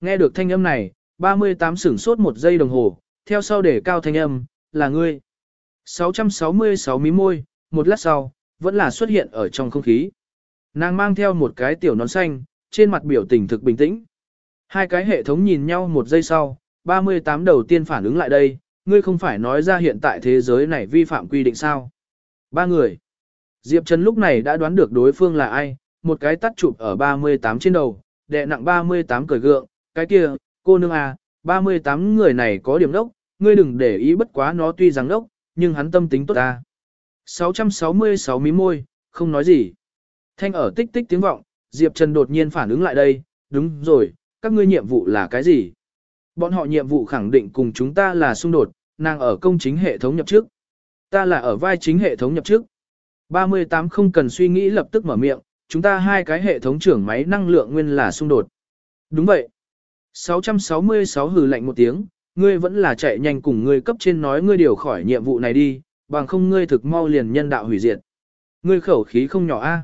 Nghe được thanh âm này, 38 sửng sốt một giây đồng hồ, theo sau để cao thanh âm, là ngươi. 666 mí môi, một lát sau, vẫn là xuất hiện ở trong không khí. Nàng mang theo một cái tiểu nón xanh, trên mặt biểu tình thực bình tĩnh. Hai cái hệ thống nhìn nhau một giây sau, 38 đầu tiên phản ứng lại đây, ngươi không phải nói ra hiện tại thế giới này vi phạm quy định sao. Ba người. Diệp Trần lúc này đã đoán được đối phương là ai, một cái tắt chụp ở 38 trên đầu, đệ nặng 38 cởi gượng, cái kia, cô nương à, 38 người này có điểm đốc, ngươi đừng để ý bất quá nó tuy rằng đốc, nhưng hắn tâm tính tốt ta. 666 mí môi, không nói gì. Thanh ở tích tích tiếng vọng, Diệp Trần đột nhiên phản ứng lại đây, đúng rồi, các ngươi nhiệm vụ là cái gì? Bọn họ nhiệm vụ khẳng định cùng chúng ta là xung đột, nàng ở công chính hệ thống nhập trước. Ta là ở vai chính hệ thống nhập trước. 38 không cần suy nghĩ lập tức mở miệng, chúng ta hai cái hệ thống trưởng máy năng lượng nguyên là xung đột. Đúng vậy. 666 hừ lạnh một tiếng, ngươi vẫn là chạy nhanh cùng ngươi cấp trên nói ngươi điều khỏi nhiệm vụ này đi, bằng không ngươi thực mau liền nhân đạo hủy diệt. Ngươi khẩu khí không nhỏ a.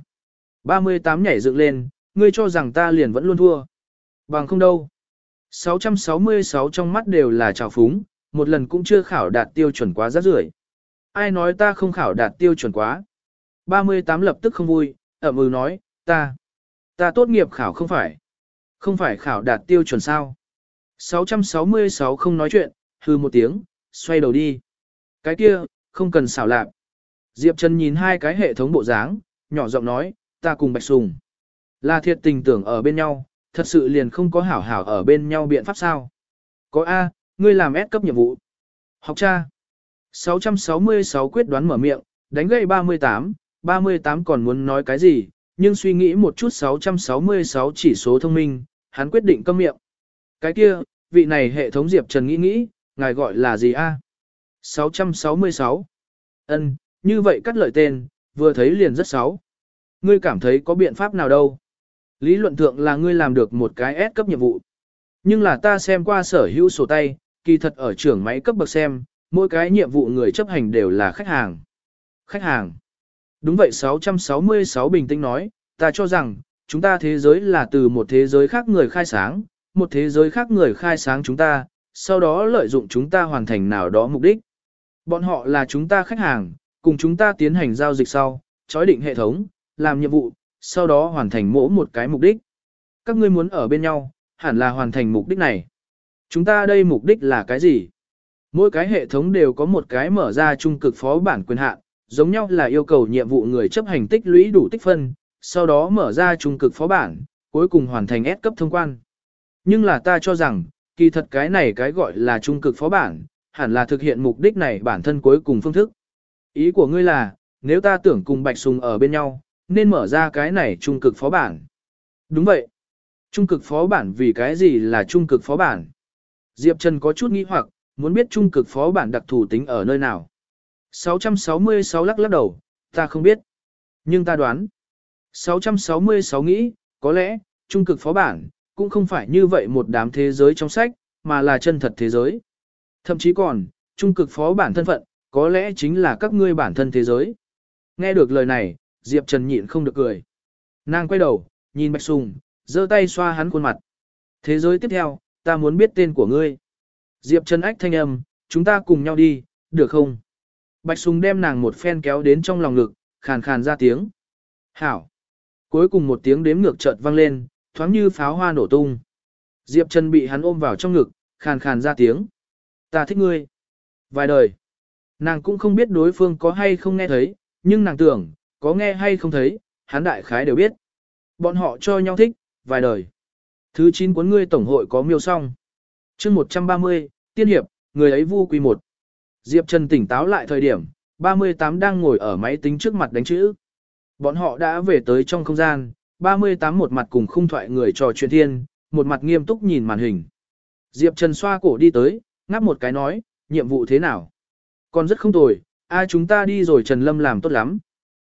38 nhảy dựng lên, ngươi cho rằng ta liền vẫn luôn thua. Bằng không đâu. 666 trong mắt đều là trào phúng, một lần cũng chưa khảo đạt tiêu chuẩn quá rất rưởi. Ai nói ta không khảo đạt tiêu chuẩn quá? 38 lập tức không vui, ậm ừ nói, ta, ta tốt nghiệp khảo không phải. Không phải khảo đạt tiêu chuẩn sao. 666 không nói chuyện, hư một tiếng, xoay đầu đi. Cái kia, không cần xảo lạc. Diệp Trần nhìn hai cái hệ thống bộ dáng, nhỏ giọng nói, ta cùng Bạch Sùng. Là thiệt tình tưởng ở bên nhau, thật sự liền không có hảo hảo ở bên nhau biện pháp sao. Có A, ngươi làm S cấp nhiệm vụ. Học cha. 666 quyết đoán mở miệng, đánh gậy 38, 38 còn muốn nói cái gì, nhưng suy nghĩ một chút 666 chỉ số thông minh, hắn quyết định câm miệng. Cái kia, vị này hệ thống Diệp Trần nghĩ nghĩ, ngài gọi là gì a? 666. Ân, như vậy cắt lợi tên, vừa thấy liền rất xấu. Ngươi cảm thấy có biện pháp nào đâu? Lý luận thượng là ngươi làm được một cái S cấp nhiệm vụ. Nhưng là ta xem qua sở hữu sổ tay, kỳ thật ở trưởng máy cấp bậc xem, mỗi cái nhiệm vụ người chấp hành đều là khách hàng. Khách hàng. Đúng vậy 666 bình tĩnh nói, ta cho rằng, chúng ta thế giới là từ một thế giới khác người khai sáng, một thế giới khác người khai sáng chúng ta, sau đó lợi dụng chúng ta hoàn thành nào đó mục đích. Bọn họ là chúng ta khách hàng, cùng chúng ta tiến hành giao dịch sau, chói định hệ thống, làm nhiệm vụ, sau đó hoàn thành mỗi một cái mục đích. Các ngươi muốn ở bên nhau, hẳn là hoàn thành mục đích này. Chúng ta đây mục đích là cái gì? Mỗi cái hệ thống đều có một cái mở ra trung cực phó bản quyền hạn, giống nhau là yêu cầu nhiệm vụ người chấp hành tích lũy đủ tích phân, sau đó mở ra trung cực phó bản, cuối cùng hoàn thành S cấp thông quan. Nhưng là ta cho rằng, kỳ thật cái này cái gọi là trung cực phó bản, hẳn là thực hiện mục đích này bản thân cuối cùng phương thức. Ý của ngươi là, nếu ta tưởng cùng Bạch Sùng ở bên nhau, nên mở ra cái này trung cực phó bản. Đúng vậy. Trung cực phó bản vì cái gì là trung cực phó bản? Diệp Trần có chút nghi hoặc, muốn biết trung cực phó bản đặc thù tính ở nơi nào. 666 lắc lắc đầu, ta không biết. Nhưng ta đoán. 666 nghĩ, có lẽ, trung cực phó bản, cũng không phải như vậy một đám thế giới trong sách, mà là chân thật thế giới. Thậm chí còn, trung cực phó bản thân phận, có lẽ chính là các ngươi bản thân thế giới. Nghe được lời này, Diệp Trần nhịn không được cười. Nàng quay đầu, nhìn Bạch Sùng, giơ tay xoa hắn khuôn mặt. Thế giới tiếp theo, ta muốn biết tên của ngươi. Diệp Trần ách thanh âm, chúng ta cùng nhau đi, được không? Bạch Sùng đem nàng một phen kéo đến trong lòng ngực, khàn khàn ra tiếng. Hảo. Cuối cùng một tiếng đếm ngược chợt vang lên, thoáng như pháo hoa nổ tung. Diệp Trần bị hắn ôm vào trong ngực, khàn khàn ra tiếng. Ta thích ngươi. Vài đời. Nàng cũng không biết đối phương có hay không nghe thấy, nhưng nàng tưởng, có nghe hay không thấy, hắn đại khái đều biết. Bọn họ cho nhau thích, vài đời. Thứ 9 cuốn ngươi tổng hội có miêu song. chương 130, tiên hiệp, người ấy vu quy một. Diệp Trần tỉnh táo lại thời điểm, 38 đang ngồi ở máy tính trước mặt đánh chữ. Bọn họ đã về tới trong không gian, 38 một mặt cùng khung thoại người trò chuyện thiên, một mặt nghiêm túc nhìn màn hình. Diệp Trần xoa cổ đi tới, ngáp một cái nói, nhiệm vụ thế nào? Còn rất không tồi, ai chúng ta đi rồi Trần Lâm làm tốt lắm.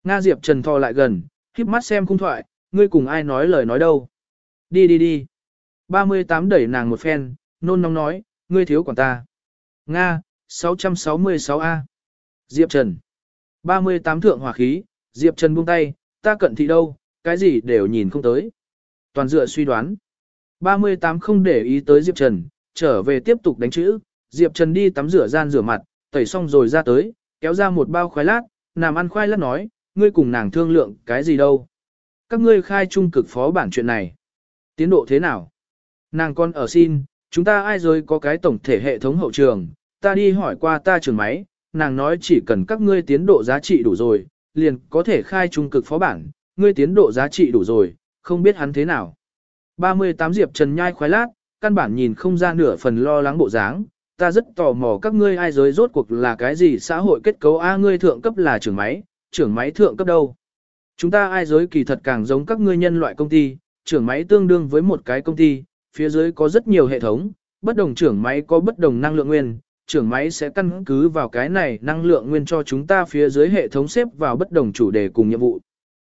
Nga Diệp Trần thò lại gần, khiếp mắt xem khung thoại, ngươi cùng ai nói lời nói đâu. Đi đi đi. 38 đẩy nàng một phen, nôn nóng nói, ngươi thiếu quản ta. Nga, 666A. Diệp Trần. 38 thượng hỏa khí, Diệp Trần buông tay, ta cận thị đâu, cái gì đều nhìn không tới. Toàn dựa suy đoán. 38 không để ý tới Diệp Trần, trở về tiếp tục đánh chữ, Diệp Trần đi tắm rửa gian rửa mặt, tẩy xong rồi ra tới, kéo ra một bao khoai lát, nằm ăn khoai lát nói, ngươi cùng nàng thương lượng cái gì đâu. Các ngươi khai trung cực phó bản chuyện này. Tiến độ thế nào? Nàng con ở xin, chúng ta ai rồi có cái tổng thể hệ thống hậu trường, ta đi hỏi qua ta trường máy, nàng nói chỉ cần các ngươi tiến độ giá trị đủ rồi, liền có thể khai trung cực phó bản, ngươi tiến độ giá trị đủ rồi, không biết hắn thế nào. 38 Diệp Trần nhai khoái lát, căn bản nhìn không ra nửa phần lo lắng bộ dáng, ta rất tò mò các ngươi ai giới rốt cuộc là cái gì xã hội kết cấu A ngươi thượng cấp là trưởng máy, trưởng máy thượng cấp đâu. Chúng ta ai giới kỳ thật càng giống các ngươi nhân loại công ty, trưởng máy tương đương với một cái công ty, phía dưới có rất nhiều hệ thống, bất đồng trưởng máy có bất đồng năng lượng nguyên, trưởng máy sẽ căn cứ vào cái này năng lượng nguyên cho chúng ta phía dưới hệ thống xếp vào bất đồng chủ đề cùng nhiệm vụ.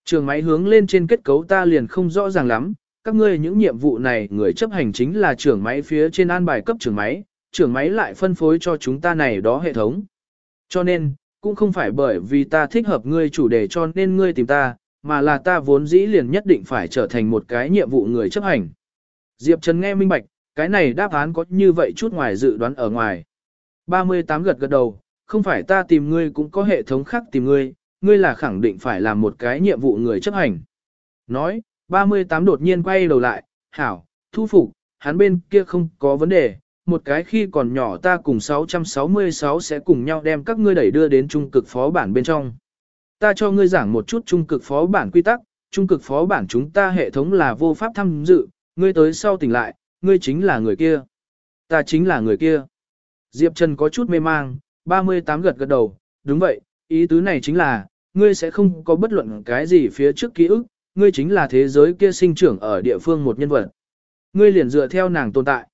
Trưởng máy hướng lên trên kết cấu ta liền không rõ ràng lắm, các ngươi những nhiệm vụ này người chấp hành chính là trưởng máy phía trên an bài cấp trưởng máy, trưởng máy lại phân phối cho chúng ta này đó hệ thống. Cho nên, cũng không phải bởi vì ta thích hợp ngươi chủ đề cho nên ngươi tìm ta, mà là ta vốn dĩ liền nhất định phải trở thành một cái nhiệm vụ người chấp hành. Diệp Trần nghe minh bạch, cái này đáp án có như vậy chút ngoài dự đoán ở ngoài. 38 gật gật đầu, không phải ta tìm ngươi cũng có hệ thống khác tìm ngươi, ngươi là khẳng định phải làm một cái nhiệm vụ người chấp hành. Nói, 38 đột nhiên quay đầu lại, hảo, thu phục, hắn bên kia không có vấn đề, một cái khi còn nhỏ ta cùng 666 sẽ cùng nhau đem các ngươi đẩy đưa đến trung cực phó bản bên trong. Ta cho ngươi giảng một chút trung cực phó bản quy tắc, trung cực phó bản chúng ta hệ thống là vô pháp tham dự, ngươi tới sau tỉnh lại, ngươi chính là người kia. Ta chính là người kia. Diệp Trần có chút mê mang, 38 gật gật đầu, đúng vậy, ý tứ này chính là, ngươi sẽ không có bất luận cái gì phía trước ký ức, ngươi chính là thế giới kia sinh trưởng ở địa phương một nhân vật. Ngươi liền dựa theo nàng tồn tại.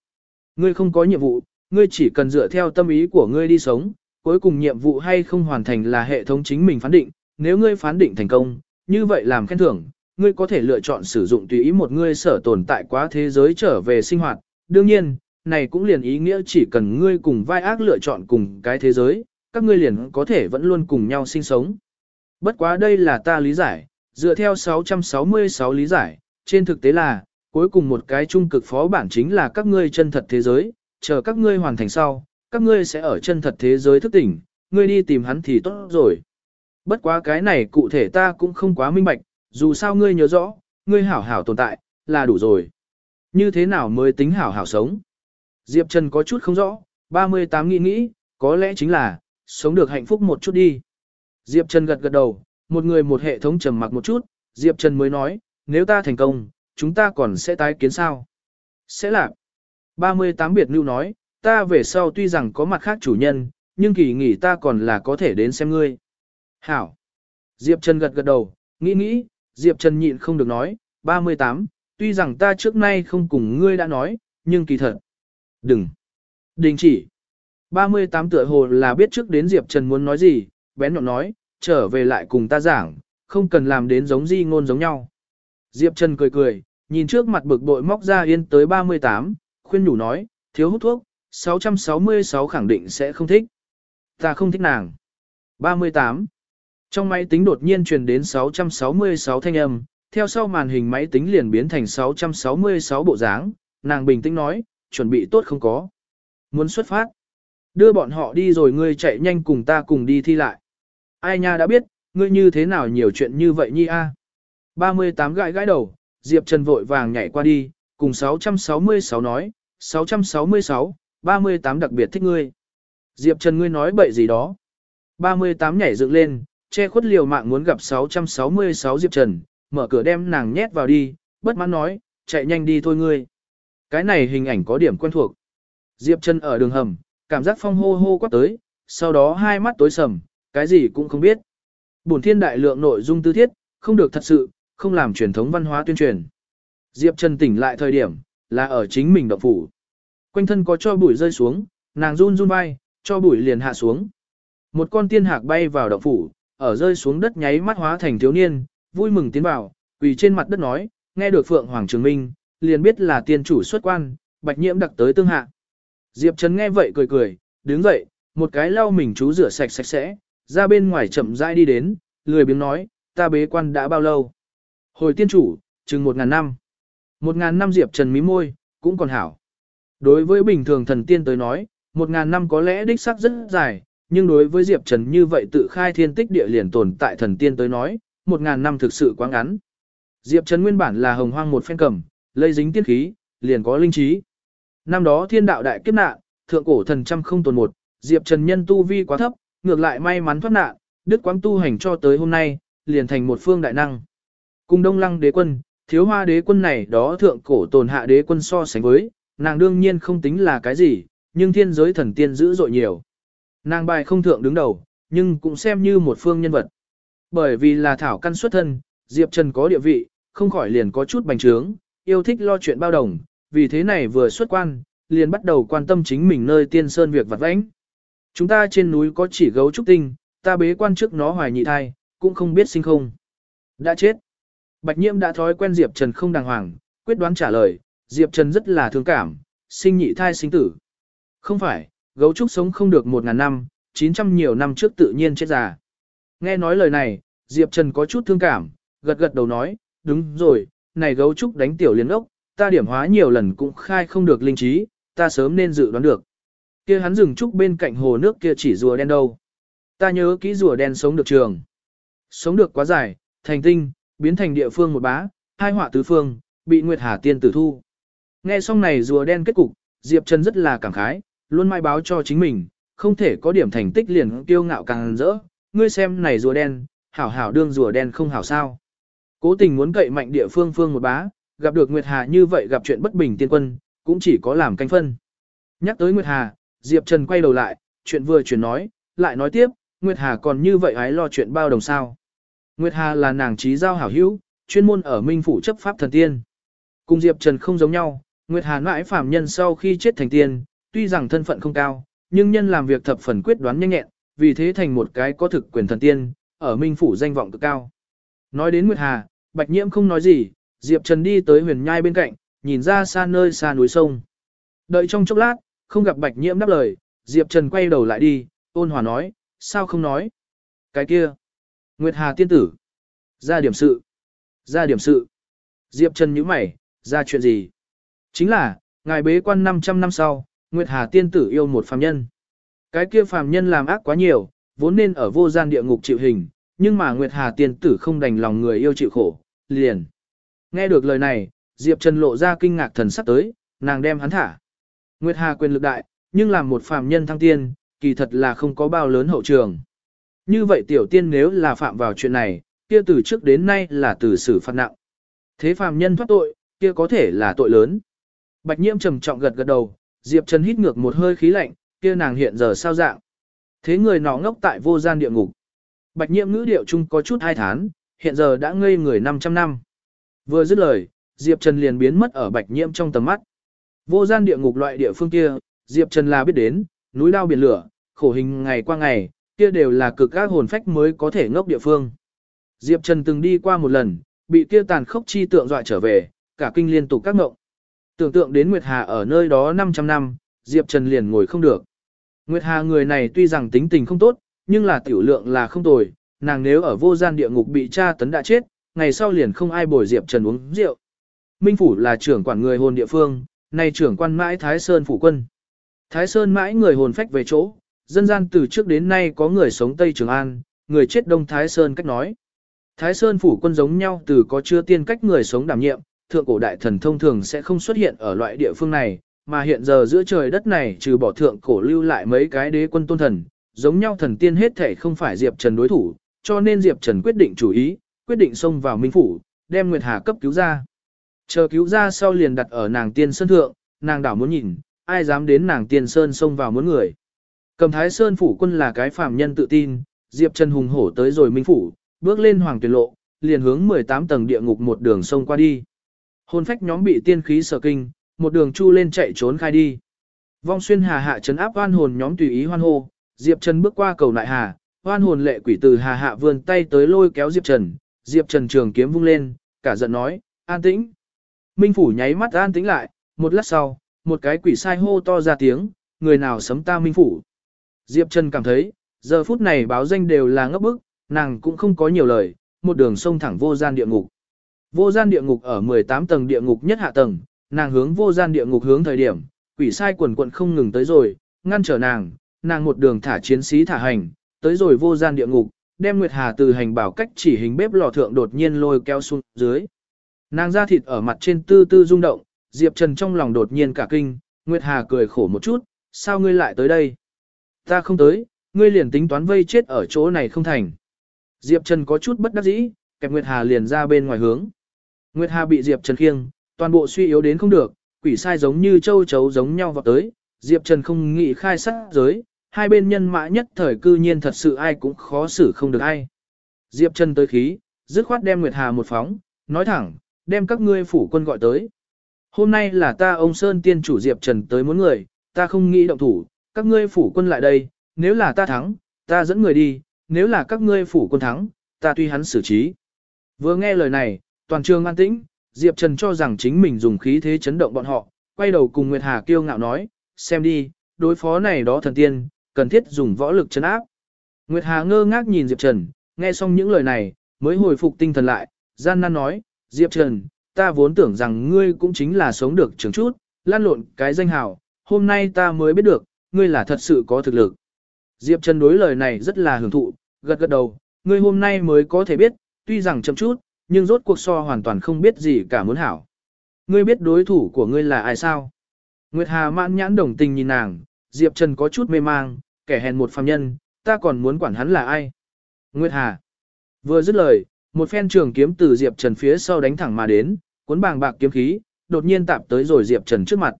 Ngươi không có nhiệm vụ, ngươi chỉ cần dựa theo tâm ý của ngươi đi sống, cuối cùng nhiệm vụ hay không hoàn thành là hệ thống chính mình phán định, nếu ngươi phán định thành công, như vậy làm khen thưởng, ngươi có thể lựa chọn sử dụng tùy ý một ngươi sở tồn tại quá thế giới trở về sinh hoạt. Đương nhiên, này cũng liền ý nghĩa chỉ cần ngươi cùng vai ác lựa chọn cùng cái thế giới, các ngươi liền có thể vẫn luôn cùng nhau sinh sống. Bất quá đây là ta lý giải, dựa theo 666 lý giải, trên thực tế là, cuối cùng một cái trung cực phó bản chính là các ngươi chân thật thế giới, chờ các ngươi hoàn thành sau, các ngươi sẽ ở chân thật thế giới thức tỉnh, ngươi đi tìm hắn thì tốt rồi. Bất quá cái này cụ thể ta cũng không quá minh bạch, dù sao ngươi nhớ rõ, ngươi hảo hảo tồn tại, là đủ rồi. Như thế nào mới tính hảo hảo sống? Diệp Trần có chút không rõ, 38 nghĩ nghĩ, có lẽ chính là, sống được hạnh phúc một chút đi. Diệp Trần gật gật đầu, một người một hệ thống trầm mặc một chút, Diệp Trần mới nói, nếu ta thành công, chúng ta còn sẽ tái kiến sao? Sẽ là. 38 biệt lưu nói, ta về sau tuy rằng có mặt khác chủ nhân, nhưng kỳ nghỉ ta còn là có thể đến xem ngươi. Hảo. Diệp Trần gật gật đầu, nghĩ nghĩ, Diệp Trần nhịn không được nói, 38, tuy rằng ta trước nay không cùng ngươi đã nói, nhưng kỳ thật. Đừng. Đình chỉ. 38 tựa hồ là biết trước đến Diệp Trần muốn nói gì, bén nhọn nói, trở về lại cùng ta giảng, không cần làm đến giống di ngôn giống nhau. Diệp Trần cười cười, nhìn trước mặt bực bội móc ra yên tới 38, khuyên nhủ nói, thiếu hút thuốc, 666 khẳng định sẽ không thích. Ta không thích nàng. 38. Trong máy tính đột nhiên truyền đến 666 thanh âm, theo sau màn hình máy tính liền biến thành 666 bộ dáng, nàng bình tĩnh nói, chuẩn bị tốt không có. Muốn xuất phát. Đưa bọn họ đi rồi ngươi chạy nhanh cùng ta cùng đi thi lại. Ai nha đã biết, ngươi như thế nào nhiều chuyện như vậy nhi a? 38 gãi gãi đầu, Diệp Trần vội vàng nhảy qua đi, cùng 666 nói, 666, 38 đặc biệt thích ngươi. Diệp Trần ngươi nói bậy gì đó. 38 nhảy dựng lên, che khuất liều mạng muốn gặp 666 Diệp Trần, mở cửa đem nàng nhét vào đi, bất mãn nói, chạy nhanh đi thôi ngươi. Cái này hình ảnh có điểm quen thuộc. Diệp Trần ở đường hầm, cảm giác phong hô hô quát tới, sau đó hai mắt tối sầm, cái gì cũng không biết. Bổn thiên đại lượng nội dung tư thiết, không được thật sự, không làm truyền thống văn hóa tuyên truyền. Diệp Trần tỉnh lại thời điểm, là ở chính mình động phủ. Quanh thân có cho bụi rơi xuống, nàng run run bay, cho bụi liền hạ xuống. Một con tiên hạc bay vào động phủ, ở rơi xuống đất nháy mắt hóa thành thiếu niên, vui mừng tiến vào, quỳ trên mặt đất nói, nghe được Phượng Hoàng Trường Minh, liền biết là tiên chủ xuất quan, bạch nhiễm đặc tới tương hạ. Diệp Trần nghe vậy cười cười, đứng dậy, một cái lau mình chú rửa sạch sạch sẽ, ra bên ngoài chậm rãi đi đến, lười biếng nói, ta bế quan đã bao lâu. Hồi tiên chủ, chừng một ngàn năm. Một ngàn năm Diệp Trần mí môi, cũng còn hảo. Đối với bình thường thần tiên tới nói, một ngàn năm có lẽ đích xác rất dài, nhưng đối với Diệp Trần như vậy tự khai thiên tích địa liền tồn tại thần tiên tới nói, một ngàn năm thực sự quá ngắn. Diệp Trần nguyên bản là hồng hoang một phen cầm, lây dính tiên khí, liền có linh trí. Năm đó thiên đạo đại kiếp nạn, thượng cổ thần trăm không tồn một, Diệp Trần nhân tu vi quá thấp, ngược lại may mắn thoát nạn, đức quang tu hành cho tới hôm nay, liền thành một phương đại năng. Cùng Đông Lăng đế quân, thiếu hoa đế quân này đó thượng cổ tồn hạ đế quân so sánh với, nàng đương nhiên không tính là cái gì, nhưng thiên giới thần tiên dữ dội nhiều. Nàng bài không thượng đứng đầu, nhưng cũng xem như một phương nhân vật. Bởi vì là thảo căn xuất thân, Diệp Trần có địa vị, không khỏi liền có chút bành trướng, yêu thích lo chuyện bao đồng, vì thế này vừa xuất quan, liền bắt đầu quan tâm chính mình nơi tiên sơn việc vặt vãnh. Chúng ta trên núi có chỉ gấu trúc tinh, ta bế quan trước nó hoài nhị thai, cũng không biết sinh không. Đã chết. Bạch nhiễm đã thói quen Diệp Trần không đàng hoàng, quyết đoán trả lời, Diệp Trần rất là thương cảm, sinh nhị thai sinh tử. Không phải, gấu trúc sống không được một ngàn năm, 900 nhiều năm trước tự nhiên chết già. Nghe nói lời này, Diệp Trần có chút thương cảm, gật gật đầu nói, đúng rồi, này gấu trúc đánh tiểu liên ốc, ta điểm hóa nhiều lần cũng khai không được linh trí, ta sớm nên dự đoán được. Kia hắn dừng trúc bên cạnh hồ nước kia chỉ rùa đen đâu. Ta nhớ kỹ rùa đen sống được trường. Sống được quá dài, thành tinh, biến thành địa phương một bá, hai họa tứ phương, bị Nguyệt Hà tiên tử thu. Nghe xong này rùa đen kết cục, Diệp Trần rất là cảm khái, luôn mai báo cho chính mình, không thể có điểm thành tích liền kiêu ngạo càng rỡ. Ngươi xem này rùa đen, hảo hảo đương rùa đen không hảo sao. Cố tình muốn cậy mạnh địa phương phương một bá, gặp được Nguyệt Hà như vậy gặp chuyện bất bình tiên quân, cũng chỉ có làm canh phân. Nhắc tới Nguyệt Hà, Diệp Trần quay đầu lại, chuyện vừa chuyển nói, lại nói tiếp, Nguyệt Hà còn như vậy hái lo chuyện bao đồng sao. Nguyệt Hà là nàng trí giao hảo hữu, chuyên môn ở Minh Phủ chấp pháp thần tiên. Cùng Diệp Trần không giống nhau, Nguyệt Hà mãi phạm nhân sau khi chết thành tiên, tuy rằng thân phận không cao, nhưng nhân làm việc thập phần quyết đoán nhanh nhẹn, vì thế thành một cái có thực quyền thần tiên, ở Minh Phủ danh vọng cực cao. Nói đến Nguyệt Hà, Bạch Nhiễm không nói gì, Diệp Trần đi tới huyền nhai bên cạnh, nhìn ra xa nơi xa núi sông. Đợi trong chốc lát, không gặp Bạch Nhiễm đáp lời, Diệp Trần quay đầu lại đi, ôn hòa nói, sao không nói? Cái kia, Nguyệt Hà tiên tử, ra điểm sự, ra điểm sự. Diệp Trần nhíu mày, ra chuyện gì? Chính là, ngài bế quan 500 năm sau, Nguyệt Hà tiên tử yêu một phàm nhân. Cái kia phàm nhân làm ác quá nhiều, vốn nên ở vô gian địa ngục chịu hình, nhưng mà Nguyệt Hà tiên tử không đành lòng người yêu chịu khổ, liền. Nghe được lời này, Diệp Trần lộ ra kinh ngạc thần sắc tới, nàng đem hắn thả. Nguyệt Hà quyền lực đại, nhưng làm một phàm nhân thăng tiên, kỳ thật là không có bao lớn hậu trường. Như vậy tiểu tiên nếu là phạm vào chuyện này, kia từ trước đến nay là từ xử phạt nặng. Thế phàm nhân thoát tội, kia có thể là tội lớn. Bạch nhiễm trầm trọng gật gật đầu, Diệp Trần hít ngược một hơi khí lạnh, kia nàng hiện giờ sao dạng. Thế người nọ ngốc tại vô gian địa ngục. Bạch nhiễm ngữ điệu chung có chút hai thán, hiện giờ đã ngây người 500 năm. Vừa dứt lời, Diệp Trần liền biến mất ở bạch nhiễm trong tầm mắt. Vô gian địa ngục loại địa phương kia, Diệp Trần là biết đến, núi đao biển lửa, khổ hình ngày qua ngày, kia đều là cực các hồn phách mới có thể ngốc địa phương. Diệp Trần từng đi qua một lần, bị kia tàn khốc chi tượng dọa trở về, cả kinh liên tục các ngộng. Tưởng tượng đến Nguyệt Hà ở nơi đó 500 năm, Diệp Trần liền ngồi không được. Nguyệt Hà người này tuy rằng tính tình không tốt, nhưng là tiểu lượng là không tồi, nàng nếu ở vô gian địa ngục bị tra tấn đã chết, ngày sau liền không ai bồi Diệp Trần uống rượu. Minh Phủ là trưởng quản người hồn địa phương, nay trưởng quan mãi Thái Sơn Phủ quân. Thái Sơn mãi người hồn phách về chỗ, dân gian từ trước đến nay có người sống Tây Trường An, người chết Đông Thái Sơn cách nói. Thái Sơn Phủ quân giống nhau từ có chưa tiên cách người sống đảm nhiệm, thượng cổ đại thần thông thường sẽ không xuất hiện ở loại địa phương này, mà hiện giờ giữa trời đất này trừ bỏ thượng cổ lưu lại mấy cái đế quân tôn thần, giống nhau thần tiên hết thể không phải Diệp Trần đối thủ, cho nên Diệp Trần quyết định chủ ý, quyết định xông vào Minh Phủ, đem Nguyệt Hà cấp cứu ra. Chờ cứu ra sau liền đặt ở nàng tiên sơn thượng, nàng đảo muốn nhìn, ai dám đến nàng tiên sơn xông vào muốn người. Cầm thái sơn phủ quân là cái phạm nhân tự tin, Diệp Trần hùng hổ tới rồi Minh Phủ, bước lên hoàng tuyệt lộ, liền hướng 18 tầng địa ngục một đường sông qua đi. Hồn phách nhóm bị tiên khí sở kinh, một đường chu lên chạy trốn khai đi. Vong xuyên hà hạ trấn áp oan hồn nhóm tùy ý hoan hô, Diệp Trần bước qua cầu nại hà, hoan hồn lệ quỷ từ hà hạ vươn tay tới lôi kéo Diệp Trần, Diệp Trần trường kiếm vung lên, cả giận nói, an tĩnh. Minh phủ nháy mắt an tĩnh lại, một lát sau, một cái quỷ sai hô to ra tiếng, người nào sấm ta Minh phủ. Diệp Trần cảm thấy, giờ phút này báo danh đều là ngấp bức, nàng cũng không có nhiều lời, một đường sông thẳng vô gian địa ngục. Vô gian địa ngục ở 18 tầng địa ngục nhất hạ tầng, nàng hướng vô gian địa ngục hướng thời điểm, quỷ sai quần quận không ngừng tới rồi, ngăn trở nàng, nàng một đường thả chiến sĩ thả hành, tới rồi vô gian địa ngục, đem Nguyệt Hà từ hành bảo cách chỉ hình bếp lò thượng đột nhiên lôi kéo xuống dưới. Nàng ra thịt ở mặt trên tư tư rung động, Diệp Trần trong lòng đột nhiên cả kinh, Nguyệt Hà cười khổ một chút, sao ngươi lại tới đây? Ta không tới, ngươi liền tính toán vây chết ở chỗ này không thành. Diệp Trần có chút bất đắc dĩ, kẹp Nguyệt Hà liền ra bên ngoài hướng. Nguyệt Hà bị Diệp Trần khiêng, toàn bộ suy yếu đến không được, quỷ sai giống như châu chấu giống nhau vào tới, Diệp Trần không nghĩ khai sát giới, hai bên nhân mã nhất thời cư nhiên thật sự ai cũng khó xử không được ai. Diệp Trần tới khí, dứt khoát đem Nguyệt Hà một phóng, nói thẳng, đem các ngươi phủ quân gọi tới. Hôm nay là ta ông Sơn tiên chủ Diệp Trần tới muốn người, ta không nghĩ động thủ, các ngươi phủ quân lại đây, nếu là ta thắng, ta dẫn người đi, nếu là các ngươi phủ quân thắng, ta tuy hắn xử trí. Vừa nghe lời này, toàn trường an tĩnh, Diệp Trần cho rằng chính mình dùng khí thế chấn động bọn họ, quay đầu cùng Nguyệt Hà kiêu ngạo nói, xem đi, đối phó này đó thần tiên, cần thiết dùng võ lực chấn áp. Nguyệt Hà ngơ ngác nhìn Diệp Trần, nghe xong những lời này, mới hồi phục tinh thần lại, gian nan nói, Diệp Trần, ta vốn tưởng rằng ngươi cũng chính là sống được trường chút, lan lộn cái danh hào, hôm nay ta mới biết được, ngươi là thật sự có thực lực. Diệp Trần đối lời này rất là hưởng thụ, gật gật đầu, ngươi hôm nay mới có thể biết, tuy rằng chậm chút, nhưng rốt cuộc so hoàn toàn không biết gì cả muốn hảo. Ngươi biết đối thủ của ngươi là ai sao? Nguyệt Hà mãn nhãn đồng tình nhìn nàng, Diệp Trần có chút mê mang, kẻ hèn một phàm nhân, ta còn muốn quản hắn là ai? Nguyệt Hà. Vừa dứt lời, một phen trường kiếm từ Diệp Trần phía sau đánh thẳng mà đến, cuốn bàng bạc kiếm khí, đột nhiên tạp tới rồi Diệp Trần trước mặt.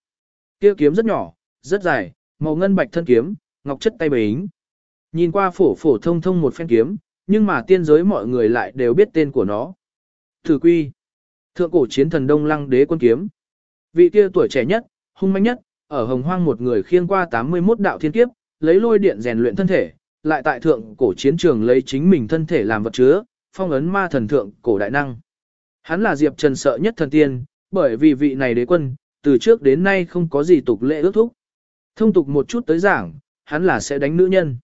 Kia kiếm rất nhỏ, rất dài, màu ngân bạch thân kiếm, ngọc chất tay bính. Nhìn qua phổ phổ thông thông một phen kiếm, nhưng mà tiên giới mọi người lại đều biết tên của nó. Thử quy. Thượng cổ chiến thần Đông Lăng đế quân kiếm. Vị kia tuổi trẻ nhất, hung manh nhất, ở hồng hoang một người khiêng qua 81 đạo thiên kiếp, lấy lôi điện rèn luyện thân thể, lại tại thượng cổ chiến trường lấy chính mình thân thể làm vật chứa, phong ấn ma thần thượng cổ đại năng. Hắn là Diệp Trần sợ nhất thần tiên, bởi vì vị này đế quân, từ trước đến nay không có gì tục lệ ước thúc. Thông tục một chút tới giảng, hắn là sẽ đánh nữ nhân.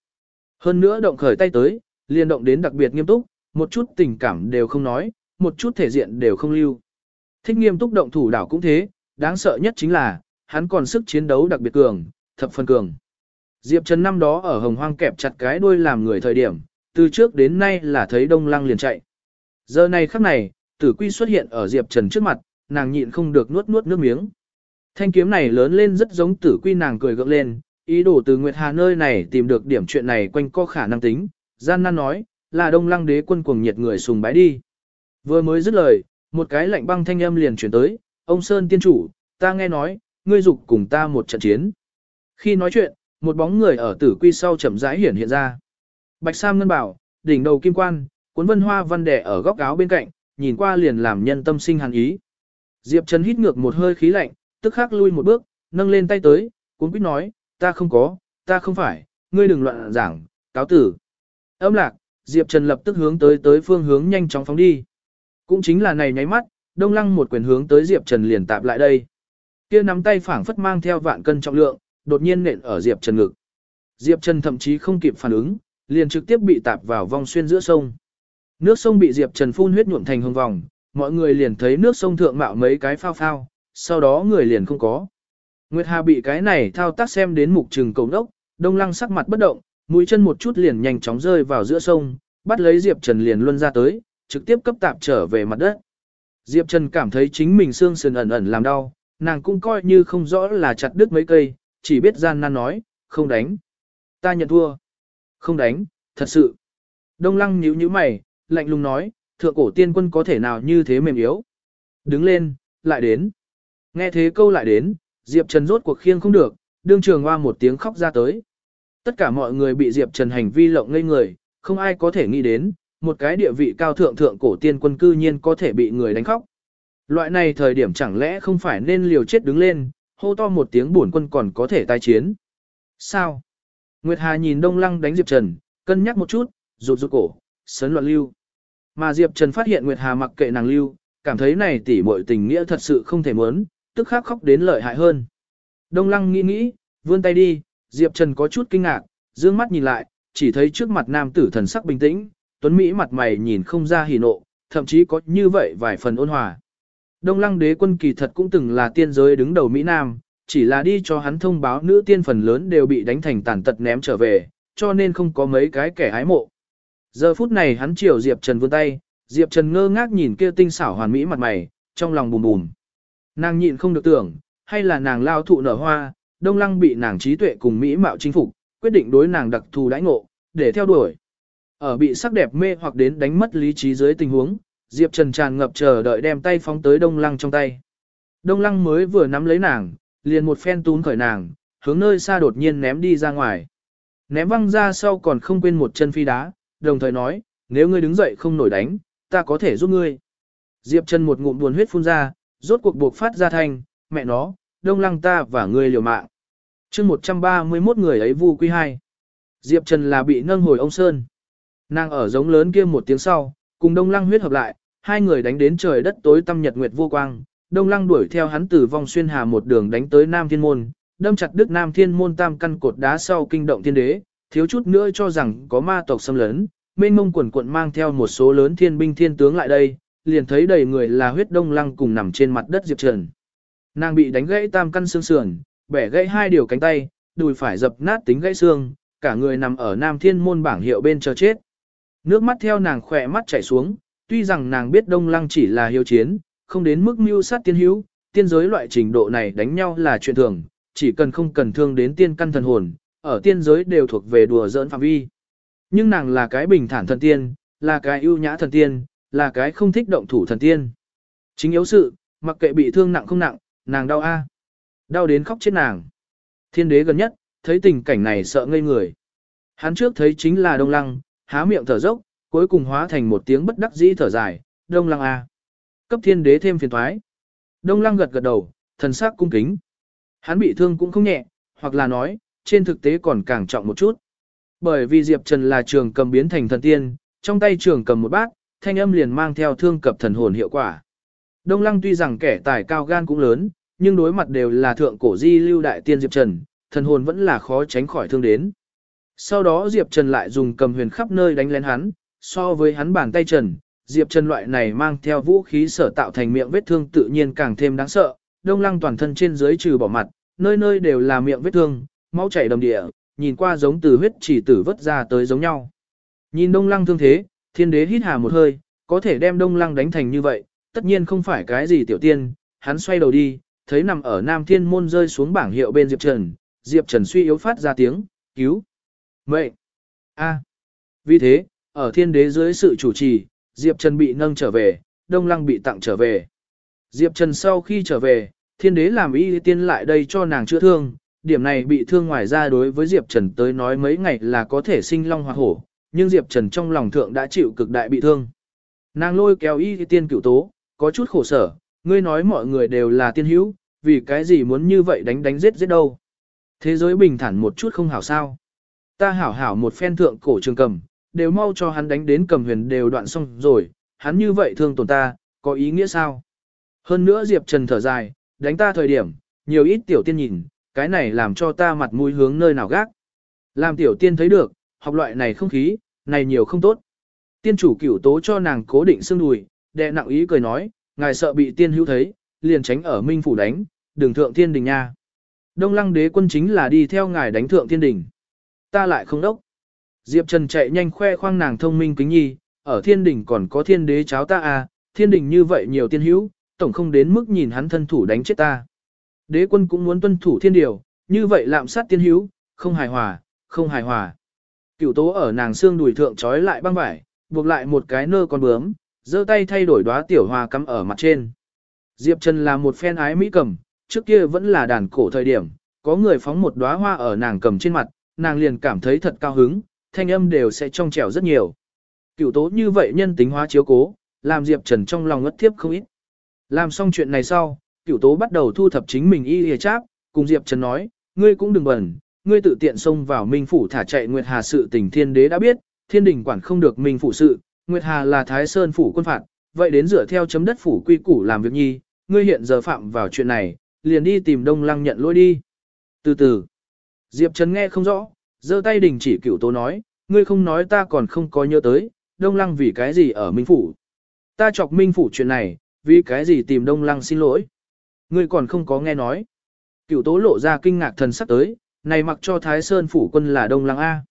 Hơn nữa động khởi tay tới, liên động đến đặc biệt nghiêm túc, một chút tình cảm đều không nói, một chút thể diện đều không lưu. Thích nghiêm túc động thủ đảo cũng thế, đáng sợ nhất chính là, hắn còn sức chiến đấu đặc biệt cường, thập phần cường. Diệp Trần năm đó ở hồng hoang kẹp chặt cái đuôi làm người thời điểm, từ trước đến nay là thấy đông lăng liền chạy. Giờ này khắc này, tử quy xuất hiện ở Diệp Trần trước mặt, nàng nhịn không được nuốt nuốt nước miếng. Thanh kiếm này lớn lên rất giống tử quy nàng cười gượng lên, ý đồ từ Nguyệt Hà nơi này tìm được điểm chuyện này quanh co khả năng tính, gian nan nói, là đông lăng đế quân cuồng nhiệt người sùng bái đi. Vừa mới dứt lời, một cái lạnh băng thanh âm liền chuyển tới, ông Sơn tiên chủ, ta nghe nói, ngươi dục cùng ta một trận chiến. Khi nói chuyện, một bóng người ở tử quy sau chậm rãi hiển hiện ra. Bạch Sam ngân bảo, đỉnh đầu kim quan, cuốn vân hoa văn đẻ ở góc áo bên cạnh, nhìn qua liền làm nhân tâm sinh hàn ý. Diệp Trần hít ngược một hơi khí lạnh, tức khắc lui một bước, nâng lên tay tới, cuốn quýt nói, ta không có, ta không phải, ngươi đừng loạn giảng, cáo tử. Âm lạc, Diệp Trần lập tức hướng tới tới phương hướng nhanh chóng phóng đi. Cũng chính là này nháy mắt, Đông Lăng một quyền hướng tới Diệp Trần liền tạp lại đây. Kia nắm tay phảng phất mang theo vạn cân trọng lượng, đột nhiên nện ở Diệp Trần ngực. Diệp Trần thậm chí không kịp phản ứng, liền trực tiếp bị tạp vào vòng xuyên giữa sông. Nước sông bị Diệp Trần phun huyết nhuộm thành hương vòng, mọi người liền thấy nước sông thượng mạo mấy cái phao phao, sau đó người liền không có. Nguyệt Hà bị cái này thao tác xem đến mục trừng cầu đốc, đông lăng sắc mặt bất động, mũi chân một chút liền nhanh chóng rơi vào giữa sông, bắt lấy Diệp Trần liền luân ra tới, trực tiếp cấp tạp trở về mặt đất. Diệp Trần cảm thấy chính mình xương sườn ẩn ẩn làm đau, nàng cũng coi như không rõ là chặt đứt mấy cây, chỉ biết gian nan nói, không đánh. Ta nhận thua. Không đánh, thật sự. Đông lăng nhíu nhíu mày, lạnh lùng nói, thượng cổ tiên quân có thể nào như thế mềm yếu. Đứng lên, lại đến. Nghe thế câu lại đến, Diệp Trần rốt cuộc khiêng không được, đương trường hoa một tiếng khóc ra tới. Tất cả mọi người bị Diệp Trần hành vi lộng ngây người, không ai có thể nghĩ đến, một cái địa vị cao thượng thượng cổ tiên quân cư nhiên có thể bị người đánh khóc. Loại này thời điểm chẳng lẽ không phải nên liều chết đứng lên, hô to một tiếng bổn quân còn có thể tái chiến. Sao? Nguyệt Hà nhìn Đông Lăng đánh Diệp Trần, cân nhắc một chút, rụt rụt cổ, sấn loạn lưu. Mà Diệp Trần phát hiện Nguyệt Hà mặc kệ nàng lưu, cảm thấy này tỉ muội tình nghĩa thật sự không thể muốn, tức khắc khóc đến lợi hại hơn. Đông Lăng nghĩ nghĩ, vươn tay đi, Diệp Trần có chút kinh ngạc, dương mắt nhìn lại, chỉ thấy trước mặt nam tử thần sắc bình tĩnh, tuấn Mỹ mặt mày nhìn không ra hỉ nộ, thậm chí có như vậy vài phần ôn hòa. Đông lăng đế quân kỳ thật cũng từng là tiên giới đứng đầu Mỹ Nam, chỉ là đi cho hắn thông báo nữ tiên phần lớn đều bị đánh thành tàn tật ném trở về, cho nên không có mấy cái kẻ hái mộ. Giờ phút này hắn chiều Diệp Trần vươn tay, Diệp Trần ngơ ngác nhìn kia tinh xảo hoàn mỹ mặt mày, trong lòng bùm bùm. Nàng nhịn không được tưởng, hay là nàng lao thụ nở hoa, đông lăng bị nàng trí tuệ cùng mỹ mạo chinh phục, quyết định đối nàng đặc thù đãi ngộ, để theo đuổi. Ở bị sắc đẹp mê hoặc đến đánh mất lý trí dưới tình huống, Diệp Trần tràn ngập chờ đợi đem tay phóng tới đông lăng trong tay. Đông lăng mới vừa nắm lấy nàng, liền một phen tún khởi nàng, hướng nơi xa đột nhiên ném đi ra ngoài. Ném văng ra sau còn không quên một chân phi đá, đồng thời nói, nếu ngươi đứng dậy không nổi đánh, ta có thể giúp ngươi. Diệp Trần một ngụm buồn huyết phun ra, rốt cuộc buộc phát ra thanh, mẹ nó, đông lăng ta và ngươi liều mạng. chương 131 người ấy vu quy hai. Diệp Trần là bị nâng hồi ông Sơn. Nàng ở giống lớn kia một tiếng sau, cùng đông lăng huyết hợp lại, hai người đánh đến trời đất tối tăm nhật nguyệt vô quang. Đông lăng đuổi theo hắn từ vòng xuyên hà một đường đánh tới Nam Thiên Môn, đâm chặt Đức Nam Thiên Môn tam căn cột đá sau kinh động thiên đế, thiếu chút nữa cho rằng có ma tộc xâm lấn, mênh mông quần quận mang theo một số lớn thiên binh thiên tướng lại đây, liền thấy đầy người là huyết đông lăng cùng nằm trên mặt đất Diệp Trần. Nàng bị đánh gãy tam căn xương sườn, bẻ gãy hai điều cánh tay, đùi phải dập nát tính gãy xương, cả người nằm ở Nam Thiên môn bảng hiệu bên chờ chết. Nước mắt theo nàng khỏe mắt chảy xuống, tuy rằng nàng biết Đông Lăng chỉ là hiếu chiến, không đến mức mưu sát tiên hữu, tiên giới loại trình độ này đánh nhau là chuyện thường, chỉ cần không cần thương đến tiên căn thần hồn, ở tiên giới đều thuộc về đùa giỡn phạm vi. Nhưng nàng là cái bình thản thần tiên, là cái ưu nhã thần tiên, là cái không thích động thủ thần tiên. Chính yếu sự, mặc kệ bị thương nặng không nặng, nàng đau a, Đau đến khóc chết nàng. Thiên đế gần nhất, thấy tình cảnh này sợ ngây người. Hắn trước thấy chính là đông lăng, há miệng thở dốc, cuối cùng hóa thành một tiếng bất đắc dĩ thở dài, đông lăng a. Cấp thiên đế thêm phiền thoái. Đông lăng gật gật đầu, thần sắc cung kính. Hắn bị thương cũng không nhẹ, hoặc là nói, trên thực tế còn càng trọng một chút. Bởi vì Diệp Trần là trường cầm biến thành thần tiên, trong tay trường cầm một bát, thanh âm liền mang theo thương cập thần hồn hiệu quả. Đông Lăng tuy rằng kẻ tài cao gan cũng lớn, nhưng đối mặt đều là thượng cổ di lưu đại tiên Diệp Trần, thần hồn vẫn là khó tránh khỏi thương đến. Sau đó Diệp Trần lại dùng cầm huyền khắp nơi đánh lén hắn, so với hắn bàn tay Trần, Diệp Trần loại này mang theo vũ khí sở tạo thành miệng vết thương tự nhiên càng thêm đáng sợ, đông lăng toàn thân trên dưới trừ bỏ mặt, nơi nơi đều là miệng vết thương, máu chảy đầm địa, nhìn qua giống từ huyết chỉ tử vất ra tới giống nhau. Nhìn đông lăng thương thế, thiên đế hít hà một hơi, có thể đem đông lăng đánh thành như vậy, tất nhiên không phải cái gì tiểu tiên, hắn xoay đầu đi, thấy nằm ở nam thiên môn rơi xuống bảng hiệu bên Diệp Trần, Diệp Trần suy yếu phát ra tiếng, cứu, mệnh, a. Vì thế, ở thiên đế dưới sự chủ trì, Diệp Trần bị nâng trở về, đông lăng bị tặng trở về. Diệp Trần sau khi trở về, thiên đế làm y tiên lại đây cho nàng chữa thương, điểm này bị thương ngoài ra đối với Diệp Trần tới nói mấy ngày là có thể sinh long hoặc hổ, nhưng Diệp Trần trong lòng thượng đã chịu cực đại bị thương. Nàng lôi kéo y tiên cửu tố, có chút khổ sở, ngươi nói mọi người đều là tiên hữu, vì cái gì muốn như vậy đánh đánh giết giết đâu. Thế giới bình thản một chút không hảo sao. Ta hảo hảo một phen thượng cổ trường cầm, đều mau cho hắn đánh đến cầm huyền đều đoạn xong rồi, hắn như vậy thương tổn ta, có ý nghĩa sao? Hơn nữa Diệp Trần thở dài, đánh ta thời điểm, nhiều ít tiểu tiên nhìn, cái này làm cho ta mặt mũi hướng nơi nào gác. Làm tiểu tiên thấy được, học loại này không khí, này nhiều không tốt. Tiên chủ cửu tố cho nàng cố định xương đùi, đệ nặng ý cười nói, ngài sợ bị tiên hữu thấy, liền tránh ở minh phủ đánh, đường thượng thiên đình nha. Đông lăng đế quân chính là đi theo ngài đánh thượng thiên đình. Ta lại không đốc. Diệp Trần chạy nhanh khoe khoang nàng thông minh kính nhi, ở thiên đình còn có thiên đế cháu ta à, thiên đình như vậy nhiều tiên hữu, tổng không đến mức nhìn hắn thân thủ đánh chết ta. Đế quân cũng muốn tuân thủ thiên điều, như vậy lạm sát tiên hữu, không hài hòa, không hài hòa. Cửu tố ở nàng xương đùi thượng trói lại băng vải, buộc lại một cái nơ con bướm, giơ tay thay đổi đóa tiểu hoa cắm ở mặt trên. Diệp Trần là một phen ái mỹ cầm, trước kia vẫn là đàn cổ thời điểm, có người phóng một đóa hoa ở nàng cầm trên mặt, nàng liền cảm thấy thật cao hứng, thanh âm đều sẽ trong trẻo rất nhiều. Cửu tố như vậy nhân tính hóa chiếu cố, làm Diệp Trần trong lòng ngất thiếp không ít. Làm xong chuyện này sau, cửu tố bắt đầu thu thập chính mình y hề cháp, cùng Diệp Trần nói, ngươi cũng đừng bẩn, ngươi tự tiện xông vào Minh Phủ thả chạy Nguyệt Hà sự tình thiên đế đã biết, thiên đình quản không được Minh Phủ sự, Nguyệt Hà là Thái Sơn Phủ quân phạt, vậy đến dựa theo chấm đất Phủ quy củ làm việc nhi, ngươi hiện giờ phạm vào chuyện này, liền đi tìm Đông Lăng nhận lỗi đi. Từ từ, Diệp Trần nghe không rõ, giơ tay đình chỉ cửu tố nói, ngươi không nói ta còn không có nhớ tới, Đông Lăng vì cái gì ở Minh Phủ. Ta chọc minh phủ chuyện này, vì cái gì tìm Đông Lăng xin lỗi. Ngươi còn không có nghe nói. Cửu tố lộ ra kinh ngạc thần sắc tới, này mặc cho Thái Sơn phủ quân là Đông Lăng A.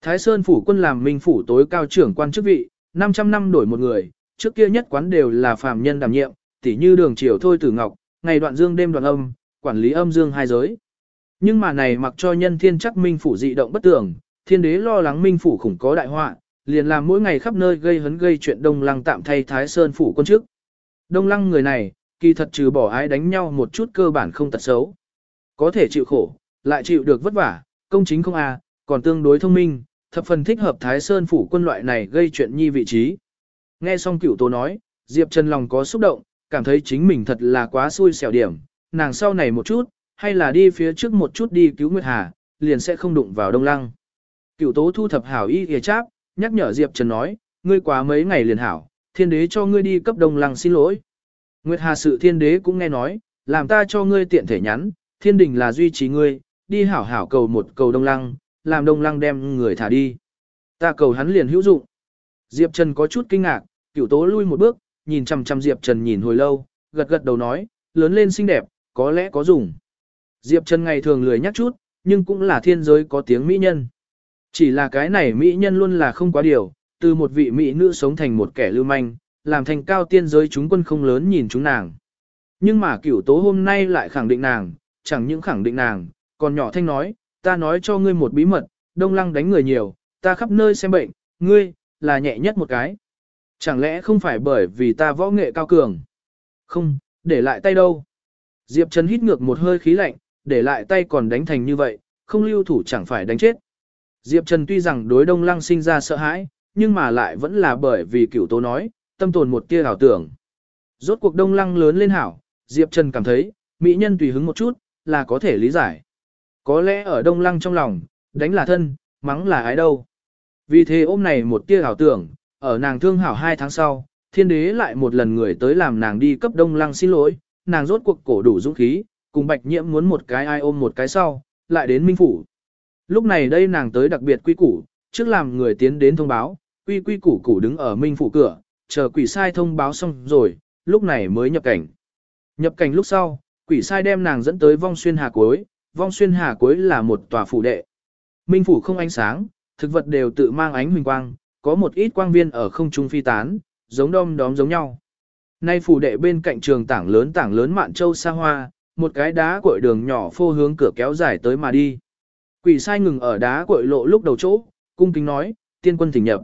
Thái Sơn phủ quân làm minh phủ tối cao trưởng quan chức vị, 500 năm đổi một người, trước kia nhất quán đều là phàm nhân đảm nhiệm, tỉ như đường triều thôi tử ngọc, ngày đoạn dương đêm đoạn âm, quản lý âm dương hai giới. Nhưng mà này mặc cho nhân thiên chắc minh phủ dị động bất tường, thiên đế lo lắng minh phủ khủng có đại họa, liền làm mỗi ngày khắp nơi gây hấn gây chuyện Đông Lăng tạm thay Thái Sơn phủ quân chức. Đông Lăng người này, kỳ thật trừ bỏ ái đánh nhau một chút cơ bản không tật xấu. Có thể chịu khổ, lại chịu được vất vả, công chính không à, còn tương đối thông minh, thập phần thích hợp Thái Sơn phủ quân loại này gây chuyện nhi vị trí. Nghe xong cửu tố nói, Diệp Trần lòng có xúc động, cảm thấy chính mình thật là quá xui xẻo điểm, nàng sau này một chút, hay là đi phía trước một chút đi cứu Nguyệt Hà, liền sẽ không đụng vào Đông Lăng. Cửu tố thu thập hảo y kìa cháp, nhắc nhở Diệp Trần nói, ngươi quá mấy ngày liền hảo, thiên đế cho ngươi đi cấp Đông Lăng xin lỗi. Nguyệt Hà sự thiên đế cũng nghe nói, làm ta cho ngươi tiện thể nhắn, thiên đình là duy trì ngươi, đi hảo hảo cầu một cầu Đông Lăng, làm Đông Lăng đem người thả đi. Ta cầu hắn liền hữu dụng. Diệp Trần có chút kinh ngạc, cửu tố lui một bước, nhìn chằm chằm Diệp Trần nhìn hồi lâu, gật gật đầu nói, lớn lên xinh đẹp, có lẽ có dùng. Diệp Trần ngày thường lười nhắc chút, nhưng cũng là thiên giới có tiếng mỹ nhân. Chỉ là cái này mỹ nhân luôn là không quá điều, từ một vị mỹ nữ sống thành một kẻ lưu manh, làm thành cao tiên giới chúng quân không lớn nhìn chúng nàng. Nhưng mà cửu tố hôm nay lại khẳng định nàng, chẳng những khẳng định nàng, còn nhỏ thanh nói, ta nói cho ngươi một bí mật, đông lăng đánh người nhiều, ta khắp nơi xem bệnh, ngươi, là nhẹ nhất một cái. Chẳng lẽ không phải bởi vì ta võ nghệ cao cường? Không, để lại tay đâu? Diệp Trần hít ngược một hơi khí lạnh, để lại tay còn đánh thành như vậy, không lưu thủ chẳng phải đánh chết. Diệp Trần tuy rằng đối Đông Lăng sinh ra sợ hãi, nhưng mà lại vẫn là bởi vì cửu tố nói, tâm tồn một tia ảo tưởng. Rốt cuộc Đông Lăng lớn lên hảo, Diệp Trần cảm thấy, mỹ nhân tùy hứng một chút, là có thể lý giải. Có lẽ ở Đông Lăng trong lòng, đánh là thân, mắng là ái đâu. Vì thế ôm này một tia ảo tưởng, ở nàng thương hảo hai tháng sau, thiên đế lại một lần người tới làm nàng đi cấp Đông Lăng xin lỗi, nàng rốt cuộc cổ đủ dũng khí, cùng bạch nhiễm muốn một cái ai ôm một cái sau, lại đến Minh Phủ. Lúc này đây nàng tới đặc biệt quy củ, trước làm người tiến đến thông báo, quy quy củ củ đứng ở Minh Phủ cửa, chờ quỷ sai thông báo xong rồi, lúc này mới nhập cảnh. Nhập cảnh lúc sau, quỷ sai đem nàng dẫn tới vong xuyên hà cuối, vong xuyên hà cuối là một tòa phủ đệ. Minh Phủ không ánh sáng, thực vật đều tự mang ánh huỳnh quang, có một ít quang viên ở không trung phi tán, giống đom đóm giống nhau. Nay phủ đệ bên cạnh trường tảng lớn tảng lớn mạn châu xa hoa, một cái đá cội đường nhỏ phô hướng cửa kéo dài tới mà đi. Quỷ sai ngừng ở đá cội lộ lúc đầu chỗ, cung kính nói, tiên quân thỉnh nhập.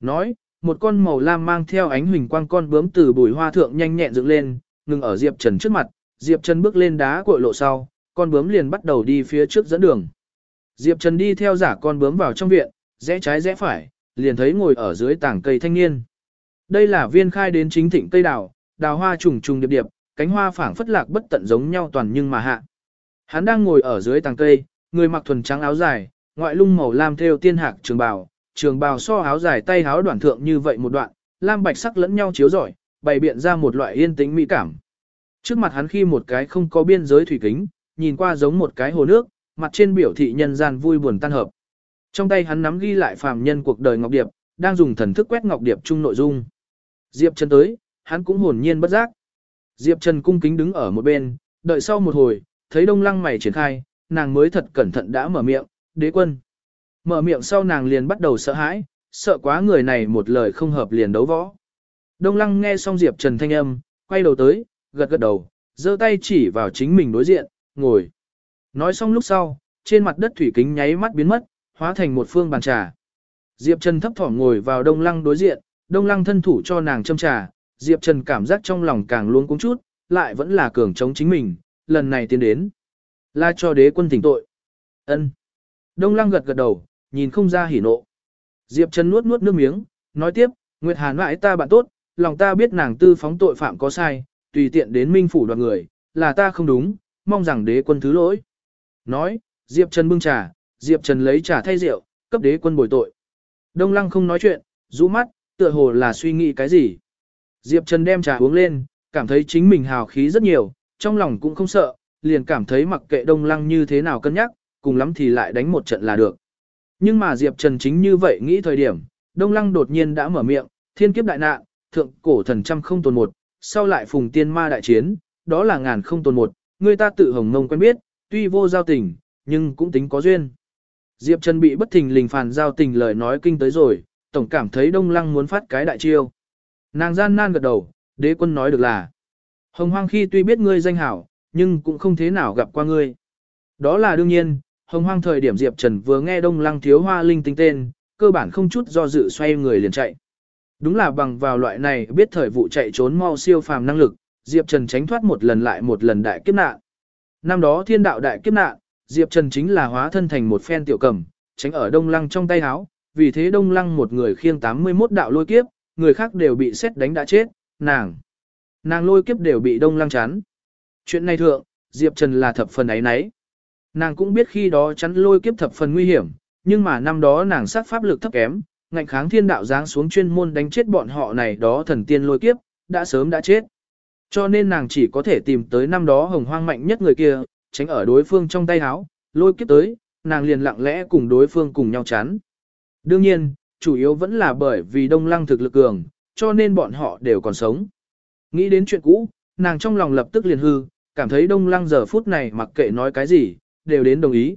Nói, một con màu lam mang theo ánh huỳnh quang con bướm từ bùi hoa thượng nhanh nhẹn dựng lên, ngừng ở Diệp Trần trước mặt, Diệp Trần bước lên đá cội lộ sau, con bướm liền bắt đầu đi phía trước dẫn đường. Diệp Trần đi theo giả con bướm vào trong viện, rẽ trái rẽ phải, liền thấy ngồi ở dưới tảng cây thanh niên. Đây là viên khai đến chính thịnh cây đào, đào hoa trùng trùng điệp điệp, cánh hoa phảng phất lạc bất tận giống nhau toàn nhưng mà hạ. Hắn đang ngồi ở dưới tàng cây, người mặc thuần trắng áo dài, ngoại lung màu lam theo tiên hạc trường bào, trường bào so áo dài tay áo đoạn thượng như vậy một đoạn, lam bạch sắc lẫn nhau chiếu rọi, bày biện ra một loại yên tĩnh mỹ cảm. Trước mặt hắn khi một cái không có biên giới thủy kính, nhìn qua giống một cái hồ nước, mặt trên biểu thị nhân gian vui buồn tan hợp. Trong tay hắn nắm ghi lại phàm nhân cuộc đời Ngọc Điệp, đang dùng thần thức quét Ngọc Điệp chung nội dung. Diệp chân tới, hắn cũng hồn nhiên bất giác. Diệp Trần cung kính đứng ở một bên, đợi sau một hồi, thấy đông lăng mày triển khai, nàng mới thật cẩn thận đã mở miệng, đế quân. Mở miệng sau nàng liền bắt đầu sợ hãi, sợ quá người này một lời không hợp liền đấu võ. Đông lăng nghe xong Diệp Trần thanh âm, quay đầu tới, gật gật đầu, giơ tay chỉ vào chính mình đối diện, ngồi. Nói xong lúc sau, trên mặt đất thủy kính nháy mắt biến mất, hóa thành một phương bàn trà. Diệp Trần thấp thỏm ngồi vào đông lăng đối diện, đông lăng thân thủ cho nàng châm trà, Diệp Trần cảm giác trong lòng càng luôn cũng chút, lại vẫn là cường chống chính mình, lần này tiến đến. là cho đế quân thỉnh tội. ân Đông lăng gật gật đầu, nhìn không ra hỉ nộ. Diệp Trần nuốt nuốt nước miếng, nói tiếp, Nguyệt Hàn mãi ta bạn tốt, lòng ta biết nàng tư phóng tội phạm có sai, tùy tiện đến minh phủ đoàn người, là ta không đúng, mong rằng đế quân thứ lỗi. Nói, Diệp Trần bưng trà, Diệp Trần lấy trà thay rượu, cấp đế quân bồi tội. Đông Lăng không nói chuyện, rũ mắt, tựa hồ là suy nghĩ cái gì. Diệp Trần đem trà uống lên, cảm thấy chính mình hào khí rất nhiều, trong lòng cũng không sợ, liền cảm thấy mặc kệ Đông Lăng như thế nào cân nhắc, cùng lắm thì lại đánh một trận là được. Nhưng mà Diệp Trần chính như vậy nghĩ thời điểm, Đông Lăng đột nhiên đã mở miệng, thiên kiếp đại nạn, thượng cổ thần trăm không tồn một, sau lại phùng tiên ma đại chiến, đó là ngàn không tồn một, người ta tự hồng mông quen biết, tuy vô giao tình, nhưng cũng tính có duyên. Diệp Trần bị bất thình lình phản giao tình lời nói kinh tới rồi, tổng cảm thấy Đông Lăng muốn phát cái đại chiêu. Nàng gian nan gật đầu, đế quân nói được là. Hồng hoang khi tuy biết ngươi danh hảo, nhưng cũng không thế nào gặp qua ngươi. Đó là đương nhiên, hồng hoang thời điểm Diệp Trần vừa nghe Đông Lăng thiếu hoa linh tinh tên, cơ bản không chút do dự xoay người liền chạy. Đúng là bằng vào loại này biết thời vụ chạy trốn mau siêu phàm năng lực, Diệp Trần tránh thoát một lần lại một lần đại kiếp nạn. Năm đó thiên đạo đại kiếp nạn, Diệp Trần chính là hóa thân thành một phen tiểu cầm, tránh ở Đông Lăng trong tay háo, vì thế Đông Lăng một người khiêng 81 đạo lôi kiếp, người khác đều bị xét đánh đã chết, nàng. Nàng lôi kiếp đều bị Đông Lăng chắn. Chuyện này thượng, Diệp Trần là thập phần ấy nấy. Nàng cũng biết khi đó chắn lôi kiếp thập phần nguy hiểm, nhưng mà năm đó nàng sát pháp lực thấp kém, ngạnh kháng thiên đạo giáng xuống chuyên môn đánh chết bọn họ này đó thần tiên lôi kiếp, đã sớm đã chết. Cho nên nàng chỉ có thể tìm tới năm đó hồng hoang mạnh nhất người kia, tránh ở đối phương trong tay háo, lôi kiếp tới, nàng liền lặng lẽ cùng đối phương cùng nhau chắn. Đương nhiên, chủ yếu vẫn là bởi vì đông lăng thực lực cường, cho nên bọn họ đều còn sống. Nghĩ đến chuyện cũ, nàng trong lòng lập tức liền hư, cảm thấy đông lăng giờ phút này mặc kệ nói cái gì, đều đến đồng ý.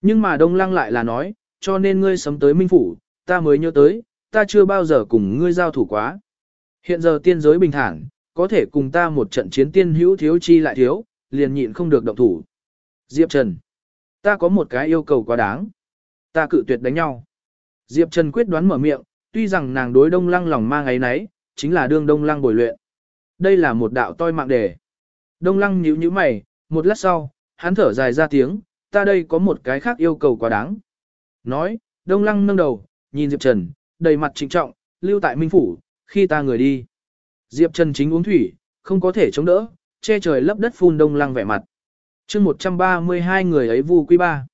Nhưng mà đông lăng lại là nói, cho nên ngươi sớm tới minh phủ, ta mới nhớ tới, ta chưa bao giờ cùng ngươi giao thủ quá. Hiện giờ tiên giới bình thản, có thể cùng ta một trận chiến tiên hữu thiếu chi lại thiếu, liền nhịn không được động thủ. Diệp Trần, ta có một cái yêu cầu quá đáng. Ta cự tuyệt đánh nhau. Diệp Trần quyết đoán mở miệng, tuy rằng nàng đối đông lăng lòng mang ấy nấy, chính là đương đông lăng bồi luyện. Đây là một đạo toi mạng đề. Đông lăng nhíu nhíu mày, một lát sau, hắn thở dài ra tiếng, ta đây có một cái khác yêu cầu quá đáng. Nói, đông lăng nâng đầu, nhìn Diệp Trần, đầy mặt trịnh trọng, lưu tại minh phủ, khi ta người đi. Diệp Trần chính uống thủy, không có thể chống đỡ, che trời lấp đất phun đông lăng vẻ mặt. chương 132 người ấy vu quy ba.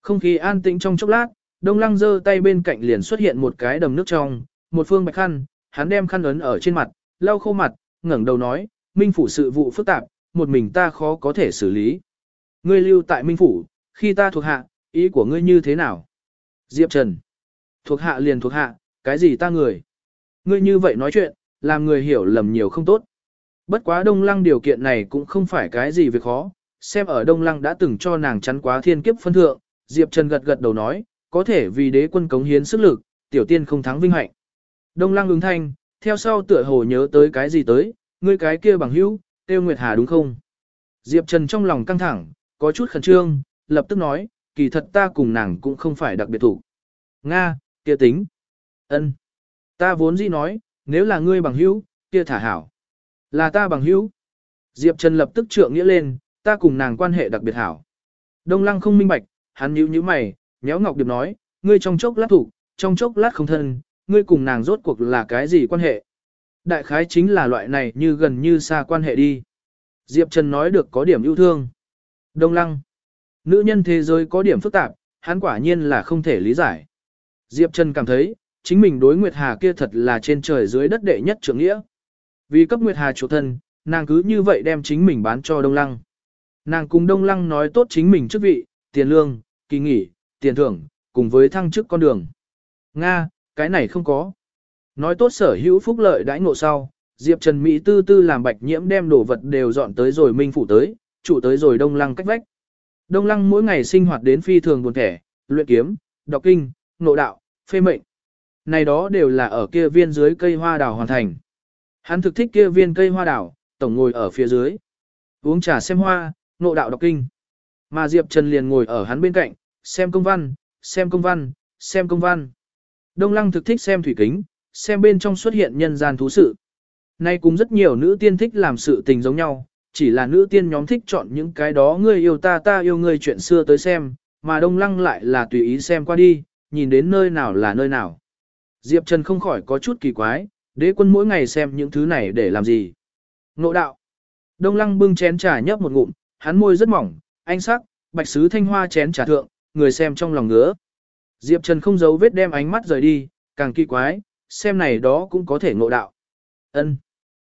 Không khí an tĩnh trong chốc lát, đông lăng giơ tay bên cạnh liền xuất hiện một cái đầm nước trong, một phương bạch khăn, hắn đem khăn ấn ở trên mặt, lau khô mặt, ngẩng đầu nói, minh phủ sự vụ phức tạp, một mình ta khó có thể xử lý. Ngươi lưu tại minh phủ, khi ta thuộc hạ, ý của ngươi như thế nào? Diệp Trần. Thuộc hạ liền thuộc hạ, cái gì ta người? Ngươi như vậy nói chuyện, làm người hiểu lầm nhiều không tốt. Bất quá Đông Lăng điều kiện này cũng không phải cái gì việc khó, xem ở Đông Lăng đã từng cho nàng chắn quá thiên kiếp phân thượng, Diệp Trần gật gật đầu nói, có thể vì đế quân cống hiến sức lực, tiểu tiên không thắng vinh hạnh. Đông Lăng ứng thanh, theo sau tựa hồ nhớ tới cái gì tới, ngươi cái kia bằng hữu, tiêu Nguyệt Hà đúng không? Diệp Trần trong lòng căng thẳng, có chút khẩn trương, lập tức nói, kỳ thật ta cùng nàng cũng không phải đặc biệt thủ. Nga, kia tính. ân Ta vốn dĩ nói, nếu là ngươi bằng hữu, kia thả hảo. Là ta bằng hữu. Diệp Trần lập tức trượng nghĩa lên, ta cùng nàng quan hệ đặc biệt hảo. Đông Lăng không minh bạch, hắn nhíu nhíu mày, nhéo Ngọc Điệp nói, ngươi trong chốc lát thủ, trong chốc lát không thân, ngươi cùng nàng rốt cuộc là cái gì quan hệ? Đại khái chính là loại này như gần như xa quan hệ đi. Diệp Trần nói được có điểm yêu thương. Đông Lăng. Nữ nhân thế giới có điểm phức tạp, hắn quả nhiên là không thể lý giải. Diệp Trần cảm thấy, chính mình đối Nguyệt Hà kia thật là trên trời dưới đất đệ nhất trưởng nghĩa. Vì cấp Nguyệt Hà chủ thân, nàng cứ như vậy đem chính mình bán cho Đông Lăng. Nàng cùng Đông Lăng nói tốt chính mình chức vị, tiền lương, kỳ nghỉ, tiền thưởng, cùng với thăng chức con đường. Nga, cái này không có. Nói tốt sở hữu phúc lợi đãi ngộ sau, Diệp Trần Mỹ tư tư làm bạch nhiễm đem đồ vật đều dọn tới rồi minh phủ tới, chủ tới rồi Đông Lăng cách vách. Đông Lăng mỗi ngày sinh hoạt đến phi thường buồn thẻ, luyện kiếm, đọc kinh, nộ đạo, phê mệnh. Này đó đều là ở kia viên dưới cây hoa đào hoàn thành. Hắn thực thích kia viên cây hoa đào, tổng ngồi ở phía dưới. Uống trà xem hoa, nộ đạo đọc kinh. Mà Diệp Trần liền ngồi ở hắn bên cạnh, xem công văn, xem công văn, xem công văn. Đông Lăng thực thích xem thủy kính, xem bên trong xuất hiện nhân gian thú sự. Nay cũng rất nhiều nữ tiên thích làm sự tình giống nhau, chỉ là nữ tiên nhóm thích chọn những cái đó ngươi yêu ta ta yêu ngươi chuyện xưa tới xem, mà Đông Lăng lại là tùy ý xem qua đi, nhìn đến nơi nào là nơi nào. Diệp Trần không khỏi có chút kỳ quái, đế quân mỗi ngày xem những thứ này để làm gì. Ngộ đạo. Đông Lăng bưng chén trà nhấp một ngụm, hắn môi rất mỏng, anh sắc, bạch sứ thanh hoa chén trà thượng, người xem trong lòng ngứa. Diệp Trần không giấu vết đem ánh mắt rời đi, càng kỳ quái, xem này đó cũng có thể ngộ đạo. Ân.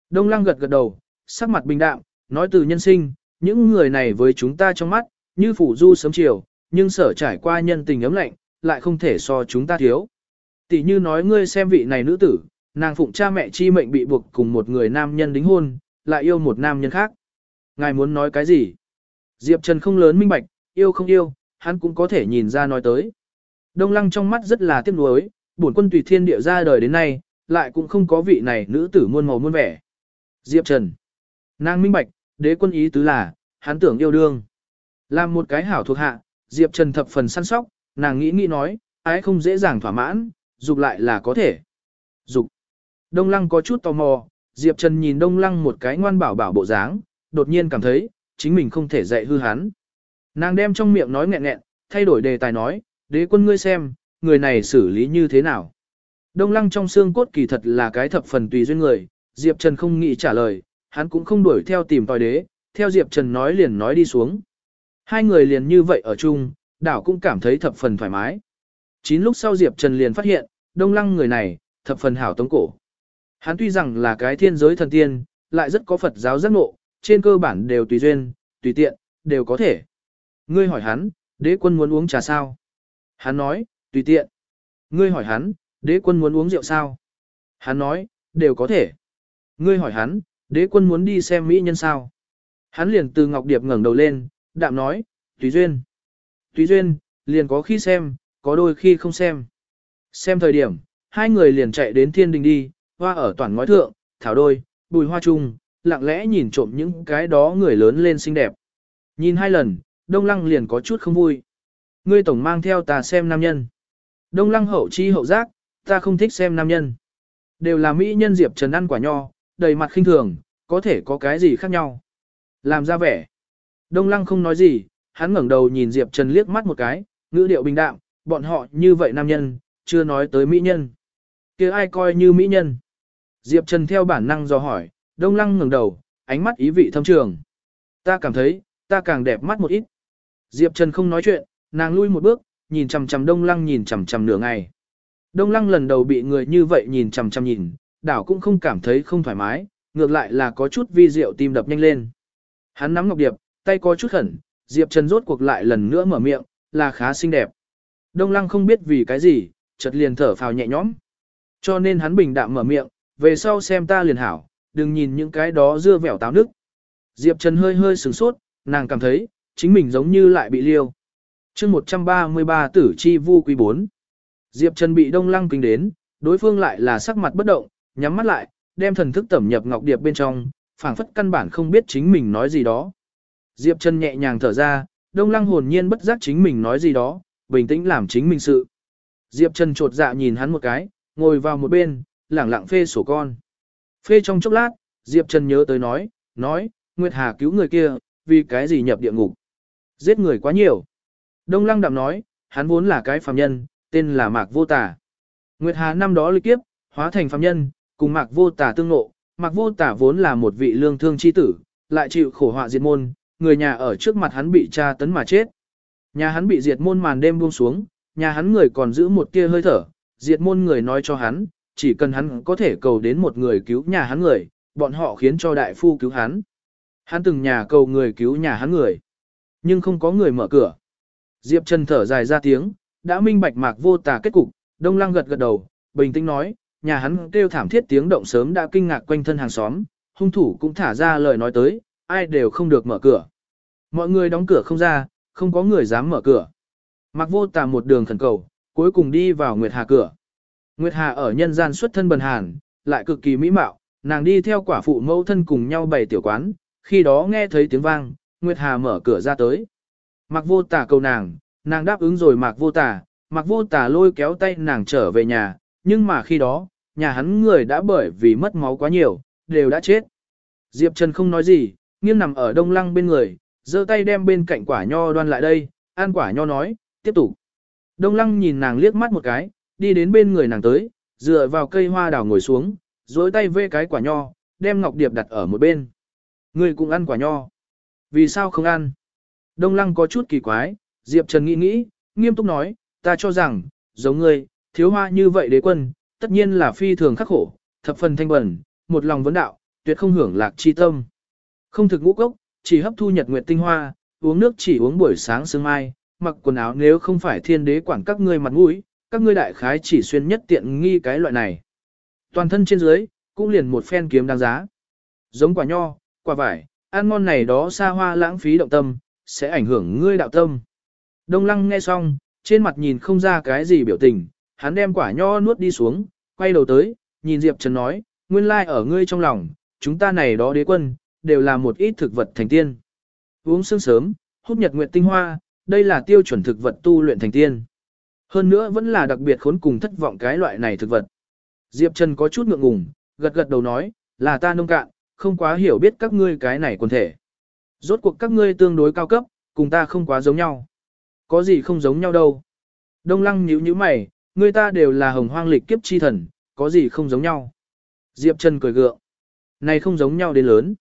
Đông Lăng gật gật đầu, sắc mặt bình đạm, nói từ nhân sinh, những người này với chúng ta trong mắt, như phủ du sớm chiều, nhưng sở trải qua nhân tình ấm lạnh, lại không thể so chúng ta thiếu. Tỷ như nói ngươi xem vị này nữ tử, nàng phụng cha mẹ chi mệnh bị buộc cùng một người nam nhân đính hôn, lại yêu một nam nhân khác. Ngài muốn nói cái gì? Diệp Trần không lớn minh bạch, yêu không yêu, hắn cũng có thể nhìn ra nói tới. Đông lăng trong mắt rất là tiếc nuối, bổn quân tùy thiên địa ra đời đến nay, lại cũng không có vị này nữ tử muôn màu muôn vẻ. Diệp Trần. Nàng minh bạch, đế quân ý tứ là, hắn tưởng yêu đương. Làm một cái hảo thuộc hạ, Diệp Trần thập phần săn sóc, nàng nghĩ nghĩ nói, ái không dễ dàng thỏa mãn, dục lại là có thể. Dục. Đông Lăng có chút tò mò, Diệp Trần nhìn Đông Lăng một cái ngoan bảo bảo bộ dáng, đột nhiên cảm thấy, chính mình không thể dạy hư hắn. Nàng đem trong miệng nói nghẹn nghẹn, thay đổi đề tài nói, đế quân ngươi xem, người này xử lý như thế nào. Đông Lăng trong xương cốt kỳ thật là cái thập phần tùy duyên người, Diệp Trần không nghĩ trả lời, hắn cũng không đuổi theo tìm tòi đế, theo Diệp Trần nói liền nói đi xuống. Hai người liền như vậy ở chung, đảo cũng cảm thấy thập phần thoải mái. Chín lúc sau Diệp Trần liền phát hiện, đông lăng người này, thập phần hảo tống cổ. Hắn tuy rằng là cái thiên giới thần tiên, lại rất có Phật giáo giác ngộ, trên cơ bản đều tùy duyên, tùy tiện, đều có thể. Ngươi hỏi hắn, đế quân muốn uống trà sao? Hắn nói, tùy tiện. Ngươi hỏi hắn, đế quân muốn uống rượu sao? Hắn nói, đều có thể. Ngươi hỏi hắn, đế quân muốn đi xem mỹ nhân sao? Hắn liền từ Ngọc Điệp ngẩng đầu lên, đạm nói, tùy duyên. Tùy duyên, liền có khi xem, có đôi khi không xem. Xem thời điểm, hai người liền chạy đến thiên đình đi, hoa ở toàn ngói thượng, thảo đôi, bùi hoa chung, lặng lẽ nhìn trộm những cái đó người lớn lên xinh đẹp. Nhìn hai lần, đông lăng liền có chút không vui. Ngươi tổng mang theo ta xem nam nhân. Đông lăng hậu chi hậu giác, ta không thích xem nam nhân. Đều là mỹ nhân diệp trần ăn quả nho, đầy mặt khinh thường, có thể có cái gì khác nhau. Làm ra vẻ. Đông lăng không nói gì, hắn ngẩng đầu nhìn Diệp Trần liếc mắt một cái, ngữ điệu bình đạm, bọn họ như vậy nam nhân, chưa nói tới mỹ nhân. kia ai coi như mỹ nhân? Diệp Trần theo bản năng do hỏi, đông lăng ngẩng đầu, ánh mắt ý vị thâm trường. Ta cảm thấy, ta càng đẹp mắt một ít. Diệp Trần không nói chuyện, nàng lui một bước, nhìn chằm chằm đông lăng nhìn chằm chằm nửa ngày. Đông lăng lần đầu bị người như vậy nhìn chằm chằm nhìn, đảo cũng không cảm thấy không thoải mái, ngược lại là có chút vi diệu tim đập nhanh lên. Hắn nắm ngọc điệp, tay có chút khẩn, Diệp Trần rốt cuộc lại lần nữa mở miệng, là khá xinh đẹp. Đông Lăng không biết vì cái gì, chợt liền thở phào nhẹ nhõm. Cho nên hắn bình đạm mở miệng, về sau xem ta liền hảo, đừng nhìn những cái đó dưa vẻo táo nước. Diệp Trần hơi hơi sửng sốt, nàng cảm thấy, chính mình giống như lại bị liêu. chương 133 tử chi vu quý 4. Diệp Trần bị Đông Lăng kinh đến, đối phương lại là sắc mặt bất động, nhắm mắt lại, đem thần thức tẩm nhập ngọc điệp bên trong, phảng phất căn bản không biết chính mình nói gì đó. Diệp Trần nhẹ nhàng thở ra, Đông Lăng hồn nhiên bất giác chính mình nói gì đó, bình tĩnh làm chính mình sự. Diệp Trần trột dạ nhìn hắn một cái, ngồi vào một bên, lẳng lặng phê sổ con. Phê trong chốc lát, Diệp Trần nhớ tới nói, nói, Nguyệt Hà cứu người kia, vì cái gì nhập địa ngục. Giết người quá nhiều. Đông Lăng đạm nói, hắn vốn là cái phàm nhân, tên là Mạc Vô Tà. Nguyệt Hà năm đó lịch kiếp, hóa thành phàm nhân, cùng Mạc Vô Tà tương ngộ. Mạc Vô Tà vốn là một vị lương thương chi tử, lại chịu khổ họa diệt môn, người nhà ở trước mặt hắn bị tra tấn mà chết. Nhà hắn bị diệt môn màn đêm buông xuống, nhà hắn người còn giữ một tia hơi thở, diệt môn người nói cho hắn, chỉ cần hắn có thể cầu đến một người cứu nhà hắn người, bọn họ khiến cho đại phu cứu hắn. Hắn từng nhà cầu người cứu nhà hắn người, nhưng không có người mở cửa. Diệp Trần thở dài ra tiếng, đã minh bạch mạc vô tà kết cục, Đông Lăng gật gật đầu, bình tĩnh nói, nhà hắn kêu thảm thiết tiếng động sớm đã kinh ngạc quanh thân hàng xóm, hung thủ cũng thả ra lời nói tới, ai đều không được mở cửa. Mọi người đóng cửa không ra, không có người dám mở cửa. mạc vô tà một đường thần cầu, cuối cùng đi vào Nguyệt Hà cửa. Nguyệt Hà ở nhân gian xuất thân bần hàn, lại cực kỳ mỹ mạo, nàng đi theo quả phụ mẫu thân cùng nhau bày tiểu quán, khi đó nghe thấy tiếng vang, Nguyệt Hà mở cửa ra tới. Mặc vô tà cầu nàng, nàng đáp ứng rồi mặc vô tà, mặc vô tà lôi kéo tay nàng trở về nhà, nhưng mà khi đó, nhà hắn người đã bởi vì mất máu quá nhiều, đều đã chết. Diệp Trần không nói gì, nghiêng nằm ở đông lăng bên người, giơ tay đem bên cạnh quả nho đoan lại đây, An quả nho nói, tiếp tục. Đông lăng nhìn nàng liếc mắt một cái, đi đến bên người nàng tới, dựa vào cây hoa đào ngồi xuống, dối tay vê cái quả nho, đem ngọc điệp đặt ở một bên. Người cũng ăn quả nho. Vì sao không ăn? Đông lăng có chút kỳ quái, Diệp Trần nghĩ nghĩ, nghiêm túc nói, ta cho rằng, giống ngươi, thiếu hoa như vậy đế quân, tất nhiên là phi thường khắc khổ, thập phần thanh bẩn, một lòng vấn đạo, tuyệt không hưởng lạc chi tâm. Không thực ngũ cốc, chỉ hấp thu nhật nguyệt tinh hoa, uống nước chỉ uống buổi sáng sương mai, mặc quần áo nếu không phải thiên đế quản các ngươi mặt mũi, các ngươi đại khái chỉ xuyên nhất tiện nghi cái loại này. Toàn thân trên dưới, cũng liền một phen kiếm đáng giá. Giống quả nho, quả vải, ăn ngon này đó xa hoa lãng phí động tâm, sẽ ảnh hưởng ngươi đạo tâm. Đông lăng nghe xong, trên mặt nhìn không ra cái gì biểu tình, hắn đem quả nho nuốt đi xuống, quay đầu tới, nhìn Diệp Trần nói, nguyên lai ở ngươi trong lòng, chúng ta này đó đế quân, đều là một ít thực vật thành tiên. Uống sương sớm, hút nhật nguyệt tinh hoa, đây là tiêu chuẩn thực vật tu luyện thành tiên. Hơn nữa vẫn là đặc biệt khốn cùng thất vọng cái loại này thực vật. Diệp Trần có chút ngượng ngùng, gật gật đầu nói, là ta nông cạn, không quá hiểu biết các ngươi cái này quần thể. Rốt cuộc các ngươi tương đối cao cấp, cùng ta không quá giống nhau. Có gì không giống nhau đâu. Đông lăng nhíu nhíu mày, người ta đều là hồng hoang lịch kiếp chi thần, có gì không giống nhau. Diệp Trần cười gượng. Này không giống nhau đến lớn.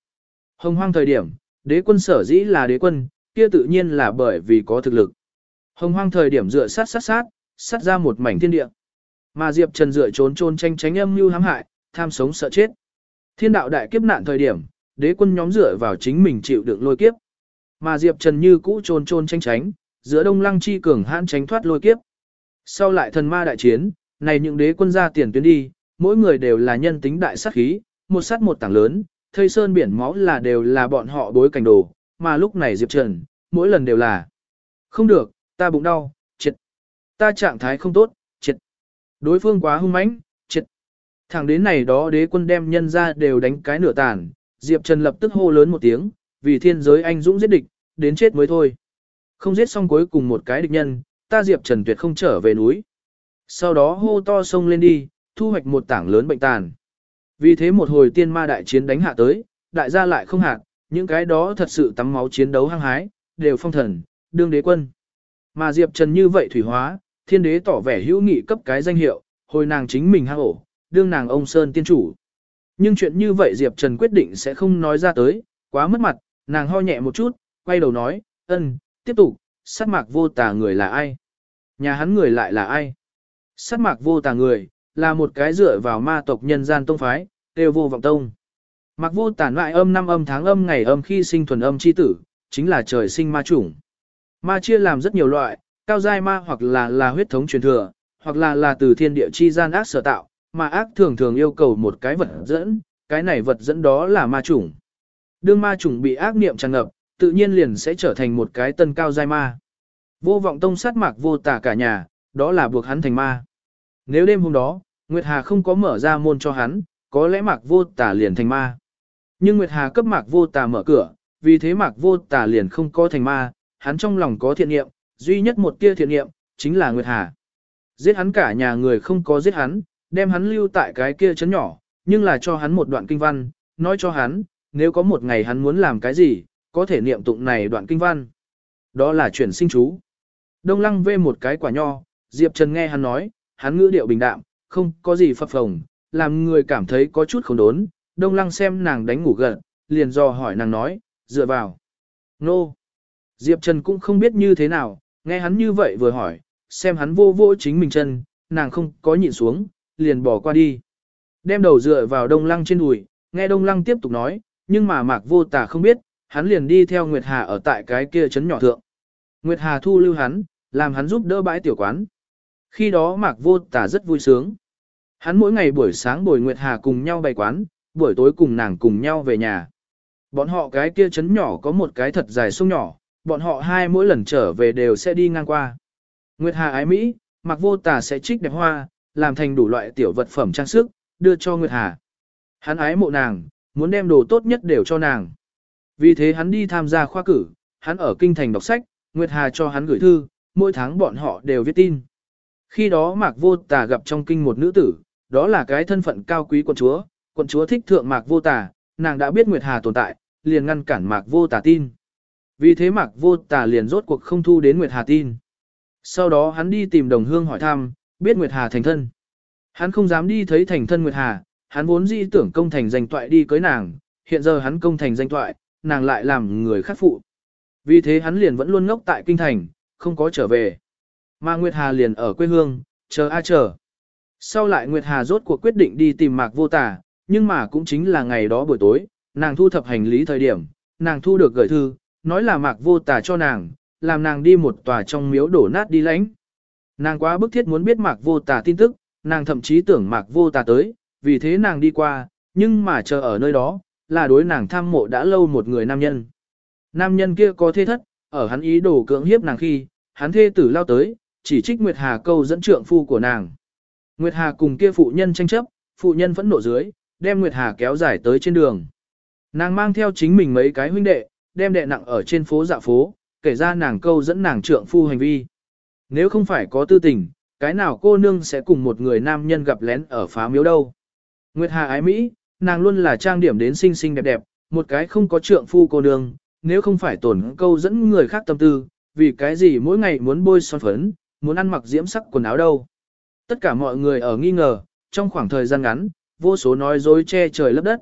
Hồng hoang thời điểm, đế quân sở dĩ là đế quân, kia tự nhiên là bởi vì có thực lực. Hồng hoang thời điểm dựa sát sát sát, sát ra một mảnh thiên địa. Mà Diệp Trần dựa trốn trôn tranh tránh âm mưu hãm hại, tham sống sợ chết. Thiên đạo đại kiếp nạn thời điểm, đế quân nhóm dựa vào chính mình chịu đựng lôi kiếp. Mà Diệp Trần như cũ trôn trôn tranh tránh, giữa đông lăng chi cường hãn tránh thoát lôi kiếp. Sau lại thần ma đại chiến, này những đế quân ra tiền tuyến đi, mỗi người đều là nhân tính đại sát khí, một sát một tảng lớn, thây sơn biển máu là đều là bọn họ bối cảnh đồ, mà lúc này Diệp Trần, mỗi lần đều là không được, ta bụng đau, triệt. Ta trạng thái không tốt, triệt. Đối phương quá hung mãnh. Thẳng đến này đó đế quân đem nhân ra đều đánh cái nửa tàn, Diệp Trần lập tức hô lớn một tiếng, vì thiên giới anh dũng giết địch, đến chết mới thôi. Không giết xong cuối cùng một cái địch nhân, ta Diệp Trần tuyệt không trở về núi. Sau đó hô to sông lên đi, thu hoạch một tảng lớn bệnh tàn. Vì thế một hồi tiên ma đại chiến đánh hạ tới, đại gia lại không hạ, những cái đó thật sự tắm máu chiến đấu hăng hái, đều phong thần, đương đế quân. Mà Diệp Trần như vậy thủy hóa, thiên đế tỏ vẻ hữu nghị cấp cái danh hiệu, hồi nàng chính mình hang ổ, đương nàng ông Sơn tiên chủ. Nhưng chuyện như vậy Diệp Trần quyết định sẽ không nói ra tới, quá mất mặt, nàng ho nhẹ một chút, quay đầu nói, ân, tiếp tục, sát mạc vô tà người là ai? Nhà hắn người lại là ai? Sát mạc vô tà người, là một cái dựa vào ma tộc nhân gian tông phái, đều vô vọng tông. Mạc vô tà lại âm năm âm tháng âm ngày âm khi sinh thuần âm chi tử, chính là trời sinh ma chủng. Ma chia làm rất nhiều loại, cao giai ma hoặc là là huyết thống truyền thừa, hoặc là là từ thiên địa chi gian ác sở tạo, mà ác thường thường yêu cầu một cái vật dẫn, cái này vật dẫn đó là ma chủng. Đương ma chủng bị ác niệm tràn ngập, tự nhiên liền sẽ trở thành một cái tân cao giai ma. Vô vọng tông sát mạc vô tả cả nhà, đó là buộc hắn thành ma. Nếu đêm hôm đó, Nguyệt Hà không có mở ra môn cho hắn, có lẽ mạc vô tả liền thành ma. Nhưng Nguyệt Hà cấp mạc vô tả mở cửa, vì thế mạc vô tả liền không có thành ma, hắn trong lòng có thiện niệm, duy nhất một tia thiện niệm, chính là Nguyệt Hà. Giết hắn cả nhà người không có giết hắn, đem hắn lưu tại cái kia chấn nhỏ, nhưng là cho hắn một đoạn kinh văn, nói cho hắn, nếu có một ngày hắn muốn làm cái gì, có thể niệm tụng này đoạn kinh văn. Đó là chuyển sinh chú. Đông lăng vê một cái quả nho, Diệp Trần nghe hắn nói, hắn ngữ điệu bình đạm, không có gì phập phồng, làm người cảm thấy có chút không đốn. Đông lăng xem nàng đánh ngủ gần, liền do hỏi nàng nói, dựa vào. Nô. Diệp Trần cũng không biết như thế nào, nghe hắn như vậy vừa hỏi, xem hắn vô vô chính mình chân, nàng không có nhịn xuống, liền bỏ qua đi. Đem đầu dựa vào đông lăng trên đùi, nghe đông lăng tiếp tục nói, nhưng mà mạc vô tà không biết, hắn liền đi theo Nguyệt Hà ở tại cái kia trấn nhỏ thượng. Nguyệt Hà thu lưu hắn, làm hắn giúp đỡ bãi tiểu quán. Khi đó mạc vô tà rất vui sướng. Hắn mỗi ngày buổi sáng bồi Nguyệt Hà cùng nhau bày quán, buổi tối cùng nàng cùng nhau về nhà. Bọn họ cái kia trấn nhỏ có một cái thật dài sông nhỏ, bọn họ hai mỗi lần trở về đều sẽ đi ngang qua. Nguyệt Hà ái Mỹ, mặc vô tà sẽ trích đẹp hoa, làm thành đủ loại tiểu vật phẩm trang sức, đưa cho Nguyệt Hà. Hắn ái mộ nàng, muốn đem đồ tốt nhất đều cho nàng. Vì thế hắn đi tham gia khoa cử, hắn ở kinh thành đọc sách, Nguyệt Hà cho hắn gửi thư, mỗi tháng bọn họ đều viết tin. Khi đó Mạc Vô Tà gặp trong kinh một nữ tử, đó là cái thân phận cao quý quận chúa, quận chúa thích thượng Mạc Vô Tà, nàng đã biết Nguyệt Hà tồn tại, liền ngăn cản Mạc Vô Tà tin. Vì thế Mạc Vô Tà liền rốt cuộc không thu đến Nguyệt Hà tin. Sau đó hắn đi tìm đồng hương hỏi thăm, biết Nguyệt Hà thành thân. Hắn không dám đi thấy thành thân Nguyệt Hà, hắn vốn dĩ tưởng công thành danh toại đi cưới nàng, hiện giờ hắn công thành danh toại, nàng lại làm người khác phụ. Vì thế hắn liền vẫn luôn ngốc tại kinh thành, không có trở về. Mà Nguyệt Hà liền ở quê hương, chờ a chờ. Sau lại Nguyệt Hà rốt cuộc quyết định đi tìm Mạc Vô Tà, nhưng mà cũng chính là ngày đó buổi tối, nàng thu thập hành lý thời điểm, nàng thu được gửi thư, nói là Mạc Vô Tà cho nàng, làm nàng đi một tòa trong miếu đổ nát đi lãnh. Nàng quá bức thiết muốn biết Mạc Vô Tà tin tức, nàng thậm chí tưởng Mạc Vô Tà tới, vì thế nàng đi qua, nhưng mà chờ ở nơi đó, là đối nàng tham mộ đã lâu một người nam nhân. Nam nhân kia có thế thất, ở hắn ý đồ cưỡng hiếp nàng khi, hắn thê tử lao tới, chỉ trích Nguyệt Hà câu dẫn trượng phu của nàng. Nguyệt Hà cùng kia phụ nhân tranh chấp, phụ nhân vẫn nộ dưới, đem Nguyệt Hà kéo dài tới trên đường. Nàng mang theo chính mình mấy cái huynh đệ, đem đệ nặng ở trên phố dạ phố, kể ra nàng câu dẫn nàng trượng phu hành vi. Nếu không phải có tư tình, cái nào cô nương sẽ cùng một người nam nhân gặp lén ở phá miếu đâu. Nguyệt Hà ái Mỹ, nàng luôn là trang điểm đến xinh xinh đẹp đẹp, một cái không có trượng phu cô nương, nếu không phải tổn câu dẫn người khác tâm tư, vì cái gì mỗi ngày muốn bôi son phấn, muốn ăn mặc diễm sắc quần áo đâu. Tất cả mọi người ở nghi ngờ, trong khoảng thời gian ngắn, vô số nói dối che trời lấp đất.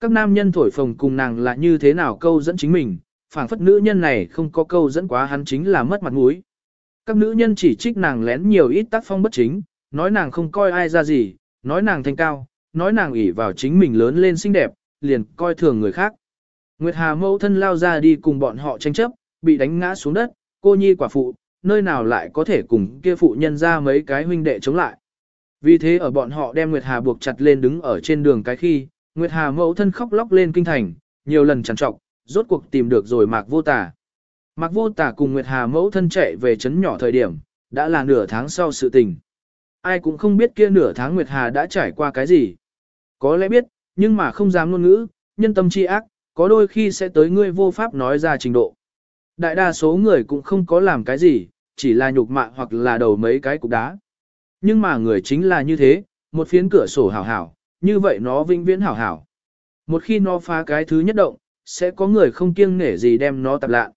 Các nam nhân thổi phồng cùng nàng là như thế nào câu dẫn chính mình, phảng phất nữ nhân này không có câu dẫn quá hắn chính là mất mặt mũi. Các nữ nhân chỉ trích nàng lén nhiều ít tác phong bất chính, nói nàng không coi ai ra gì, nói nàng thanh cao, nói nàng ủy vào chính mình lớn lên xinh đẹp, liền coi thường người khác. Nguyệt Hà mẫu thân lao ra đi cùng bọn họ tranh chấp, bị đánh ngã xuống đất, cô nhi quả phụ, nơi nào lại có thể cùng kia phụ nhân ra mấy cái huynh đệ chống lại. Vì thế ở bọn họ đem Nguyệt Hà buộc chặt lên đứng ở trên đường cái khi, Nguyệt Hà mẫu thân khóc lóc lên kinh thành, nhiều lần trằn trọc, rốt cuộc tìm được rồi Mạc Vô tả. Mạc Vô Tà cùng Nguyệt Hà mẫu thân chạy về trấn nhỏ thời điểm, đã là nửa tháng sau sự tình. Ai cũng không biết kia nửa tháng Nguyệt Hà đã trải qua cái gì. Có lẽ biết, nhưng mà không dám ngôn ngữ, nhân tâm chi ác, có đôi khi sẽ tới ngươi vô pháp nói ra trình độ. Đại đa số người cũng không có làm cái gì, chỉ là nhục mạ hoặc là đầu mấy cái cục đá. Nhưng mà người chính là như thế, một phiến cửa sổ hảo hảo, như vậy nó vĩnh viễn hảo hảo. Một khi nó phá cái thứ nhất động, sẽ có người không kiêng nể gì đem nó tập lạ.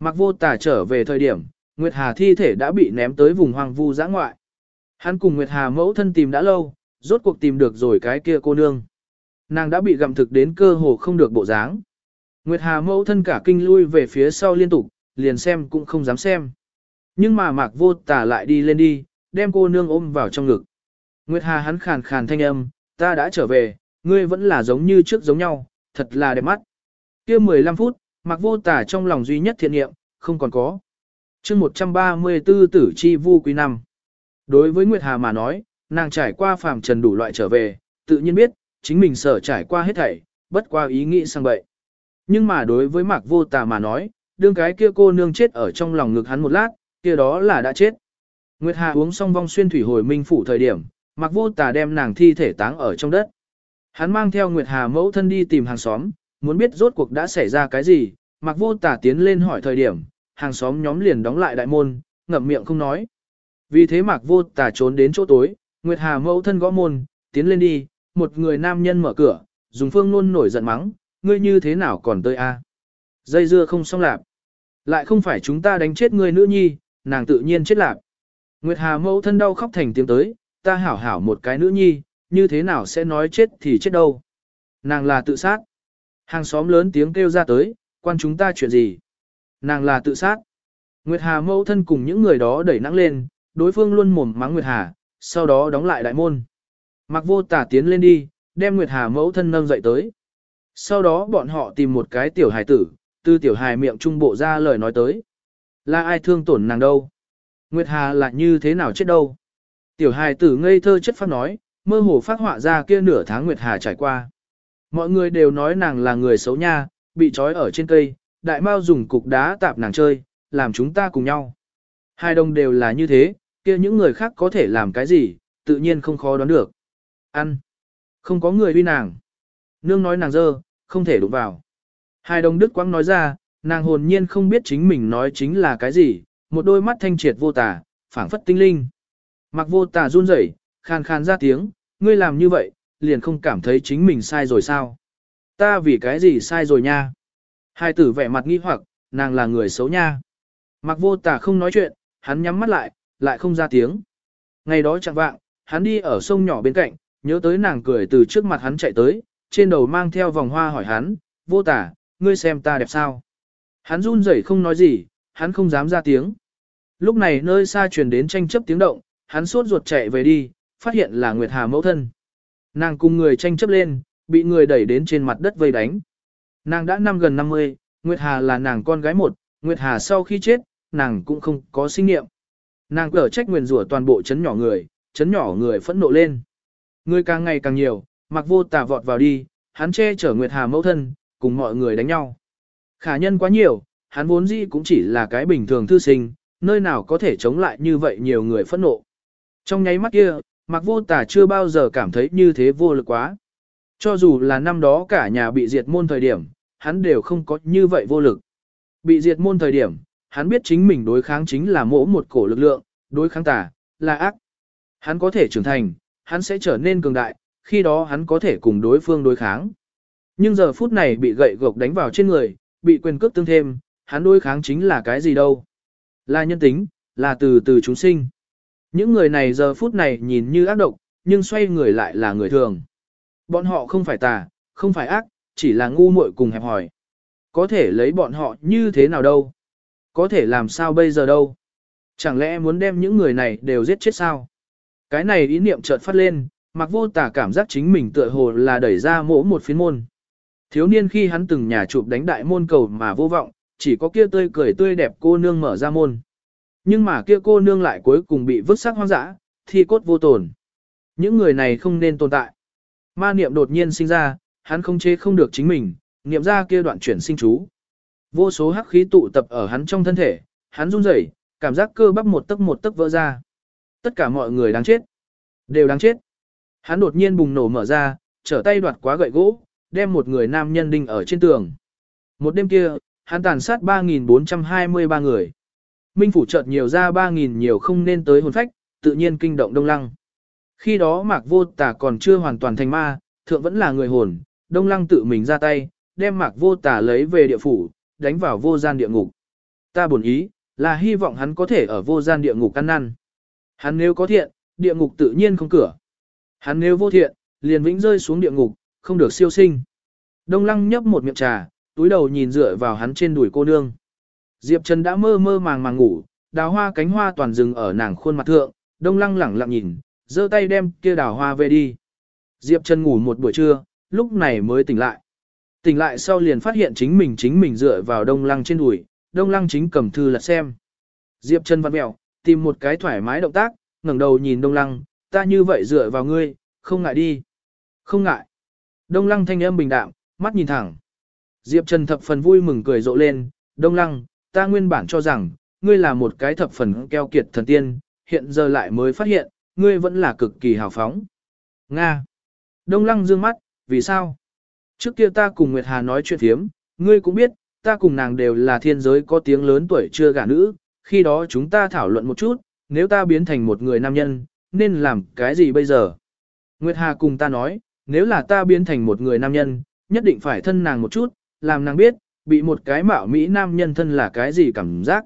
Mặc vô tả trở về thời điểm, Nguyệt Hà thi thể đã bị ném tới vùng hoang vu giã ngoại. Hắn cùng Nguyệt Hà mẫu thân tìm đã lâu, rốt cuộc tìm được rồi cái kia cô nương. Nàng đã bị gặm thực đến cơ hồ không được bộ dáng. Nguyệt Hà mẫu thân cả kinh lui về phía sau liên tục, liền xem cũng không dám xem. Nhưng mà Mạc Vô Tà lại đi lên đi, đem cô nương ôm vào trong ngực. Nguyệt Hà hắn khàn khàn thanh âm, ta đã trở về, ngươi vẫn là giống như trước giống nhau, thật là đẹp mắt. kia 15 phút, Mạc Vô tả trong lòng duy nhất thiện nghiệm, không còn có. chương 134 tử chi vu quý năm. Đối với Nguyệt Hà mà nói, nàng trải qua phàm trần đủ loại trở về, tự nhiên biết, chính mình sở trải qua hết thảy, bất qua ý nghĩ sang bậy. Nhưng mà đối với Mạc Vô Tà mà nói, đương cái kia cô nương chết ở trong lòng ngực hắn một lát, kia đó là đã chết. Nguyệt Hà uống xong vong xuyên thủy hồi minh phủ thời điểm, Mạc Vô Tà đem nàng thi thể táng ở trong đất. Hắn mang theo Nguyệt Hà mẫu thân đi tìm hàng xóm, muốn biết rốt cuộc đã xảy ra cái gì, Mạc Vô Tà tiến lên hỏi thời điểm, hàng xóm nhóm liền đóng lại đại môn, ngậm miệng không nói. Vì thế Mạc Vô Tà trốn đến chỗ tối, Nguyệt Hà mẫu thân gõ môn, tiến lên đi, một người nam nhân mở cửa, dùng phương luôn nổi giận mắng, ngươi như thế nào còn tới a? Dây dưa không xong lạp. Lại không phải chúng ta đánh chết ngươi nữ nhi, nàng tự nhiên chết lạp. Nguyệt Hà mẫu thân đau khóc thành tiếng tới, ta hảo hảo một cái nữ nhi, như thế nào sẽ nói chết thì chết đâu. Nàng là tự sát. Hàng xóm lớn tiếng kêu ra tới, quan chúng ta chuyện gì? Nàng là tự sát. Nguyệt Hà mẫu thân cùng những người đó đẩy nắng lên, đối phương luôn mồm mắng Nguyệt Hà, sau đó đóng lại đại môn. Mặc vô tả tiến lên đi, đem Nguyệt Hà mẫu thân nâng dậy tới. Sau đó bọn họ tìm một cái tiểu hài tử, từ tiểu hài miệng trung bộ ra lời nói tới. Là ai thương tổn nàng đâu? Nguyệt Hà là như thế nào chết đâu? Tiểu hài tử ngây thơ chất phát nói, mơ hồ phát họa ra kia nửa tháng Nguyệt Hà trải qua. Mọi người đều nói nàng là người xấu nha, bị trói ở trên cây, đại mao dùng cục đá tạp nàng chơi, làm chúng ta cùng nhau. Hai đồng đều là như thế, kia những người khác có thể làm cái gì, tự nhiên không khó đoán được. Ăn. Không có người uy nàng. Nương nói nàng dơ, không thể đụng vào. Hai đồng đức quang nói ra, nàng hồn nhiên không biết chính mình nói chính là cái gì, một đôi mắt thanh triệt vô tà, phảng phất tinh linh. Mặc vô tà run rẩy, khàn khàn ra tiếng, ngươi làm như vậy, liền không cảm thấy chính mình sai rồi sao? Ta vì cái gì sai rồi nha? Hai tử vẻ mặt nghi hoặc, nàng là người xấu nha. Mặc vô tả không nói chuyện, hắn nhắm mắt lại, lại không ra tiếng. Ngày đó chẳng vạng, hắn đi ở sông nhỏ bên cạnh, nhớ tới nàng cười từ trước mặt hắn chạy tới, trên đầu mang theo vòng hoa hỏi hắn, vô tả, ngươi xem ta đẹp sao? Hắn run rẩy không nói gì, hắn không dám ra tiếng. Lúc này nơi xa truyền đến tranh chấp tiếng động, hắn sốt ruột chạy về đi, phát hiện là Nguyệt Hà mẫu thân. Nàng cùng người tranh chấp lên, bị người đẩy đến trên mặt đất vây đánh. Nàng đã năm gần 50, Nguyệt Hà là nàng con gái một, Nguyệt Hà sau khi chết, nàng cũng không có sinh nghiệm. Nàng cở trách nguyền rủa toàn bộ chấn nhỏ người, chấn nhỏ người phẫn nộ lên. Người càng ngày càng nhiều, mặc vô tà vọt vào đi, hắn che chở Nguyệt Hà mẫu thân, cùng mọi người đánh nhau. Khả nhân quá nhiều, hắn vốn dĩ cũng chỉ là cái bình thường thư sinh, nơi nào có thể chống lại như vậy nhiều người phẫn nộ. Trong nháy mắt kia, Mạc vô tà chưa bao giờ cảm thấy như thế vô lực quá. Cho dù là năm đó cả nhà bị diệt môn thời điểm, hắn đều không có như vậy vô lực. Bị diệt môn thời điểm, hắn biết chính mình đối kháng chính là mỗ một cổ lực lượng, đối kháng tà, là ác. Hắn có thể trưởng thành, hắn sẽ trở nên cường đại, khi đó hắn có thể cùng đối phương đối kháng. Nhưng giờ phút này bị gậy gộc đánh vào trên người, bị quyền cước tương thêm, hắn đối kháng chính là cái gì đâu? Là nhân tính, là từ từ chúng sinh. Những người này giờ phút này nhìn như ác độc, nhưng xoay người lại là người thường. Bọn họ không phải tà, không phải ác, chỉ là ngu muội cùng hẹp hỏi. Có thể lấy bọn họ như thế nào đâu? Có thể làm sao bây giờ đâu? Chẳng lẽ muốn đem những người này đều giết chết sao? Cái này ý niệm chợt phát lên, mặc vô tả cảm giác chính mình tựa hồ là đẩy ra mỗ một phiến môn. Thiếu niên khi hắn từng nhà chụp đánh đại môn cầu mà vô vọng, chỉ có kia tươi cười tươi đẹp cô nương mở ra môn. Nhưng mà kia cô nương lại cuối cùng bị vứt xác hoang dã, thi cốt vô tồn. Những người này không nên tồn tại. Ma niệm đột nhiên sinh ra, hắn không chế không được chính mình, niệm ra kia đoạn chuyển sinh chú. Vô số hắc khí tụ tập ở hắn trong thân thể, hắn run rẩy, cảm giác cơ bắp một tấc một tấc vỡ ra. Tất cả mọi người đáng chết. Đều đáng chết. Hắn đột nhiên bùng nổ mở ra, trở tay đoạt quá gậy gỗ, đem một người nam nhân đinh ở trên tường. Một đêm kia, hắn tàn sát 3.423 người. Minh phủ chợt nhiều ra 3.000 nhiều không nên tới hồn phách, tự nhiên kinh động đông lăng. Khi đó mạc vô tà còn chưa hoàn toàn thành ma, thượng vẫn là người hồn, đông lăng tự mình ra tay, đem mạc vô tà lấy về địa phủ, đánh vào vô gian địa ngục. Ta buồn ý, là hy vọng hắn có thể ở vô gian địa ngục ăn năn. Hắn nếu có thiện, địa ngục tự nhiên không cửa. Hắn nếu vô thiện, liền vĩnh rơi xuống địa ngục, không được siêu sinh. Đông lăng nhấp một miệng trà, túi đầu nhìn dựa vào hắn trên đùi cô nương. Diệp Trần đã mơ mơ màng màng ngủ, đào hoa cánh hoa toàn rừng ở nàng khuôn mặt thượng, đông lăng lẳng lặng nhìn, giơ tay đem kia đào hoa về đi. Diệp Trần ngủ một buổi trưa, lúc này mới tỉnh lại. Tỉnh lại sau liền phát hiện chính mình chính mình dựa vào đông lăng trên đùi, đông lăng chính cầm thư lật xem. Diệp Trần văn mẹo, tìm một cái thoải mái động tác, ngẩng đầu nhìn đông lăng, ta như vậy dựa vào ngươi, không ngại đi. Không ngại. Đông lăng thanh âm bình đạm, mắt nhìn thẳng. Diệp Trần thập phần vui mừng cười rộ lên, đông lăng, ta nguyên bản cho rằng, ngươi là một cái thập phần keo kiệt thần tiên, hiện giờ lại mới phát hiện, ngươi vẫn là cực kỳ hào phóng. Nga. Đông lăng dương mắt, vì sao? Trước kia ta cùng Nguyệt Hà nói chuyện thiếm, ngươi cũng biết, ta cùng nàng đều là thiên giới có tiếng lớn tuổi chưa gả nữ, khi đó chúng ta thảo luận một chút, nếu ta biến thành một người nam nhân, nên làm cái gì bây giờ? Nguyệt Hà cùng ta nói, nếu là ta biến thành một người nam nhân, nhất định phải thân nàng một chút, làm nàng biết, bị một cái mạo Mỹ nam nhân thân là cái gì cảm giác.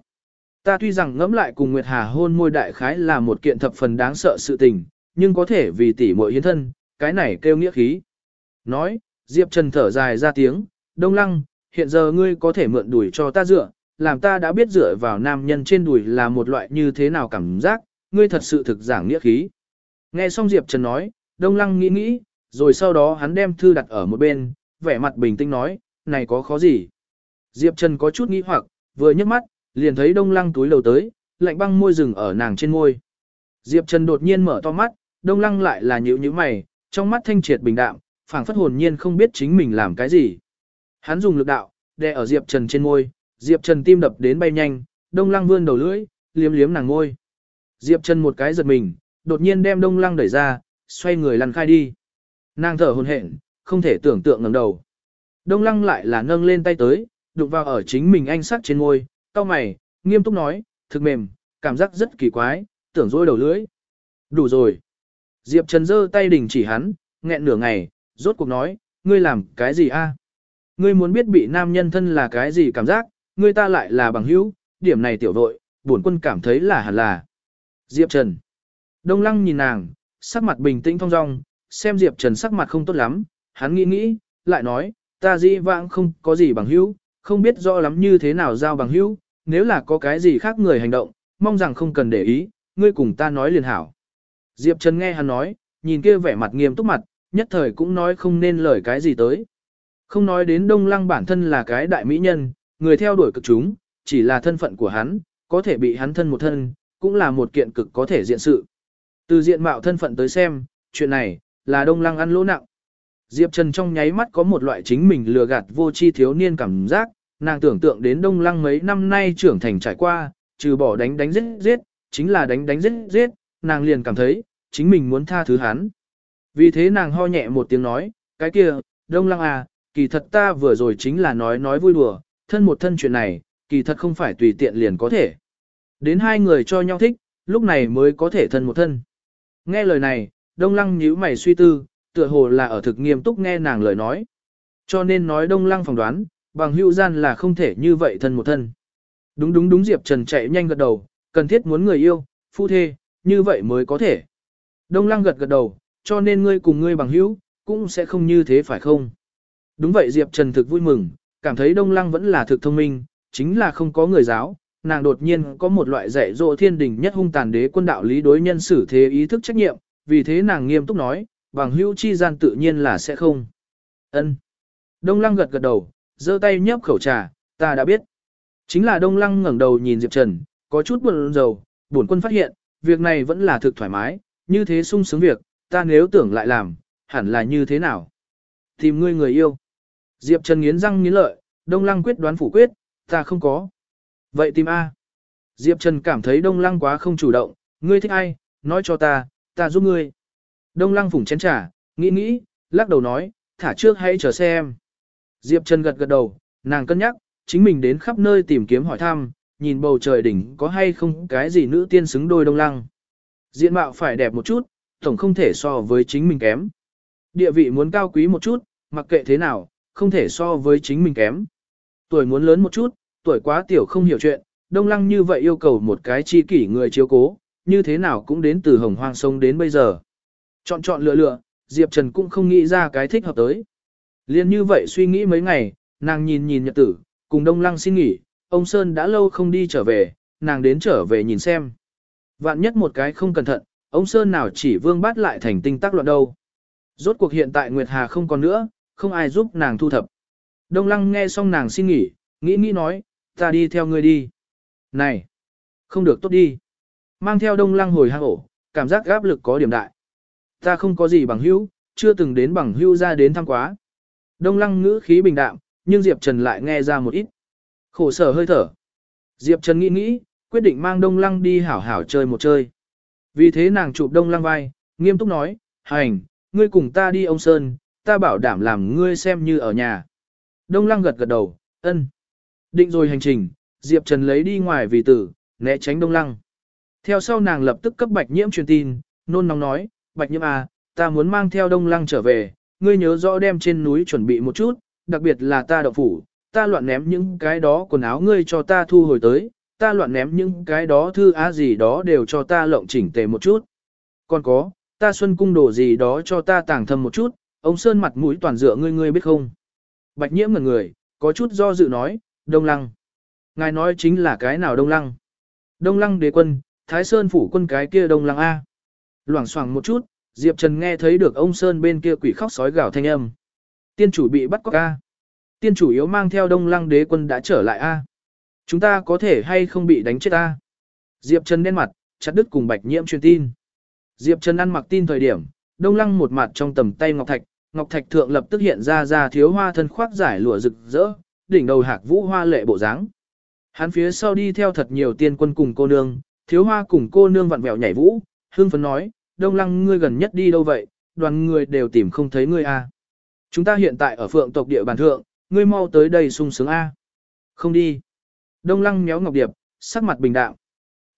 Ta tuy rằng ngẫm lại cùng Nguyệt Hà hôn môi đại khái là một kiện thập phần đáng sợ sự tình, nhưng có thể vì tỷ muội hiến thân, cái này kêu nghĩa khí. Nói, Diệp Trần thở dài ra tiếng, Đông Lăng, hiện giờ ngươi có thể mượn đuổi cho ta dựa, làm ta đã biết dựa vào nam nhân trên đùi là một loại như thế nào cảm giác, ngươi thật sự thực giảng nghĩa khí. Nghe xong Diệp Trần nói, Đông Lăng nghĩ nghĩ, rồi sau đó hắn đem thư đặt ở một bên, vẻ mặt bình tĩnh nói, này có khó gì. Diệp Trần có chút nghĩ hoặc, vừa nhấc mắt, liền thấy Đông Lăng túi lầu tới, lạnh băng môi rừng ở nàng trên môi. Diệp Trần đột nhiên mở to mắt, Đông Lăng lại là nhíu nhíu mày, trong mắt thanh triệt bình đạm, phảng phất hồn nhiên không biết chính mình làm cái gì. Hắn dùng lực đạo, đè ở Diệp Trần trên môi, Diệp Trần tim đập đến bay nhanh, Đông Lăng vươn đầu lưỡi, liếm liếm nàng môi. Diệp Trần một cái giật mình, đột nhiên đem Đông Lăng đẩy ra, xoay người lăn khai đi. Nàng thở hổn hển, không thể tưởng tượng ngẩng đầu. Đông Lăng lại là nâng lên tay tới, đụng vào ở chính mình anh sắc trên môi, cau mày, nghiêm túc nói, thực mềm, cảm giác rất kỳ quái, tưởng rôi đầu lưỡi. Đủ rồi. Diệp Trần giơ tay đình chỉ hắn, nghẹn nửa ngày, rốt cuộc nói, ngươi làm cái gì a? Ngươi muốn biết bị nam nhân thân là cái gì cảm giác, ngươi ta lại là bằng hữu, điểm này tiểu vội, bổn quân cảm thấy là hẳn là. Diệp Trần. Đông Lăng nhìn nàng, sắc mặt bình tĩnh thong dong, xem Diệp Trần sắc mặt không tốt lắm, hắn nghĩ nghĩ, lại nói, ta dĩ vãng không có gì bằng hữu, không biết rõ lắm như thế nào giao bằng hữu, nếu là có cái gì khác người hành động, mong rằng không cần để ý, ngươi cùng ta nói liền hảo. Diệp Trần nghe hắn nói, nhìn kia vẻ mặt nghiêm túc mặt, nhất thời cũng nói không nên lời cái gì tới. Không nói đến Đông Lăng bản thân là cái đại mỹ nhân, người theo đuổi cực chúng, chỉ là thân phận của hắn, có thể bị hắn thân một thân, cũng là một kiện cực có thể diện sự. Từ diện mạo thân phận tới xem, chuyện này, là đông lăng ăn lỗ nặng. Diệp Trần trong nháy mắt có một loại chính mình lừa gạt vô chi thiếu niên cảm giác, nàng tưởng tượng đến đông lăng mấy năm nay trưởng thành trải qua, trừ bỏ đánh đánh giết giết, chính là đánh đánh giết giết, nàng liền cảm thấy, chính mình muốn tha thứ hắn. Vì thế nàng ho nhẹ một tiếng nói, cái kia, đông lăng à, kỳ thật ta vừa rồi chính là nói nói vui đùa, thân một thân chuyện này, kỳ thật không phải tùy tiện liền có thể. Đến hai người cho nhau thích, lúc này mới có thể thân một thân. Nghe lời này, đông lăng nhíu mày suy tư, tựa hồ là ở thực nghiêm túc nghe nàng lời nói. Cho nên nói đông lăng phỏng đoán, bằng hữu gian là không thể như vậy thân một thân. Đúng đúng đúng Diệp Trần chạy nhanh gật đầu, cần thiết muốn người yêu, phu thê, như vậy mới có thể. Đông lăng gật gật đầu, cho nên ngươi cùng ngươi bằng hữu, cũng sẽ không như thế phải không? Đúng vậy Diệp Trần thực vui mừng, cảm thấy Đông Lăng vẫn là thực thông minh, chính là không có người giáo, nàng đột nhiên có một loại dạy dỗ thiên đình nhất hung tàn đế quân đạo lý đối nhân xử thế ý thức trách nhiệm, vì thế nàng nghiêm túc nói, bằng hữu chi gian tự nhiên là sẽ không. Ân. Đông Lăng gật gật đầu, giơ tay nhấp khẩu trà, ta đã biết. Chính là Đông Lăng ngẩng đầu nhìn Diệp Trần, có chút buồn rầu, buồn quân phát hiện, việc này vẫn là thực thoải mái, như thế sung sướng việc, ta nếu tưởng lại làm, hẳn là như thế nào? Tìm ngươi người yêu. Diệp Trần nghiến răng nghiến lợi, Đông Lăng quyết đoán phủ quyết, ta không có. Vậy tìm A. Diệp Trần cảm thấy Đông Lăng quá không chủ động, ngươi thích ai, nói cho ta, ta giúp ngươi. Đông Lăng phủng chén trà, nghĩ nghĩ, lắc đầu nói, thả trước hãy chờ xem. Diệp Trần gật gật đầu, nàng cân nhắc, chính mình đến khắp nơi tìm kiếm hỏi thăm, nhìn bầu trời đỉnh có hay không cái gì nữ tiên xứng đôi Đông Lăng. Diện mạo phải đẹp một chút, tổng không thể so với chính mình kém. Địa vị muốn cao quý một chút, mặc kệ thế nào, không thể so với chính mình kém. Tuổi muốn lớn một chút, tuổi quá tiểu không hiểu chuyện, đông lăng như vậy yêu cầu một cái chi kỷ người chiếu cố, như thế nào cũng đến từ hồng hoang sông đến bây giờ. Chọn chọn lựa lựa, Diệp Trần cũng không nghĩ ra cái thích hợp tới. Liên như vậy suy nghĩ mấy ngày, nàng nhìn nhìn nhật tử, cùng đông lăng xin nghỉ, ông Sơn đã lâu không đi trở về, nàng đến trở về nhìn xem. Vạn nhất một cái không cẩn thận, ông Sơn nào chỉ vương bát lại thành tinh tác loạn đâu. Rốt cuộc hiện tại Nguyệt Hà không còn nữa, không ai giúp nàng thu thập. Đông lăng nghe xong nàng xin nghỉ, nghĩ nghĩ nói, ta đi theo ngươi đi. Này, không được tốt đi. Mang theo đông lăng hồi hang ổ, cảm giác gáp lực có điểm đại. Ta không có gì bằng hữu, chưa từng đến bằng hữu ra đến thăm quá. Đông lăng ngữ khí bình đạm, nhưng Diệp Trần lại nghe ra một ít. Khổ sở hơi thở. Diệp Trần nghĩ nghĩ, quyết định mang đông lăng đi hảo hảo chơi một chơi. Vì thế nàng chụp đông lăng vai, nghiêm túc nói, hành, ngươi cùng ta đi ông Sơn, ta bảo đảm làm ngươi xem như ở nhà. Đông lăng gật gật đầu, ân. Định rồi hành trình, Diệp Trần lấy đi ngoài vì tử, né tránh đông lăng. Theo sau nàng lập tức cấp bạch nhiễm truyền tin, nôn nóng nói, bạch nhiễm à, ta muốn mang theo đông lăng trở về, ngươi nhớ rõ đem trên núi chuẩn bị một chút, đặc biệt là ta đậu phủ, ta loạn ném những cái đó quần áo ngươi cho ta thu hồi tới, ta loạn ném những cái đó thư á gì đó đều cho ta lộng chỉnh tề một chút. Còn có, ta xuân cung đồ gì đó cho ta tàng thầm một chút, ông Sơn mặt mũi toàn dựa ngươi ngươi biết không. Bạch nhiễm ngần người, có chút do dự nói, đông lăng. Ngài nói chính là cái nào đông lăng. Đông lăng đế quân, Thái Sơn phủ quân cái kia đông lăng A. Loảng xoảng một chút, Diệp Trần nghe thấy được ông Sơn bên kia quỷ khóc sói gào thanh âm. Tiên chủ bị bắt cóc A. Tiên chủ yếu mang theo đông lăng đế quân đã trở lại A. Chúng ta có thể hay không bị đánh chết A. Diệp Trần đen mặt, chặt đứt cùng bạch nhiễm truyền tin. Diệp Trần ăn mặc tin thời điểm, đông lăng một mặt trong tầm tay ngọc thạch, ngọc thạch thượng lập tức hiện ra ra thiếu hoa thân khoác giải lụa rực rỡ, đỉnh đầu hạc vũ hoa lệ bộ dáng. Hắn phía sau đi theo thật nhiều tiên quân cùng cô nương, thiếu hoa cùng cô nương vặn vẹo nhảy vũ, hương phấn nói, đông lăng ngươi gần nhất đi đâu vậy, đoàn người đều tìm không thấy ngươi a. Chúng ta hiện tại ở phượng tộc địa bàn thượng, ngươi mau tới đây sung sướng a. Không đi. Đông lăng méo ngọc điệp, sắc mặt bình đạm.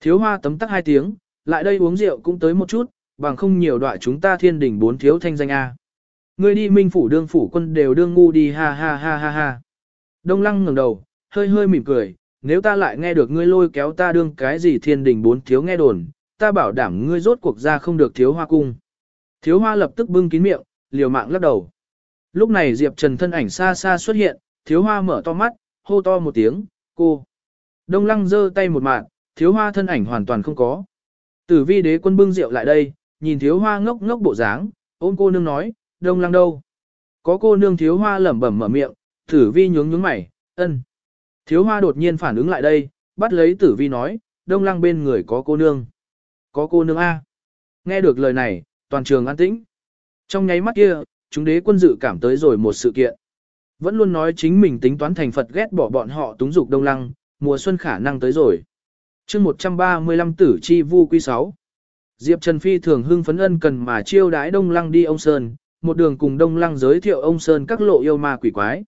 Thiếu hoa tấm tắc hai tiếng, lại đây uống rượu cũng tới một chút, bằng không nhiều đoạn chúng ta thiên đỉnh bốn thiếu thanh danh A. Ngươi đi minh phủ đương phủ quân đều đương ngu đi ha ha ha ha ha. Đông lăng ngẩng đầu, hơi hơi mỉm cười, nếu ta lại nghe được ngươi lôi kéo ta đương cái gì thiên đỉnh bốn thiếu nghe đồn, ta bảo đảm ngươi rốt cuộc ra không được thiếu hoa cung. Thiếu hoa lập tức bưng kín miệng, liều mạng lắc đầu. Lúc này Diệp Trần thân ảnh xa xa xuất hiện, thiếu hoa mở to mắt, hô to một tiếng, cô. Đông lăng giơ tay một mạng, thiếu hoa thân ảnh hoàn toàn không có. Tử vi đế quân bưng rượu lại đây, nhìn thiếu hoa ngốc ngốc bộ dáng, ôm cô nương nói, đông lăng đâu. Có cô nương thiếu hoa lẩm bẩm mở miệng, tử vi nhướng nhướng mày, ân. Thiếu hoa đột nhiên phản ứng lại đây, bắt lấy tử vi nói, đông lăng bên người có cô nương. Có cô nương A. Nghe được lời này, toàn trường an tĩnh. Trong nháy mắt kia, chúng đế quân dự cảm tới rồi một sự kiện. Vẫn luôn nói chính mình tính toán thành Phật ghét bỏ bọn họ túng dục đông lăng, mùa xuân khả năng tới rồi. chương 135 tử chi vu quy 6. Diệp Trần Phi thường hưng phấn ân cần mà chiêu đái đông lăng đi ông Sơn, một đường cùng đông lăng giới thiệu ông Sơn các lộ yêu ma quỷ quái.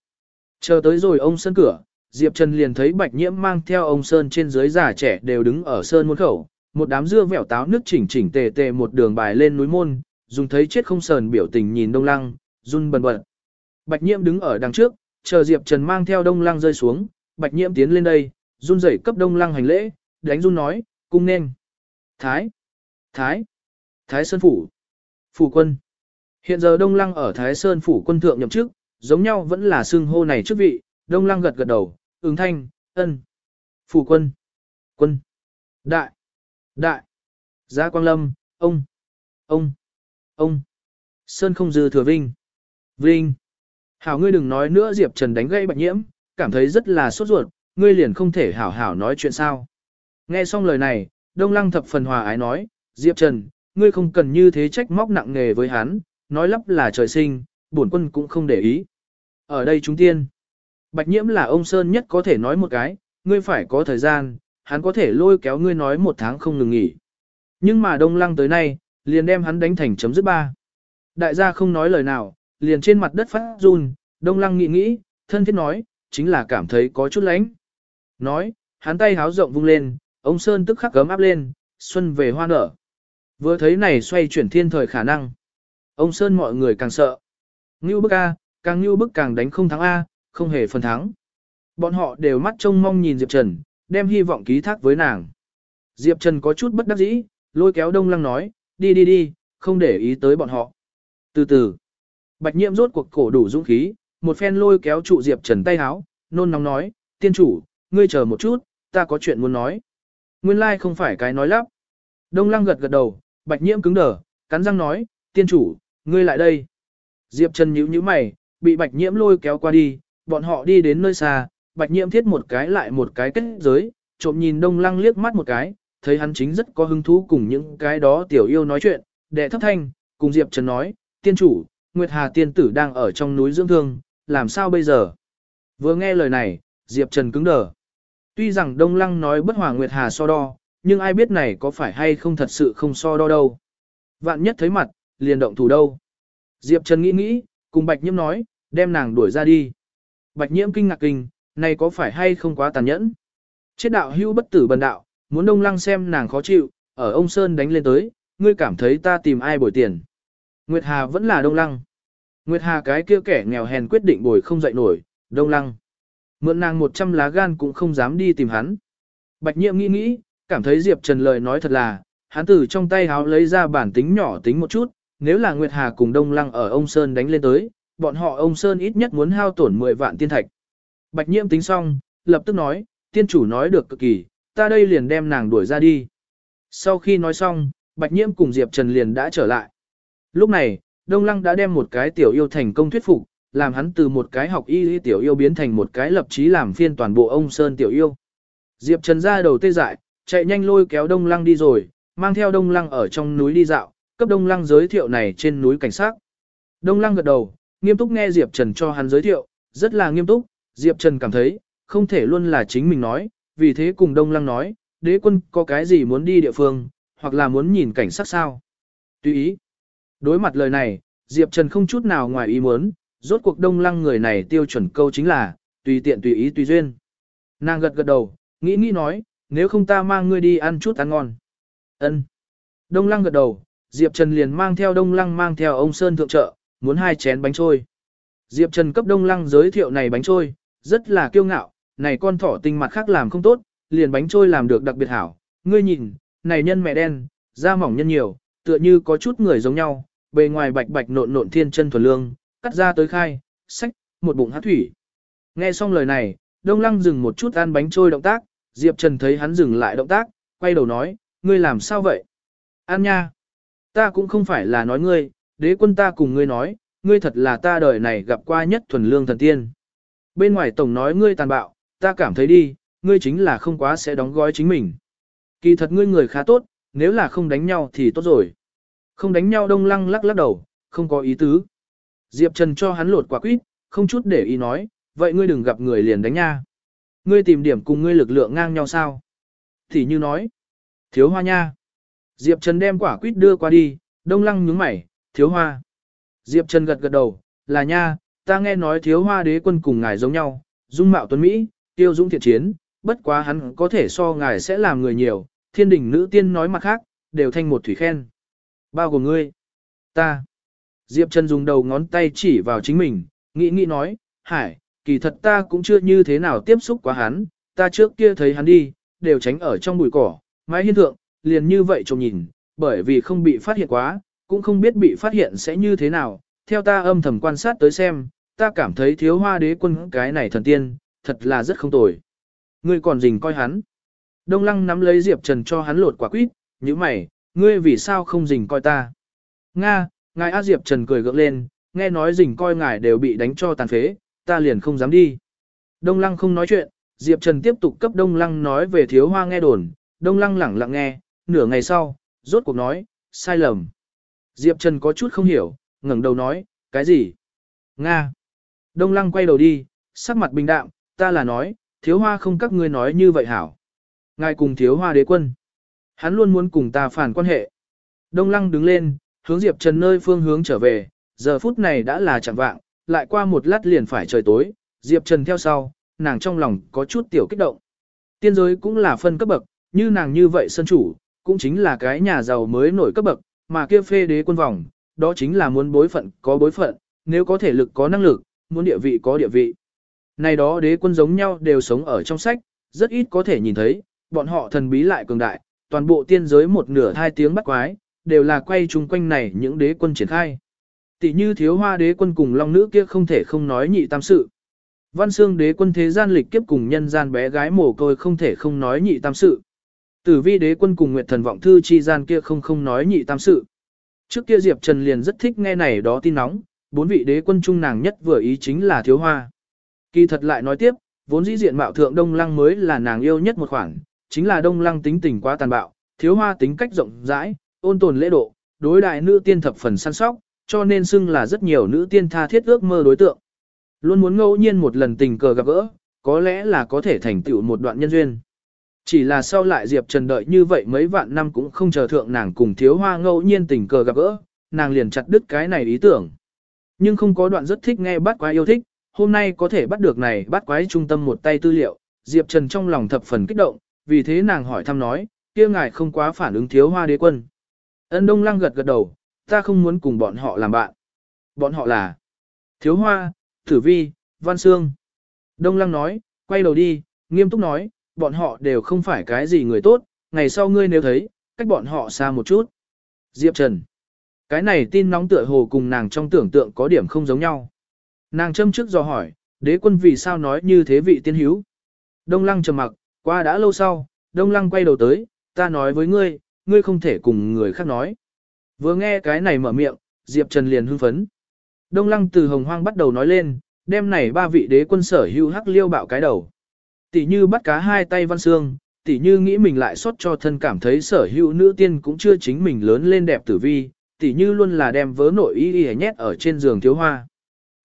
Chờ tới rồi ông Sơn cửa, Diệp Trần liền thấy Bạch Nhiễm mang theo ông Sơn trên dưới già trẻ đều đứng ở Sơn môn khẩu, một đám dưa vẻo táo nước chỉnh chỉnh tề tề một đường bài lên núi môn, dùng thấy chết không sờn biểu tình nhìn đông lăng, run bần bật. Bạch Nhiễm đứng ở đằng trước, chờ Diệp Trần mang theo đông lăng rơi xuống, Bạch Nhiễm tiến lên đây, run rẩy cấp đông lăng hành lễ, đánh run nói, cung nên. Thái, Thái, Thái Sơn Phủ, Phủ quân. Hiện giờ Đông Lăng ở Thái Sơn Phủ quân thượng nhậm chức, giống nhau vẫn là xưng hô này chức vị, Đông Lăng gật gật đầu, ứng thanh, ân, Phủ quân, quân, đại, đại, giá quang lâm, ông, ông, ông, Sơn không dư thừa vinh, vinh. Hảo ngươi đừng nói nữa Diệp Trần đánh gây bạch nhiễm, cảm thấy rất là sốt ruột, ngươi liền không thể hảo hảo nói chuyện sao. Nghe xong lời này, Đông Lăng thập phần hòa ái nói, Diệp Trần, ngươi không cần như thế trách móc nặng nghề với hắn, nói lắp là trời sinh, bổn quân cũng không để ý. Ở đây chúng tiên, Bạch Nhiễm là ông Sơn nhất có thể nói một cái, ngươi phải có thời gian, hắn có thể lôi kéo ngươi nói một tháng không ngừng nghỉ. Nhưng mà Đông Lăng tới nay, liền đem hắn đánh thành chấm dứt ba. Đại gia không nói lời nào, liền trên mặt đất phát run, Đông Lăng nghĩ nghĩ, thân thiết nói, chính là cảm thấy có chút lánh. Nói, hắn tay háo rộng vung lên, ông Sơn tức khắc cấm áp lên, xuân về hoa nở. Vừa thấy này xoay chuyển thiên thời khả năng. Ông Sơn mọi người càng sợ. Ngưu bức A, càng ngưu bức càng đánh không thắng A, không hề phần thắng. Bọn họ đều mắt trông mong nhìn Diệp Trần, đem hy vọng ký thác với nàng. Diệp Trần có chút bất đắc dĩ, lôi kéo Đông Lăng nói, đi đi đi, không để ý tới bọn họ. Từ từ, Bạch Nhiễm rốt cuộc cổ đủ dũng khí, một phen lôi kéo trụ Diệp Trần tay háo, nôn nóng nói, tiên chủ, ngươi chờ một chút, ta có chuyện muốn nói. Nguyên lai like không phải cái nói lắp. Đông Lăng gật gật đầu, Bạch Nhiễm cứng đờ, cắn răng nói, tiên chủ, ngươi lại đây. Diệp Trần nhíu nhíu mày, bị Bạch Nhiễm lôi kéo qua đi, bọn họ đi đến nơi xa, Bạch Nhiễm thiết một cái lại một cái kết giới, trộm nhìn Đông Lăng liếc mắt một cái, thấy hắn chính rất có hứng thú cùng những cái đó tiểu yêu nói chuyện, đệ thấp thanh, cùng Diệp Trần nói, tiên chủ, Nguyệt Hà tiên tử đang ở trong núi dưỡng thương, làm sao bây giờ? Vừa nghe lời này, Diệp Trần cứng đờ. Tuy rằng Đông Lăng nói bất hòa Nguyệt Hà so đo, nhưng ai biết này có phải hay không thật sự không so đo đâu. Vạn nhất thấy mặt, liền động thủ đâu. Diệp Trần nghĩ nghĩ, cùng Bạch Nhiễm nói, đem nàng đuổi ra đi. Bạch Nhiễm kinh ngạc kinh, này có phải hay không quá tàn nhẫn. Chết đạo hưu bất tử bần đạo, muốn Đông Lăng xem nàng khó chịu, ở ông Sơn đánh lên tới, ngươi cảm thấy ta tìm ai bồi tiền. Nguyệt Hà vẫn là Đông Lăng. Nguyệt Hà cái kia kẻ nghèo hèn quyết định bồi không dậy nổi, Đông Lăng. Mượn nàng 100 lá gan cũng không dám đi tìm hắn. Bạch Nhiệm nghĩ nghĩ, cảm thấy Diệp Trần lời nói thật là, hắn từ trong tay háo lấy ra bản tính nhỏ tính một chút, nếu là Nguyệt Hà cùng Đông Lăng ở ông Sơn đánh lên tới, bọn họ ông Sơn ít nhất muốn hao tổn 10 vạn tiên thạch. Bạch Nhiệm tính xong, lập tức nói, tiên chủ nói được cực kỳ, ta đây liền đem nàng đuổi ra đi. Sau khi nói xong, Bạch Nhiệm cùng Diệp Trần liền đã trở lại. Lúc này, Đông Lăng đã đem một cái tiểu yêu thành công thuyết phục, làm hắn từ một cái học y tiểu yêu biến thành một cái lập chí làm phiên toàn bộ ông Sơn tiểu yêu. Diệp Trần ra đầu tê dại, chạy nhanh lôi kéo Đông Lăng đi rồi, mang theo Đông Lăng ở trong núi đi dạo, cấp Đông Lăng giới thiệu này trên núi cảnh sát. Đông Lăng gật đầu, nghiêm túc nghe Diệp Trần cho hắn giới thiệu, rất là nghiêm túc, Diệp Trần cảm thấy, không thể luôn là chính mình nói, vì thế cùng Đông Lăng nói, đế quân có cái gì muốn đi địa phương, hoặc là muốn nhìn cảnh sát sao. Tùy ý. Đối mặt lời này, Diệp Trần không chút nào ngoài ý muốn, rốt cuộc đông lăng người này tiêu chuẩn câu chính là, tùy tiện tùy ý tùy duyên. Nàng gật gật đầu, nghĩ nghĩ nói, nếu không ta mang ngươi đi ăn chút ăn ngon. Ân. Đông lăng gật đầu, Diệp Trần liền mang theo đông lăng mang theo ông Sơn thượng trợ, muốn hai chén bánh trôi. Diệp Trần cấp đông lăng giới thiệu này bánh trôi, rất là kiêu ngạo, này con thỏ tinh mặt khác làm không tốt, liền bánh trôi làm được đặc biệt hảo. Ngươi nhìn, này nhân mẹ đen, da mỏng nhân nhiều, tựa như có chút người giống nhau, bề ngoài bạch bạch nộn nộn thiên chân thuần lương, cắt ra tới khai, sách, một bụng hát thủy. Nghe xong lời này, Đông Lăng dừng một chút ăn bánh trôi động tác, Diệp Trần thấy hắn dừng lại động tác, quay đầu nói, ngươi làm sao vậy? An nha! Ta cũng không phải là nói ngươi, đế quân ta cùng ngươi nói, ngươi thật là ta đời này gặp qua nhất thuần lương thần tiên. Bên ngoài tổng nói ngươi tàn bạo, ta cảm thấy đi, ngươi chính là không quá sẽ đóng gói chính mình. Kỳ thật ngươi người khá tốt, nếu là không đánh nhau thì tốt rồi. Không đánh nhau đông lăng lắc lắc đầu, không có ý tứ. Diệp Trần cho hắn lột quả quýt, không chút để ý nói, vậy ngươi đừng gặp người liền đánh nha. Ngươi tìm điểm cùng ngươi lực lượng ngang nhau sao? Thì như nói, thiếu hoa nha. Diệp Trần đem quả quýt đưa qua đi, đông lăng nhướng mày, thiếu hoa. Diệp Trần gật gật đầu, là nha, ta nghe nói thiếu hoa đế quân cùng ngài giống nhau, dung mạo tuấn Mỹ, tiêu dũng thiện chiến, bất quá hắn có thể so ngài sẽ làm người nhiều, thiên đình nữ tiên nói mặt khác, đều thanh một thủy khen. Bao gồm ngươi, ta. Diệp Trần dùng đầu ngón tay chỉ vào chính mình, nghĩ nghĩ nói, hải, kỳ thật ta cũng chưa như thế nào tiếp xúc quá hắn, ta trước kia thấy hắn đi, đều tránh ở trong bụi cỏ, mái hiên thượng, liền như vậy trông nhìn, bởi vì không bị phát hiện quá, cũng không biết bị phát hiện sẽ như thế nào, theo ta âm thầm quan sát tới xem, ta cảm thấy thiếu hoa đế quân cái này thần tiên, thật là rất không tồi. Ngươi còn rình coi hắn. Đông lăng nắm lấy Diệp Trần cho hắn lột quả quýt, như mày, ngươi vì sao không rình coi ta? Nga, ngài A Diệp Trần cười gượng lên, nghe nói rình coi ngài đều bị đánh cho tàn phế, ta liền không dám đi. Đông lăng không nói chuyện, Diệp Trần tiếp tục cấp Đông lăng nói về thiếu hoa nghe đồn, Đông lăng lẳng lặng nghe, nửa ngày sau, rốt cuộc nói, sai lầm. Diệp Trần có chút không hiểu, ngẩng đầu nói, cái gì? Nga. Đông lăng quay đầu đi, sắc mặt bình đạm, ta là nói, thiếu hoa không các ngươi nói như vậy hảo. Ngài cùng thiếu hoa đế quân. Hắn luôn muốn cùng ta phản quan hệ. Đông lăng đứng lên, hướng Diệp Trần nơi phương hướng trở về, giờ phút này đã là chẳng vạng, lại qua một lát liền phải trời tối, Diệp Trần theo sau, nàng trong lòng có chút tiểu kích động. Tiên giới cũng là phân cấp bậc, như nàng như vậy sân chủ, cũng chính là cái nhà giàu mới nổi cấp bậc, mà kia phê đế quân vòng, đó chính là muốn bối phận có bối phận, nếu có thể lực có năng lực, muốn địa vị có địa vị. Này đó đế quân giống nhau đều sống ở trong sách, rất ít có thể nhìn thấy, bọn họ thần bí lại cường đại, toàn bộ tiên giới một nửa hai tiếng bắt quái, đều là quay chung quanh này những đế quân triển khai. Tỷ như thiếu hoa đế quân cùng long nữ kia không thể không nói nhị tam sự. Văn xương đế quân thế gian lịch kiếp cùng nhân gian bé gái mồ côi không thể không nói nhị tam sự. Tử vi đế quân cùng nguyệt thần vọng thư chi gian kia không không nói nhị tam sự. Trước kia Diệp Trần liền rất thích nghe này đó tin nóng, bốn vị đế quân trung nàng nhất vừa ý chính là thiếu hoa. Kỳ thật lại nói tiếp, vốn dĩ diện mạo thượng Đông Lăng mới là nàng yêu nhất một khoảng, chính là Đông Lăng tính tình quá tàn bạo, thiếu hoa tính cách rộng rãi, ôn tồn lễ độ, đối đại nữ tiên thập phần săn sóc, cho nên xưng là rất nhiều nữ tiên tha thiết ước mơ đối tượng. Luôn muốn ngẫu nhiên một lần tình cờ gặp gỡ, có lẽ là có thể thành tựu một đoạn nhân duyên. Chỉ là sau lại Diệp Trần đợi như vậy mấy vạn năm cũng không chờ thượng nàng cùng thiếu hoa ngẫu nhiên tình cờ gặp gỡ, nàng liền chặt đứt cái này ý tưởng. Nhưng không có đoạn rất thích nghe bắt quái yêu thích, hôm nay có thể bắt được này bắt quái trung tâm một tay tư liệu, Diệp Trần trong lòng thập phần kích động, vì thế nàng hỏi thăm nói, kia ngài không quá phản ứng thiếu hoa đế quân. Ân Đông Lăng gật gật đầu, ta không muốn cùng bọn họ làm bạn. Bọn họ là Thiếu Hoa, Tử Vi, Văn Sương. Đông Lăng nói, quay đầu đi, nghiêm túc nói, bọn họ đều không phải cái gì người tốt, ngày sau ngươi nếu thấy, cách bọn họ xa một chút. Diệp Trần. Cái này tin nóng tựa hồ cùng nàng trong tưởng tượng có điểm không giống nhau. Nàng châm trước do hỏi, đế quân vì sao nói như thế vị tiên hiếu. Đông Lăng trầm mặc, qua đã lâu sau, Đông Lăng quay đầu tới, ta nói với ngươi, ngươi không thể cùng người khác nói. Vừa nghe cái này mở miệng, Diệp Trần liền hưng phấn. Đông Lăng từ hồng hoang bắt đầu nói lên, đêm này ba vị đế quân sở hữu hắc liêu bạo cái đầu. Tỷ như bắt cá hai tay văn xương, tỷ như nghĩ mình lại xót cho thân cảm thấy sở hữu nữ tiên cũng chưa chính mình lớn lên đẹp tử vi, tỉ như luôn là đem vớ nội y y nhét ở trên giường thiếu hoa.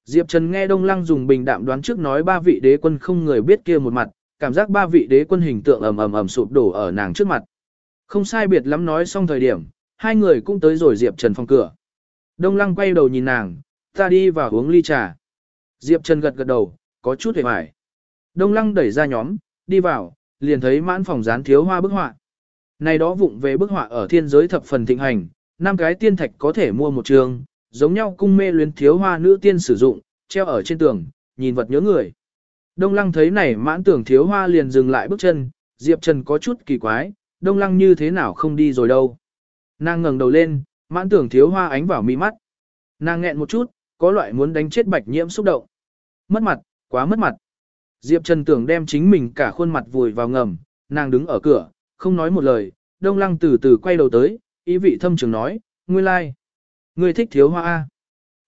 Diệp Trần nghe Đông Lăng dùng bình đạm đoán trước nói ba vị đế quân không người biết kia một mặt, cảm giác ba vị đế quân hình tượng ầm ầm ầm sụp đổ ở nàng trước mặt. Không sai biệt lắm nói xong thời điểm, hai người cũng tới rồi Diệp Trần phòng cửa. Đông Lăng quay đầu nhìn nàng, ta đi vào uống ly trà. Diệp Trần gật gật đầu, có chút hề hoài. Đông Lăng đẩy ra nhóm, đi vào, liền thấy mãn phòng dán thiếu hoa bức họa. Này đó vụng về bức họa ở thiên giới thập phần thịnh hành, năm cái tiên thạch có thể mua một trường, giống nhau cung mê luyến thiếu hoa nữ tiên sử dụng, treo ở trên tường, nhìn vật nhớ người. Đông Lăng thấy này mãn tưởng thiếu hoa liền dừng lại bước chân, Diệp Trần có chút kỳ quái, Đông Lăng như thế nào không đi rồi đâu. Nàng ngẩng đầu lên, mãn tưởng thiếu hoa ánh vào mi mắt. Nàng nghẹn một chút, có loại muốn đánh chết bạch nhiễm xúc động. Mất mặt, quá mất mặt. Diệp Trần tưởng đem chính mình cả khuôn mặt vùi vào ngầm, nàng đứng ở cửa, không nói một lời, đông lăng từ từ quay đầu tới, ý vị thâm trường nói, nguyên lai. Like. Ngươi thích thiếu hoa A.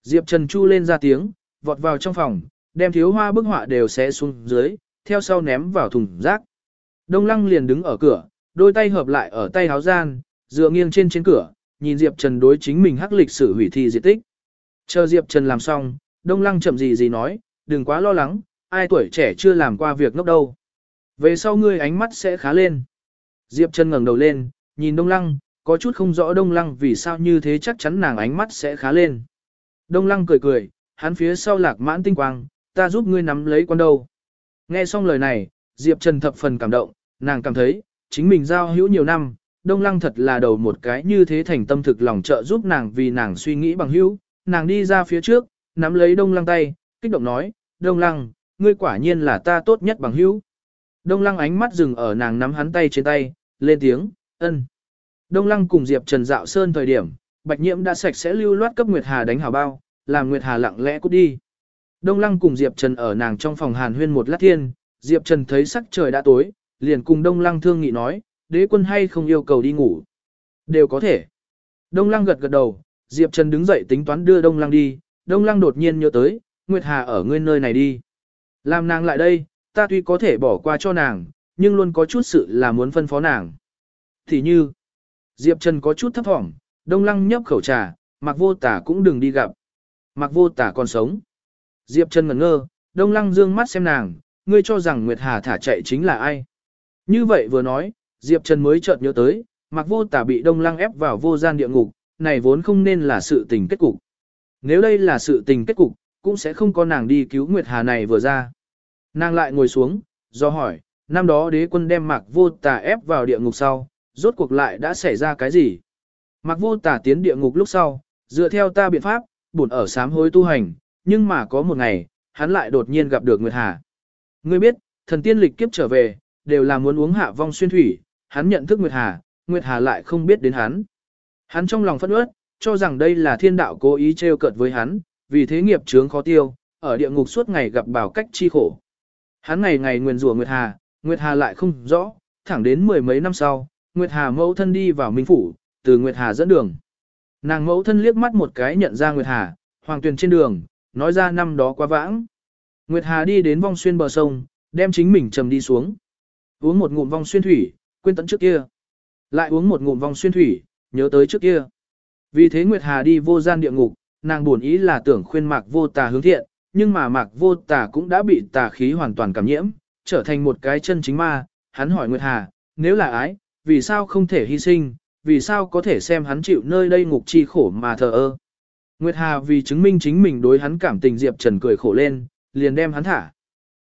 Diệp Trần chu lên ra tiếng, vọt vào trong phòng, đem thiếu hoa bức họa đều xé xuống dưới, theo sau ném vào thùng rác. Đông lăng liền đứng ở cửa, đôi tay hợp lại ở tay háo gian, dựa nghiêng trên trên cửa, nhìn Diệp Trần đối chính mình hắc lịch sử hủy thi diệt tích. Chờ Diệp Trần làm xong, Đông Lăng chậm gì gì nói, đừng quá lo lắng, ai tuổi trẻ chưa làm qua việc ngốc đâu. Về sau ngươi ánh mắt sẽ khá lên. Diệp Trần ngẩng đầu lên, nhìn Đông Lăng, có chút không rõ Đông Lăng vì sao như thế chắc chắn nàng ánh mắt sẽ khá lên. Đông Lăng cười cười, hắn phía sau lạc mãn tinh quang, ta giúp ngươi nắm lấy con đầu Nghe xong lời này, Diệp Trần thập phần cảm động, nàng cảm thấy, chính mình giao hữu nhiều năm, Đông Lăng thật là đầu một cái như thế thành tâm thực lòng trợ giúp nàng vì nàng suy nghĩ bằng hữu. Nàng đi ra phía trước, nắm lấy Đông Lăng tay, kích động nói, Đông Lăng, ngươi quả nhiên là ta tốt nhất bằng hữu. Đông Lăng ánh mắt dừng ở nàng nắm hắn tay trên tay, lên tiếng, ân. Đông Lăng cùng Diệp Trần dạo sơn thời điểm, Bạch Nhiễm đã sạch sẽ lưu loát cấp Nguyệt Hà đánh hào bao, làm Nguyệt Hà lặng lẽ cút đi. Đông Lăng cùng Diệp Trần ở nàng trong phòng hàn huyên một lát thiên, Diệp Trần thấy sắc trời đã tối, liền cùng Đông Lăng thương nghị nói, đế quân hay không yêu cầu đi ngủ. Đều có thể. Đông Lăng gật gật đầu, Diệp Trần đứng dậy tính toán đưa Đông Lăng đi, Đông Lăng đột nhiên nhớ tới, Nguyệt Hà ở nguyên nơi này đi. Làm nàng lại đây, ta tuy có thể bỏ qua cho nàng, nhưng luôn có chút sự là muốn phân phó nàng. Thì như, Diệp Trần có chút thấp thỏm, Đông Lăng nhấp khẩu trà, Mạc Vô Tả cũng đừng đi gặp. Mạc Vô Tả còn sống. Diệp Trần ngẩn ngơ, Đông Lăng dương mắt xem nàng, ngươi cho rằng Nguyệt Hà thả chạy chính là ai. Như vậy vừa nói, Diệp Trần mới chợt nhớ tới, Mạc Vô Tả bị Đông Lăng ép vào vô gian địa ngục, này vốn không nên là sự tình kết cục. Nếu đây là sự tình kết cục, cũng sẽ không có nàng đi cứu Nguyệt Hà này vừa ra. Nàng lại ngồi xuống, do hỏi, năm đó đế quân đem Mạc Vô Tả ép vào địa ngục sau, rốt cuộc lại đã xảy ra cái gì? Mạc Vô Tả tiến địa ngục lúc sau, dựa theo ta biện pháp, buồn ở sám hối tu hành, nhưng mà có một ngày, hắn lại đột nhiên gặp được Nguyệt Hà. Ngươi biết, thần tiên lịch kiếp trở về, đều là muốn uống hạ vong xuyên thủy, hắn nhận thức Nguyệt Hà, Nguyệt Hà lại không biết đến hắn. Hắn trong lòng phẫn uất, cho rằng đây là thiên đạo cố ý trêu cợt với hắn, vì thế nghiệp chướng khó tiêu, ở địa ngục suốt ngày gặp bảo cách chi khổ. Hắn ngày ngày nguyền rủa Nguyệt Hà, Nguyệt Hà lại không rõ, thẳng đến mười mấy năm sau, Nguyệt Hà mẫu thân đi vào Minh Phủ, từ Nguyệt Hà dẫn đường. Nàng mẫu thân liếc mắt một cái nhận ra Nguyệt Hà, hoàng tuyền trên đường, nói ra năm đó quá vãng. Nguyệt Hà đi đến vong xuyên bờ sông, đem chính mình trầm đi xuống. Uống một ngụm vong xuyên thủy, quên tận trước kia. Lại uống một ngụm vong xuyên thủy, nhớ tới trước kia. Vì thế Nguyệt Hà đi vô gian địa ngục, nàng buồn ý là tưởng khuyên mạc vô tà hướng thiện, nhưng mà mạc vô tà cũng đã bị tà khí hoàn toàn cảm nhiễm, trở thành một cái chân chính ma. Hắn hỏi Nguyệt Hà, nếu là ái, vì sao không thể hy sinh, vì sao có thể xem hắn chịu nơi đây ngục chi khổ mà thờ ơ. Nguyệt Hà vì chứng minh chính mình đối hắn cảm tình Diệp Trần cười khổ lên, liền đem hắn thả.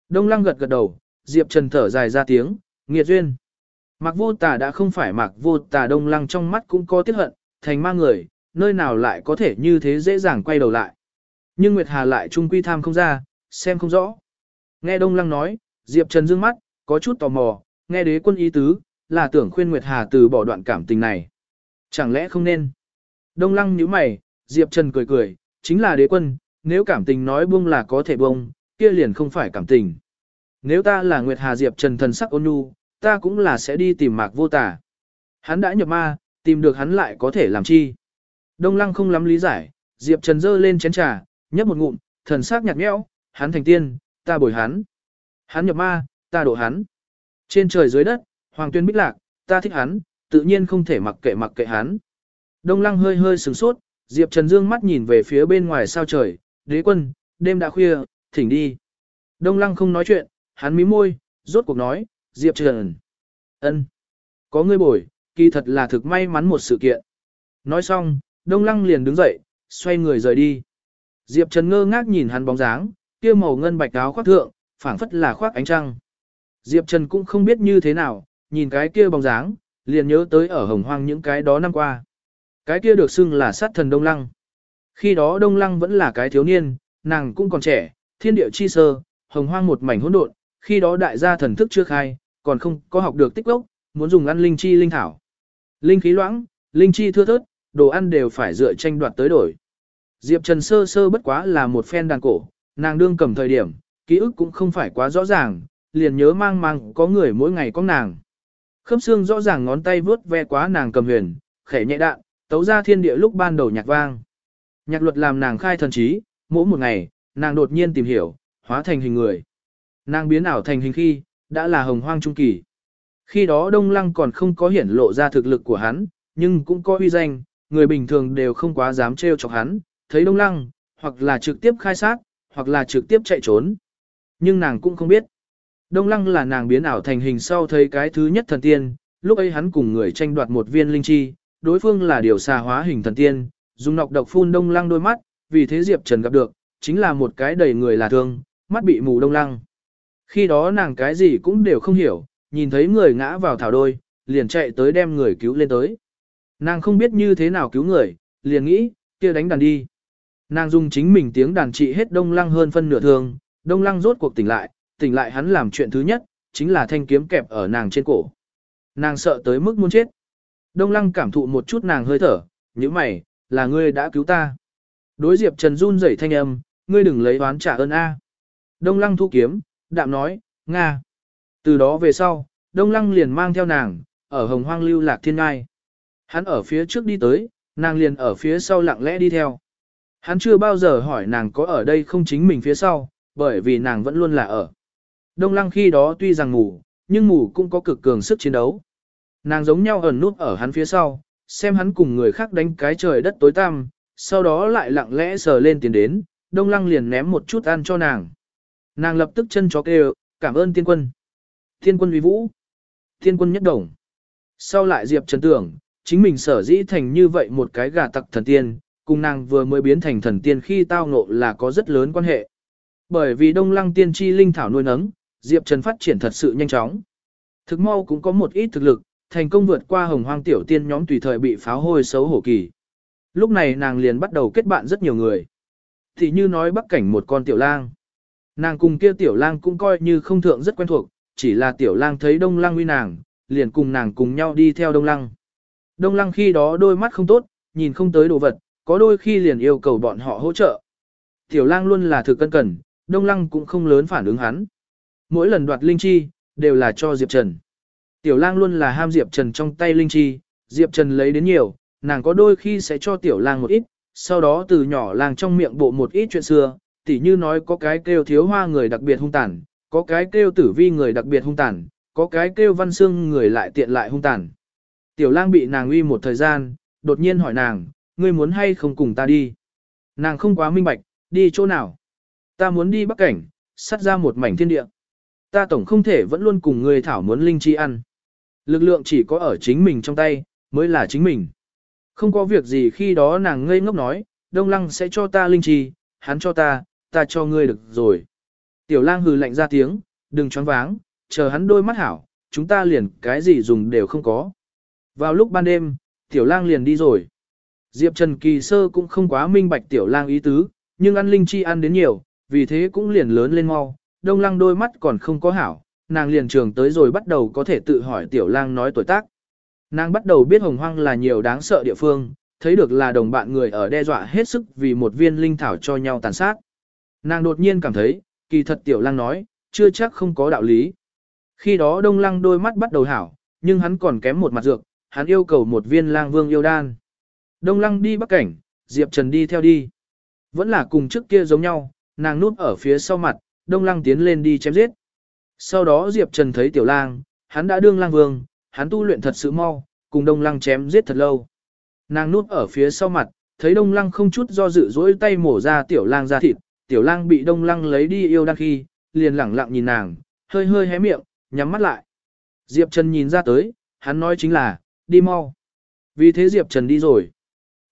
Đông Lăng gật gật đầu, Diệp Trần thở dài ra tiếng, nghiệt duyên. Mạc vô tà đã không phải mạc vô tà Đông Lăng trong mắt cũng có tiếc hận, thành ma người, nơi nào lại có thể như thế dễ dàng quay đầu lại. Nhưng Nguyệt Hà lại trung quy tham không ra, xem không rõ. Nghe Đông Lăng nói, Diệp Trần dương mắt, có chút tò mò, nghe đế quân ý tứ, là tưởng khuyên Nguyệt Hà từ bỏ đoạn cảm tình này. Chẳng lẽ không nên? Đông Lăng nhíu mày, Diệp Trần cười cười, chính là đế quân, nếu cảm tình nói buông là có thể buông, kia liền không phải cảm tình. Nếu ta là Nguyệt Hà Diệp Trần thần sắc ôn nhu, ta cũng là sẽ đi tìm mạc vô tả. Hắn đã nhập ma, tìm được hắn lại có thể làm chi. Đông Lăng không lắm lý giải, Diệp Trần dơ lên chén trà, nhấp một ngụm, thần sắc nhạt nhẽo, hắn thành tiên, ta bồi hắn. Hắn nhập ma, ta độ hắn. Trên trời dưới đất, Hoàng Tuyên Bích Lạc, ta thích hắn, tự nhiên không thể mặc kệ mặc kệ hắn. Đông Lăng hơi hơi sửng sốt, Diệp Trần dương mắt nhìn về phía bên ngoài sao trời, đế quân, đêm đã khuya, thỉnh đi. Đông Lăng không nói chuyện, hắn mí môi, rốt cuộc nói, Diệp Trần. ân, Có ngươi bồi, kỳ thật là thực may mắn một sự kiện. Nói xong, Đông Lăng liền đứng dậy, xoay người rời đi. Diệp Trần ngơ ngác nhìn hắn bóng dáng, kia màu ngân bạch áo khoác thượng, phảng phất là khoác ánh trăng. Diệp Trần cũng không biết như thế nào, nhìn cái kia bóng dáng, liền nhớ tới ở hồng hoang những cái đó năm qua. Cái kia được xưng là sát thần Đông Lăng. Khi đó Đông Lăng vẫn là cái thiếu niên, nàng cũng còn trẻ, thiên địa chi sơ, hồng hoang một mảnh hỗn độn, khi đó đại gia thần thức chưa khai, còn không có học được tích lốc, muốn dùng ăn linh chi linh thảo. Linh khí loãng, linh chi thưa thớt, đồ ăn đều phải dựa tranh đoạt tới đổi. Diệp Trần sơ sơ bất quá là một phen đàn cổ, nàng đương cầm thời điểm, ký ức cũng không phải quá rõ ràng, liền nhớ mang mang có người mỗi ngày có nàng. Khớp xương rõ ràng ngón tay vướt ve quá nàng cầm huyền, khẽ nhẹ đạn, tấu ra thiên địa lúc ban đầu nhạc vang. Nhạc luật làm nàng khai thần trí, mỗi một ngày, nàng đột nhiên tìm hiểu, hóa thành hình người. Nàng biến ảo thành hình khi, đã là hồng hoang trung kỳ. Khi đó Đông Lăng còn không có hiển lộ ra thực lực của hắn, nhưng cũng có uy danh, người bình thường đều không quá dám trêu chọc hắn. Thấy Đông Lăng, hoặc là trực tiếp khai sát, hoặc là trực tiếp chạy trốn. Nhưng nàng cũng không biết. Đông lăng là nàng biến ảo thành hình sau thấy cái thứ nhất thần tiên, lúc ấy hắn cùng người tranh đoạt một viên linh chi, đối phương là điều xà hóa hình thần tiên, dùng nọc độc phun đông lăng đôi mắt, vì thế Diệp Trần gặp được, chính là một cái đầy người là thương, mắt bị mù đông lăng. Khi đó nàng cái gì cũng đều không hiểu, nhìn thấy người ngã vào thảo đôi, liền chạy tới đem người cứu lên tới. Nàng không biết như thế nào cứu người, liền nghĩ, kia đánh đàn đi. Nàng dùng chính mình tiếng đàn trị hết đông lăng hơn phân nửa thương, đông lăng rốt cuộc tỉnh lại, tỉnh lại hắn làm chuyện thứ nhất, chính là thanh kiếm kẹp ở nàng trên cổ. Nàng sợ tới mức muốn chết. Đông lăng cảm thụ một chút nàng hơi thở, như mày, là ngươi đã cứu ta. Đối Diệp Trần run rẩy thanh âm, ngươi đừng lấy oán trả ơn A. Đông lăng thu kiếm, đạm nói, Nga. Từ đó về sau, Đông lăng liền mang theo nàng, ở hồng hoang lưu lạc thiên ngai. Hắn ở phía trước đi tới, nàng liền ở phía sau lặng lẽ đi theo. Hắn chưa bao giờ hỏi nàng có ở đây không chính mình phía sau, bởi vì nàng vẫn luôn là ở. Đông lăng khi đó tuy rằng ngủ, nhưng ngủ cũng có cực cường sức chiến đấu. Nàng giống nhau ẩn nút ở hắn phía sau, xem hắn cùng người khác đánh cái trời đất tối tăm, sau đó lại lặng lẽ sờ lên tiền đến, đông lăng liền ném một chút ăn cho nàng. Nàng lập tức chân chó kêu, cảm ơn tiên quân. Tiên quân uy vũ. Tiên quân nhất đồng. Sau lại Diệp Trần tưởng, chính mình sở dĩ thành như vậy một cái gà tặc thần tiên, cùng nàng vừa mới biến thành thần tiên khi tao ngộ là có rất lớn quan hệ. Bởi vì đông lăng tiên tri linh thảo nuôi nấng, Diệp Trần phát triển thật sự nhanh chóng. Thực mau cũng có một ít thực lực, thành công vượt qua hồng hoang tiểu tiên nhóm tùy thời bị pháo hôi xấu hổ kỳ. Lúc này nàng liền bắt đầu kết bạn rất nhiều người. Thì như nói bắc cảnh một con tiểu lang. Nàng cùng kia tiểu lang cũng coi như không thượng rất quen thuộc, chỉ là tiểu lang thấy đông lang uy nàng, liền cùng nàng cùng nhau đi theo đông lăng. Đông lăng khi đó đôi mắt không tốt, nhìn không tới đồ vật, có đôi khi liền yêu cầu bọn họ hỗ trợ. Tiểu lang luôn là thực cân cẩn, đông lăng cũng không lớn phản ứng hắn. Mỗi lần đoạt linh chi, đều là cho Diệp Trần. Tiểu lang luôn là ham Diệp Trần trong tay linh chi, Diệp Trần lấy đến nhiều, nàng có đôi khi sẽ cho tiểu lang một ít, sau đó từ nhỏ lang trong miệng bộ một ít chuyện xưa, tỉ như nói có cái kêu thiếu hoa người đặc biệt hung tàn, có cái kêu tử vi người đặc biệt hung tàn, có cái kêu văn xương người lại tiện lại hung tàn. Tiểu lang bị nàng uy một thời gian, đột nhiên hỏi nàng, ngươi muốn hay không cùng ta đi? Nàng không quá minh bạch, đi chỗ nào? Ta muốn đi bắc cảnh, sắt ra một mảnh thiên địa. Ta tổng không thể vẫn luôn cùng ngươi thảo muốn linh chi ăn. Lực lượng chỉ có ở chính mình trong tay, mới là chính mình. Không có việc gì khi đó nàng ngây ngốc nói, Đông Lăng sẽ cho ta linh chi, hắn cho ta, ta cho ngươi được rồi. Tiểu lang hừ lạnh ra tiếng, đừng choáng váng, chờ hắn đôi mắt hảo, chúng ta liền cái gì dùng đều không có. Vào lúc ban đêm, tiểu lang liền đi rồi. Diệp Trần Kỳ Sơ cũng không quá minh bạch tiểu lang ý tứ, nhưng ăn linh chi ăn đến nhiều, vì thế cũng liền lớn lên mau. Đông lăng đôi mắt còn không có hảo, nàng liền trường tới rồi bắt đầu có thể tự hỏi tiểu lang nói tuổi tác. Nàng bắt đầu biết hồng hoang là nhiều đáng sợ địa phương, thấy được là đồng bạn người ở đe dọa hết sức vì một viên linh thảo cho nhau tàn sát. Nàng đột nhiên cảm thấy, kỳ thật tiểu lang nói, chưa chắc không có đạo lý. Khi đó đông lăng đôi mắt bắt đầu hảo, nhưng hắn còn kém một mặt dược, hắn yêu cầu một viên lang vương yêu đan. Đông lăng đi bắc cảnh, Diệp Trần đi theo đi. Vẫn là cùng trước kia giống nhau, nàng núp ở phía sau mặt, đông lăng tiến lên đi chém giết. Sau đó Diệp Trần thấy tiểu lang, hắn đã đương lang vương, hắn tu luyện thật sự mau, cùng đông lăng chém giết thật lâu. Nàng nuốt ở phía sau mặt, thấy đông lăng không chút do dự dỗi tay mổ ra tiểu lang ra thịt, tiểu lang bị đông lăng lấy đi yêu đăng khi, liền lẳng lặng nhìn nàng, hơi hơi hé miệng, nhắm mắt lại. Diệp Trần nhìn ra tới, hắn nói chính là, đi mau. Vì thế Diệp Trần đi rồi.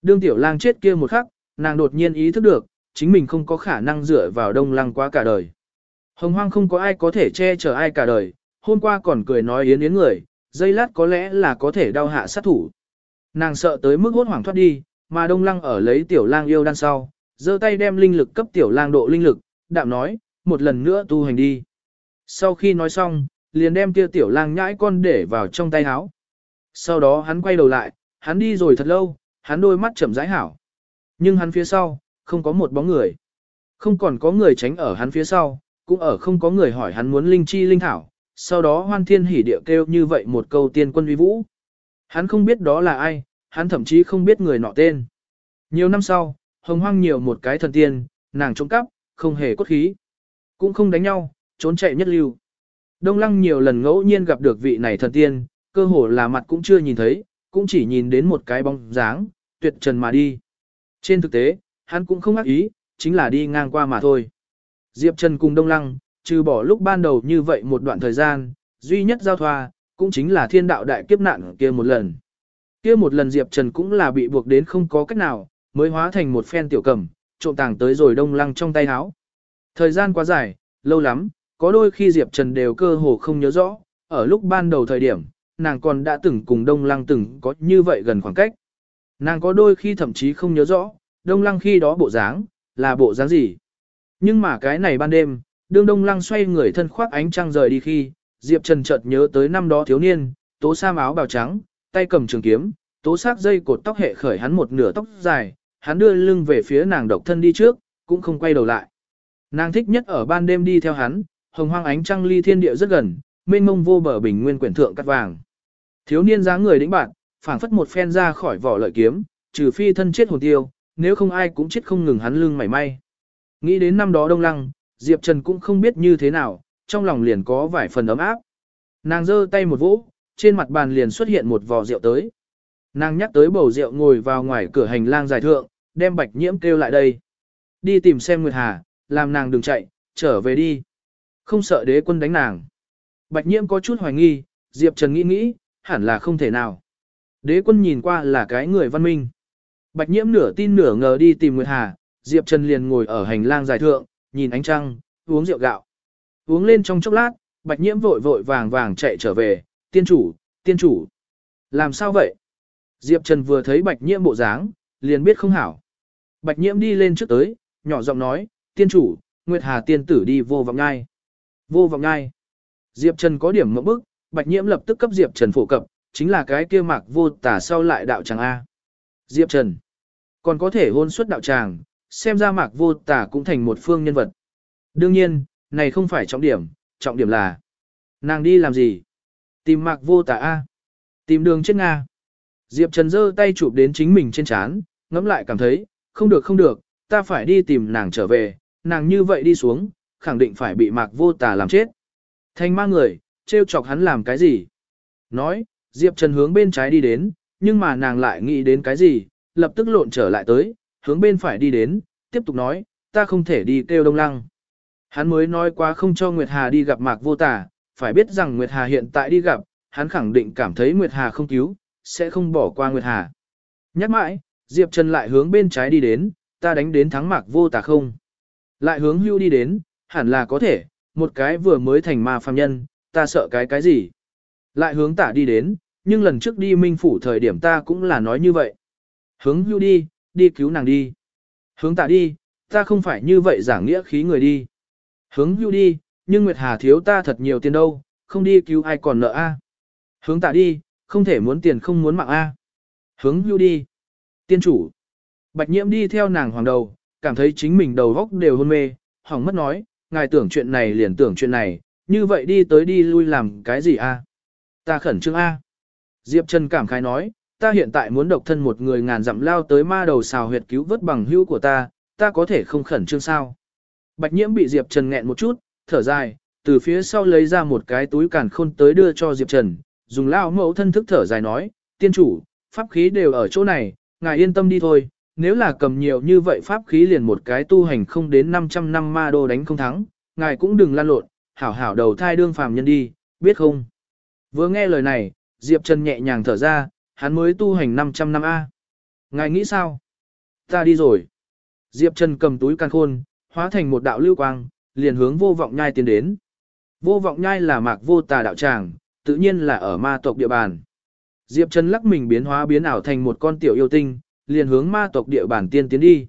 Đương tiểu lang chết kia một khắc, nàng đột nhiên ý thức được, chính mình không có khả năng dựa vào đông lăng quá cả đời. Hồng hoang không có ai có thể che chở ai cả đời, hôm qua còn cười nói yến yến người, dây lát có lẽ là có thể đau hạ sát thủ. Nàng sợ tới mức hốt hoảng thoát đi, mà đông lăng ở lấy tiểu lang yêu đan sau, giơ tay đem linh lực cấp tiểu lang độ linh lực, đạm nói, một lần nữa tu hành đi. Sau khi nói xong, liền đem kia tiểu lang nhãi con để vào trong tay áo. Sau đó hắn quay đầu lại, hắn đi rồi thật lâu, hắn đôi mắt chậm rãi hảo. Nhưng hắn phía sau, không có một bóng người. Không còn có người tránh ở hắn phía sau, cũng ở không có người hỏi hắn muốn linh chi linh thảo. Sau đó hoan thiên hỉ địa kêu như vậy một câu tiên quân uy vũ. Hắn không biết đó là ai, hắn thậm chí không biết người nọ tên. Nhiều năm sau, hồng hoang nhiều một cái thần tiên, nàng trộm cắp, không hề cốt khí. Cũng không đánh nhau, trốn chạy nhất lưu. Đông lăng nhiều lần ngẫu nhiên gặp được vị này thần tiên, cơ hồ là mặt cũng chưa nhìn thấy, cũng chỉ nhìn đến một cái bóng dáng, tuyệt trần mà đi. Trên thực tế, hắn cũng không ác ý, chính là đi ngang qua mà thôi. Diệp Trần cùng Đông Lăng, trừ bỏ lúc ban đầu như vậy một đoạn thời gian, duy nhất giao thoa, cũng chính là thiên đạo đại kiếp nạn kia một lần. Kia một lần Diệp Trần cũng là bị buộc đến không có cách nào, mới hóa thành một phen tiểu cầm, trộm tàng tới rồi Đông Lăng trong tay áo. Thời gian quá dài, lâu lắm, có đôi khi Diệp Trần đều cơ hồ không nhớ rõ, ở lúc ban đầu thời điểm, nàng còn đã từng cùng Đông Lăng từng có như vậy gần khoảng cách. Nàng có đôi khi thậm chí không nhớ rõ, Đông Lăng khi đó bộ dáng, là bộ dáng gì. Nhưng mà cái này ban đêm, đương Đông Lăng xoay người thân khoác ánh trăng rời đi khi, Diệp Trần chợt nhớ tới năm đó thiếu niên, tố sam áo bào trắng, tay cầm trường kiếm, tố sắc dây cột tóc hệ khởi hắn một nửa tóc dài, hắn đưa lưng về phía nàng độc thân đi trước, cũng không quay đầu lại. Nàng thích nhất ở ban đêm đi theo hắn, hồng hoang ánh trăng ly thiên địa rất gần, mênh mông vô bờ bình nguyên quyển thượng cắt vàng. Thiếu niên dáng người đĩnh bạn, phảng phất một phen ra khỏi vỏ lợi kiếm, trừ phi thân chết hồn tiêu, nếu không ai cũng chết không ngừng hắn lưng mảy may. Nghĩ đến năm đó đông lăng, Diệp Trần cũng không biết như thế nào, trong lòng liền có vài phần ấm áp. Nàng giơ tay một vỗ, trên mặt bàn liền xuất hiện một vò rượu tới. Nàng nhắc tới bầu rượu ngồi vào ngoài cửa hành lang dài thượng, đem bạch nhiễm kêu lại đây. Đi tìm xem Nguyệt Hà, làm nàng đừng chạy, trở về đi. Không sợ đế quân đánh nàng. Bạch nhiễm có chút hoài nghi, Diệp Trần nghĩ nghĩ, hẳn là không thể nào. Đế quân nhìn qua là cái người văn minh. Bạch nhiễm nửa tin nửa ngờ đi tìm Nguyệt Hà, Diệp Trần liền ngồi ở hành lang dài thượng, nhìn ánh trăng, uống rượu gạo. Uống lên trong chốc lát, bạch nhiễm vội vội vàng vàng chạy trở về, tiên chủ, tiên chủ. Làm sao vậy? Diệp Trần vừa thấy bạch nhiễm bộ dáng, liền biết không hảo. Bạch nhiễm đi lên trước tới, nhỏ giọng nói, tiên chủ, Nguyệt Hà tiên tử đi vô vọng ngai. Vô vọng ngai. Diệp Trần có điểm mẫu bức, bạch nhiễm lập tức cấp Diệp Trần phổ cập, chính là cái kia mạc vô tả sau lại đạo tràng A. Diệp Trần. Còn có thể hôn suất đạo tràng, xem ra mạc vô tả cũng thành một phương nhân vật. Đương nhiên, này không phải trọng điểm, trọng điểm là nàng đi làm gì? Tìm mạc vô tả A. Tìm đường chết Nga. Diệp Trần giơ tay chụp đến chính mình trên chán, ngẫm lại cảm thấy, không được không được, ta phải đi tìm nàng trở về, nàng như vậy đi xuống, khẳng định phải bị mạc vô tà làm chết. Thanh ma người, trêu chọc hắn làm cái gì? Nói, Diệp Trần hướng bên trái đi đến, nhưng mà nàng lại nghĩ đến cái gì, lập tức lộn trở lại tới, hướng bên phải đi đến, tiếp tục nói, ta không thể đi kêu đông lăng. Hắn mới nói quá không cho Nguyệt Hà đi gặp Mạc Vô Tả, phải biết rằng Nguyệt Hà hiện tại đi gặp, hắn khẳng định cảm thấy Nguyệt Hà không cứu, sẽ không bỏ qua Nguyệt Hà. Nhắc mãi, Diệp Trần lại hướng bên trái đi đến, ta đánh đến thắng Mạc Vô Tả không. Lại hướng hưu đi đến, hẳn là có thể, một cái vừa mới thành ma phàm nhân, ta sợ cái cái gì. Lại hướng tả đi đến, nhưng lần trước đi minh phủ thời điểm ta cũng là nói như vậy. Hướng hưu đi, đi cứu nàng đi. Hướng tả đi, ta không phải như vậy giảng nghĩa khí người đi. Hướng hưu đi, nhưng Nguyệt Hà thiếu ta thật nhiều tiền đâu, không đi cứu ai còn nợ a. Hướng tả đi, không thể muốn tiền không muốn mạng a. Hướng hưu đi. Tiên chủ. Bạch nhiễm đi theo nàng hoàng đầu, cảm thấy chính mình đầu góc đều hôn mê, hỏng mất nói, ngài tưởng chuyện này liền tưởng chuyện này, như vậy đi tới đi lui làm cái gì a? Ta khẩn trương a. Diệp Trần cảm khái nói, ta hiện tại muốn độc thân một người ngàn dặm lao tới ma đầu xào huyệt cứu vớt bằng hữu của ta, ta có thể không khẩn trương sao? Bạch Nhiễm bị Diệp Trần nghẹn một chút, thở dài, từ phía sau lấy ra một cái túi càn khôn tới đưa cho Diệp Trần, dùng lao mẫu thân thức thở dài nói, tiên chủ, pháp khí đều ở chỗ này, ngài yên tâm đi thôi, nếu là cầm nhiều như vậy pháp khí liền một cái tu hành không đến 500 năm ma đô đánh không thắng, ngài cũng đừng lan lộn, hảo hảo đầu thai đương phàm nhân đi, biết không? Vừa nghe lời này, Diệp Trần nhẹ nhàng thở ra, hắn mới tu hành 500 năm A. Ngài nghĩ sao? Ta đi rồi. Diệp Trần cầm túi can khôn, hóa thành một đạo lưu quang, liền hướng vô vọng nhai tiến đến. Vô vọng nhai là mạc vô tà đạo tràng, tự nhiên là ở ma tộc địa bàn. Diệp Trần lắc mình biến hóa biến ảo thành một con tiểu yêu tinh, liền hướng ma tộc địa bàn tiên tiến đi.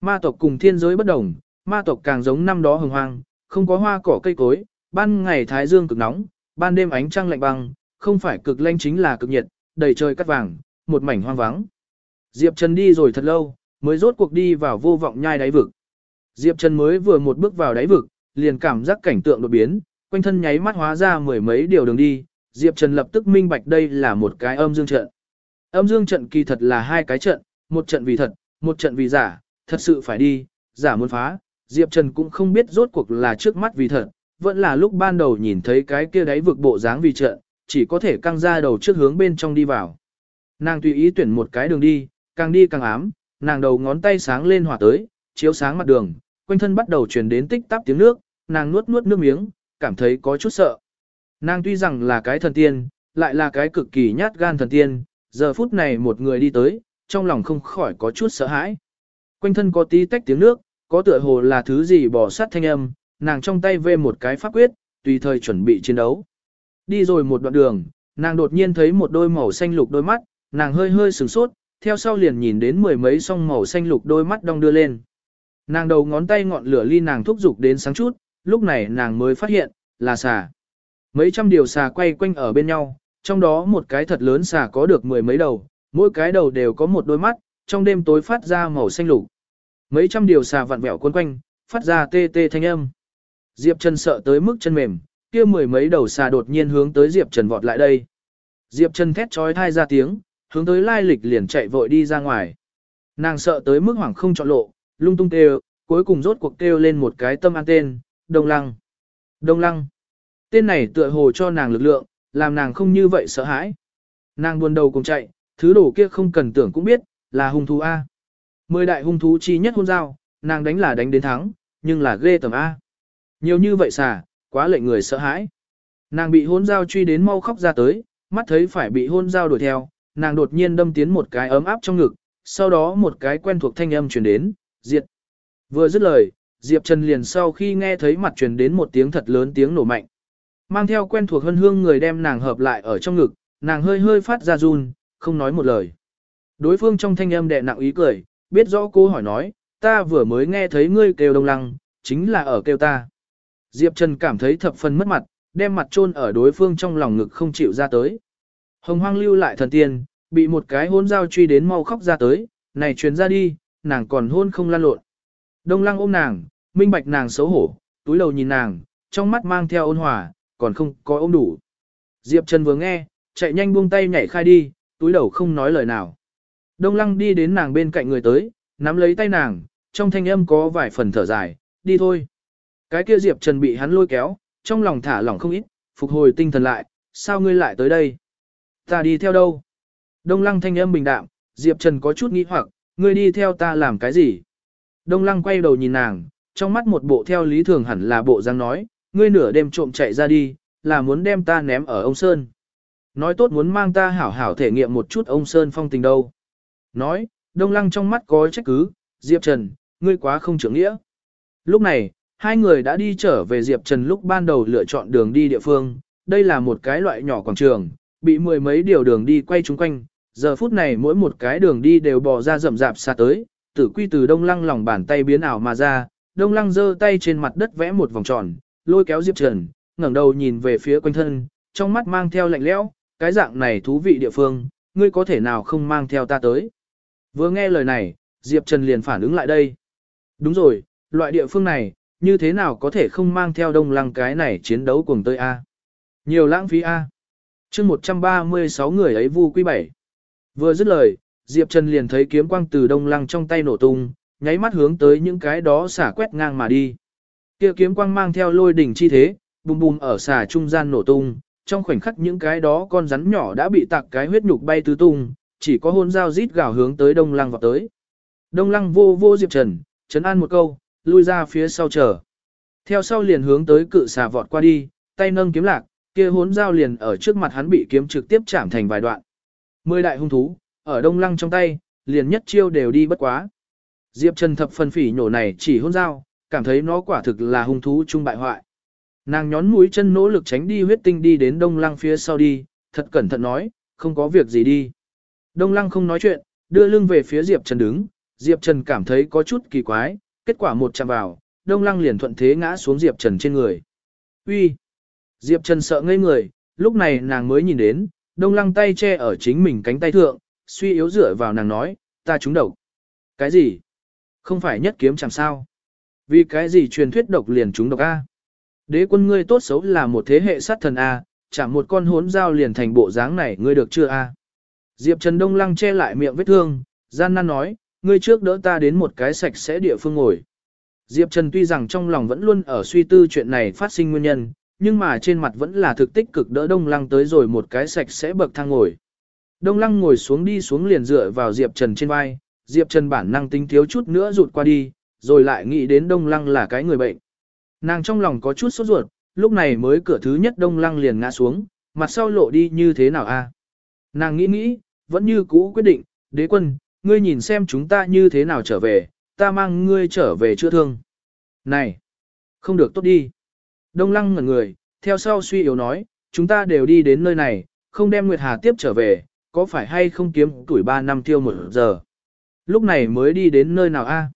Ma tộc cùng thiên giới bất đồng, ma tộc càng giống năm đó hồng hoang, không có hoa cỏ cây cối, ban ngày thái dương cực nóng, ban đêm ánh trăng lạnh băng, không phải cực lạnh chính là cực nhiệt, đầy trời cắt vàng, một mảnh hoang vắng. Diệp Trần đi rồi thật lâu, mới rốt cuộc đi vào vô vọng nhai đáy vực. Diệp Trần mới vừa một bước vào đáy vực, liền cảm giác cảnh tượng đột biến, quanh thân nháy mắt hóa ra mười mấy điều đường đi, Diệp Trần lập tức minh bạch đây là một cái âm dương trận. Âm dương trận kỳ thật là hai cái trận, một trận vì thật, một trận vì giả, thật sự phải đi, giả muốn phá, Diệp Trần cũng không biết rốt cuộc là trước mắt vì thật, vẫn là lúc ban đầu nhìn thấy cái kia đáy vực bộ dáng vì trận, chỉ có thể căng ra đầu trước hướng bên trong đi vào. Nàng tùy ý tuyển một cái đường đi, càng đi càng ám, nàng đầu ngón tay sáng lên hỏa tới, chiếu sáng mặt đường, quanh thân bắt đầu truyền đến tích tắp tiếng nước, nàng nuốt nuốt nước miếng, cảm thấy có chút sợ. Nàng tuy rằng là cái thần tiên, lại là cái cực kỳ nhát gan thần tiên, giờ phút này một người đi tới, trong lòng không khỏi có chút sợ hãi. Quanh thân có tí tách tiếng nước, có tựa hồ là thứ gì bỏ sát thanh âm, nàng trong tay vê một cái pháp quyết, tùy thời chuẩn bị chiến đấu. Đi rồi một đoạn đường, nàng đột nhiên thấy một đôi màu xanh lục đôi mắt, nàng hơi hơi sửng sốt, theo sau liền nhìn đến mười mấy song màu xanh lục đôi mắt đong đưa lên. Nàng đầu ngón tay ngọn lửa ly nàng thúc giục đến sáng chút, lúc này nàng mới phát hiện, là xà. Mấy trăm điều xà quay quanh ở bên nhau, trong đó một cái thật lớn xà có được mười mấy đầu, mỗi cái đầu đều có một đôi mắt, trong đêm tối phát ra màu xanh lục. Mấy trăm điều xà vặn vẹo quấn quanh, phát ra tê tê thanh âm. Diệp Trần sợ tới mức chân mềm, kia mười mấy đầu xà đột nhiên hướng tới Diệp Trần vọt lại đây. Diệp Trần thét trói thai ra tiếng, hướng tới lai lịch liền chạy vội đi ra ngoài. Nàng sợ tới mức hoảng không chọn lộ, lung tung kêu, cuối cùng rốt cuộc kêu lên một cái tâm an tên, Đông Lăng. Đông Lăng. Tên này tựa hồ cho nàng lực lượng, làm nàng không như vậy sợ hãi. Nàng buồn đầu cùng chạy, thứ đồ kia không cần tưởng cũng biết, là hung thú A. Mười đại hung thú chi nhất hôn giao, nàng đánh là đánh đến thắng, nhưng là ghê tầm A. Nhiều như vậy xà, quá lệnh người sợ hãi. Nàng bị hôn giao truy đến mau khóc ra tới, mắt thấy phải bị hôn giao đuổi theo, nàng đột nhiên đâm tiến một cái ấm áp trong ngực, sau đó một cái quen thuộc thanh âm truyền đến, diệt. Vừa dứt lời, Diệp Trần liền sau khi nghe thấy mặt truyền đến một tiếng thật lớn tiếng nổ mạnh. Mang theo quen thuộc hân hương người đem nàng hợp lại ở trong ngực, nàng hơi hơi phát ra run, không nói một lời. Đối phương trong thanh âm đẹ nặng ý cười, biết rõ cô hỏi nói, ta vừa mới nghe thấy ngươi kêu đông lăng, chính là ở kêu ta. Diệp Trần cảm thấy thập phần mất mặt, đem mặt chôn ở đối phương trong lòng ngực không chịu ra tới. Hồng hoang lưu lại thần tiên, bị một cái hôn dao truy đến mau khóc ra tới, này truyền ra đi, nàng còn hôn không lan lộn. Đông lăng ôm nàng, minh bạch nàng xấu hổ, túi đầu nhìn nàng, trong mắt mang theo ôn hòa, còn không có ôm đủ. Diệp Trần vừa nghe, chạy nhanh buông tay nhảy khai đi, túi đầu không nói lời nào. Đông lăng đi đến nàng bên cạnh người tới, nắm lấy tay nàng, trong thanh âm có vài phần thở dài, đi thôi. Cái kia Diệp Trần bị hắn lôi kéo, trong lòng thả lỏng không ít, phục hồi tinh thần lại, sao ngươi lại tới đây? Ta đi theo đâu? Đông lăng thanh âm bình đạm, Diệp Trần có chút nghĩ hoặc, ngươi đi theo ta làm cái gì? Đông lăng quay đầu nhìn nàng, trong mắt một bộ theo lý thường hẳn là bộ răng nói, ngươi nửa đêm trộm chạy ra đi, là muốn đem ta ném ở ông Sơn. Nói tốt muốn mang ta hảo hảo thể nghiệm một chút ông Sơn phong tình đâu. Nói, đông lăng trong mắt có trách cứ, Diệp Trần, ngươi quá không trưởng nghĩa. Lúc này, hai người đã đi trở về Diệp Trần lúc ban đầu lựa chọn đường đi địa phương, đây là một cái loại nhỏ quảng trường, bị mười mấy điều đường đi quay chung quanh, giờ phút này mỗi một cái đường đi đều bò ra rậm rạp xa tới, tử quy từ đông lăng lòng bàn tay biến ảo mà ra, đông lăng giơ tay trên mặt đất vẽ một vòng tròn, lôi kéo Diệp Trần, ngẩng đầu nhìn về phía quanh thân, trong mắt mang theo lạnh lẽo, cái dạng này thú vị địa phương, ngươi có thể nào không mang theo ta tới. Vừa nghe lời này, Diệp Trần liền phản ứng lại đây. Đúng rồi, loại địa phương này, như thế nào có thể không mang theo đông lăng cái này chiến đấu cùng tới A. Nhiều lãng phí A. chương 136 người ấy vu quy bảy. Vừa dứt lời, Diệp Trần liền thấy kiếm quang từ đông lăng trong tay nổ tung, nháy mắt hướng tới những cái đó xả quét ngang mà đi. Kia kiếm quang mang theo lôi đỉnh chi thế, bùm bùm ở xả trung gian nổ tung, trong khoảnh khắc những cái đó con rắn nhỏ đã bị tạc cái huyết nhục bay tứ tung, chỉ có hôn dao rít gào hướng tới đông lăng vào tới. Đông lăng vô vô Diệp Trần, trấn an một câu, lui ra phía sau chờ. Theo sau liền hướng tới cự xà vọt qua đi, tay nâng kiếm lạc, kia hốn dao liền ở trước mặt hắn bị kiếm trực tiếp chạm thành vài đoạn. Mười đại hung thú, ở đông lăng trong tay, liền nhất chiêu đều đi bất quá. Diệp Trần thập phần phỉ nhổ này chỉ hôn dao, cảm thấy nó quả thực là hung thú trung bại hoại. Nàng nhón mũi chân nỗ lực tránh đi huyết tinh đi đến đông lăng phía sau đi, thật cẩn thận nói, không có việc gì đi. Đông lăng không nói chuyện, đưa lưng về phía Diệp Trần đứng, Diệp Trần cảm thấy có chút kỳ quái, kết quả một chạm vào, đông lăng liền thuận thế ngã xuống Diệp Trần trên người. Uy, Diệp Trần sợ ngây người, lúc này nàng mới nhìn đến, đông lăng tay che ở chính mình cánh tay thượng, suy yếu dựa vào nàng nói, ta trúng độc. Cái gì? Không phải nhất kiếm chẳng sao. Vì cái gì truyền thuyết độc liền trúng độc A? Đế quân ngươi tốt xấu là một thế hệ sát thần A, chẳng một con hốn dao liền thành bộ dáng này ngươi được chưa A? Diệp Trần Đông Lăng che lại miệng vết thương, gian nan nói, ngươi trước đỡ ta đến một cái sạch sẽ địa phương ngồi. Diệp Trần tuy rằng trong lòng vẫn luôn ở suy tư chuyện này phát sinh nguyên nhân, nhưng mà trên mặt vẫn là thực tích cực đỡ Đông Lăng tới rồi một cái sạch sẽ bậc thang ngồi. Đông Lăng ngồi xuống đi xuống liền dựa vào Diệp Trần trên vai, Diệp Trần bản năng tính thiếu chút nữa rụt qua đi, rồi lại nghĩ đến Đông Lăng là cái người bệnh. Nàng trong lòng có chút sốt ruột, lúc này mới cửa thứ nhất Đông Lăng liền ngã xuống, mặt sau lộ đi như thế nào a? Nàng nghĩ nghĩ, vẫn như cũ quyết định, đế quân, ngươi nhìn xem chúng ta như thế nào trở về, ta mang ngươi trở về chữa thương. Này, không được tốt đi. Đông Lăng ngẩn người, theo sau suy yếu nói, chúng ta đều đi đến nơi này, không đem Nguyệt Hà tiếp trở về, có phải hay không kiếm tuổi 3 năm tiêu một giờ. Lúc này mới đi đến nơi nào a?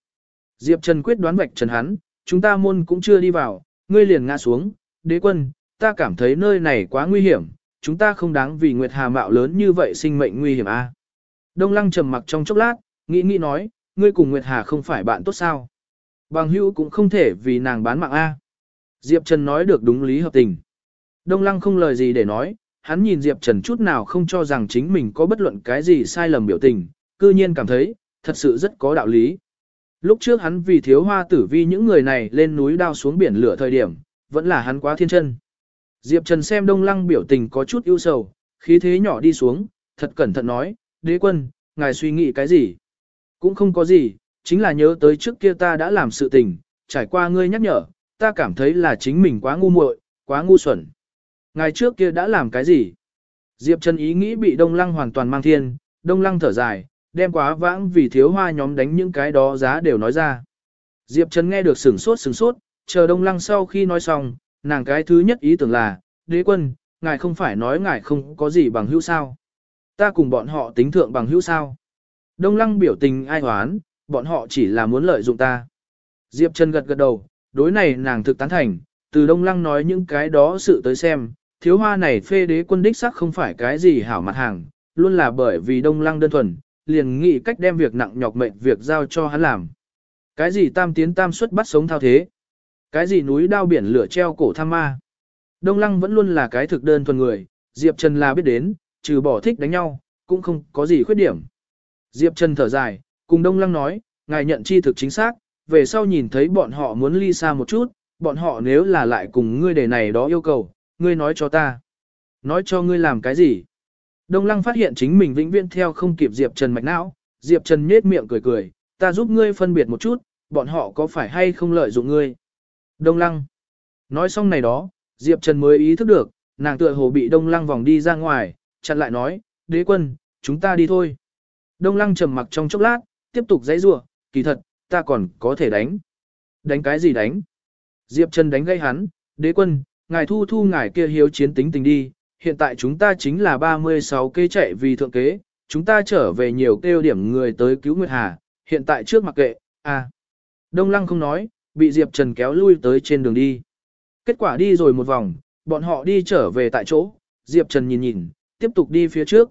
Diệp Trần quyết đoán vạch trần hắn, chúng ta môn cũng chưa đi vào, ngươi liền ngã xuống, đế quân, ta cảm thấy nơi này quá nguy hiểm, chúng ta không đáng vì Nguyệt Hà mạo lớn như vậy sinh mệnh nguy hiểm a. Đông Lăng trầm mặc trong chốc lát, nghĩ nghĩ nói, ngươi cùng Nguyệt Hà không phải bạn tốt sao? Bằng hữu cũng không thể vì nàng bán mạng a. Diệp Trần nói được đúng lý hợp tình. Đông Lăng không lời gì để nói, hắn nhìn Diệp Trần chút nào không cho rằng chính mình có bất luận cái gì sai lầm biểu tình, cư nhiên cảm thấy, thật sự rất có đạo lý. Lúc trước hắn vì thiếu hoa tử vi những người này lên núi đao xuống biển lửa thời điểm, vẫn là hắn quá thiên chân. Diệp Trần xem Đông Lăng biểu tình có chút ưu sầu, khí thế nhỏ đi xuống, thật cẩn thận nói, đế quân, ngài suy nghĩ cái gì? Cũng không có gì, chính là nhớ tới trước kia ta đã làm sự tình, trải qua ngươi nhắc nhở, ta cảm thấy là chính mình quá ngu muội, quá ngu xuẩn. Ngài trước kia đã làm cái gì? Diệp Trần ý nghĩ bị Đông Lăng hoàn toàn mang thiên, Đông Lăng thở dài, đem quá vãng vì thiếu hoa nhóm đánh những cái đó giá đều nói ra. Diệp Trần nghe được sửng sốt sửng sốt, chờ Đông Lăng sau khi nói xong, nàng cái thứ nhất ý tưởng là, đế quân, ngài không phải nói ngài không có gì bằng hữu sao. Ta cùng bọn họ tính thượng bằng hữu sao. Đông Lăng biểu tình ai hoán, bọn họ chỉ là muốn lợi dụng ta. Diệp Trần gật gật đầu, đối này nàng thực tán thành, từ Đông Lăng nói những cái đó sự tới xem, thiếu hoa này phê đế quân đích sắc không phải cái gì hảo mặt hàng, luôn là bởi vì Đông Lăng đơn thuần, liền nghĩ cách đem việc nặng nhọc mệnh việc giao cho hắn làm. Cái gì tam tiến tam xuất bắt sống thao thế? Cái gì núi đao biển lửa treo cổ tham ma? Đông Lăng vẫn luôn là cái thực đơn thuần người, Diệp Trần là biết đến, trừ bỏ thích đánh nhau, cũng không có gì khuyết điểm. Diệp Trần thở dài, cùng Đông Lăng nói, ngài nhận chi thực chính xác, về sau nhìn thấy bọn họ muốn ly xa một chút, bọn họ nếu là lại cùng ngươi đề này đó yêu cầu, ngươi nói cho ta. Nói cho ngươi làm cái gì? Đông Lăng phát hiện chính mình vĩnh viễn theo không kịp Diệp Trần mạch não, Diệp Trần nhếch miệng cười cười, ta giúp ngươi phân biệt một chút, bọn họ có phải hay không lợi dụng ngươi. Đông Lăng. Nói xong này đó, Diệp Trần mới ý thức được, nàng tựa hồ bị Đông Lăng vòng đi ra ngoài, chặn lại nói, đế quân, chúng ta đi thôi. Đông Lăng trầm mặc trong chốc lát, tiếp tục dãy rủa, kỳ thật, ta còn có thể đánh. Đánh cái gì đánh? Diệp Trần đánh gây hắn, đế quân, ngài thu thu ngài kia hiếu chiến tính tình đi, hiện tại chúng ta chính là 36 kê chạy vì thượng kế, chúng ta trở về nhiều kêu điểm người tới cứu Nguyệt Hà, hiện tại trước mặc kệ, à. Đông Lăng không nói, bị Diệp Trần kéo lui tới trên đường đi. Kết quả đi rồi một vòng, bọn họ đi trở về tại chỗ, Diệp Trần nhìn nhìn, tiếp tục đi phía trước.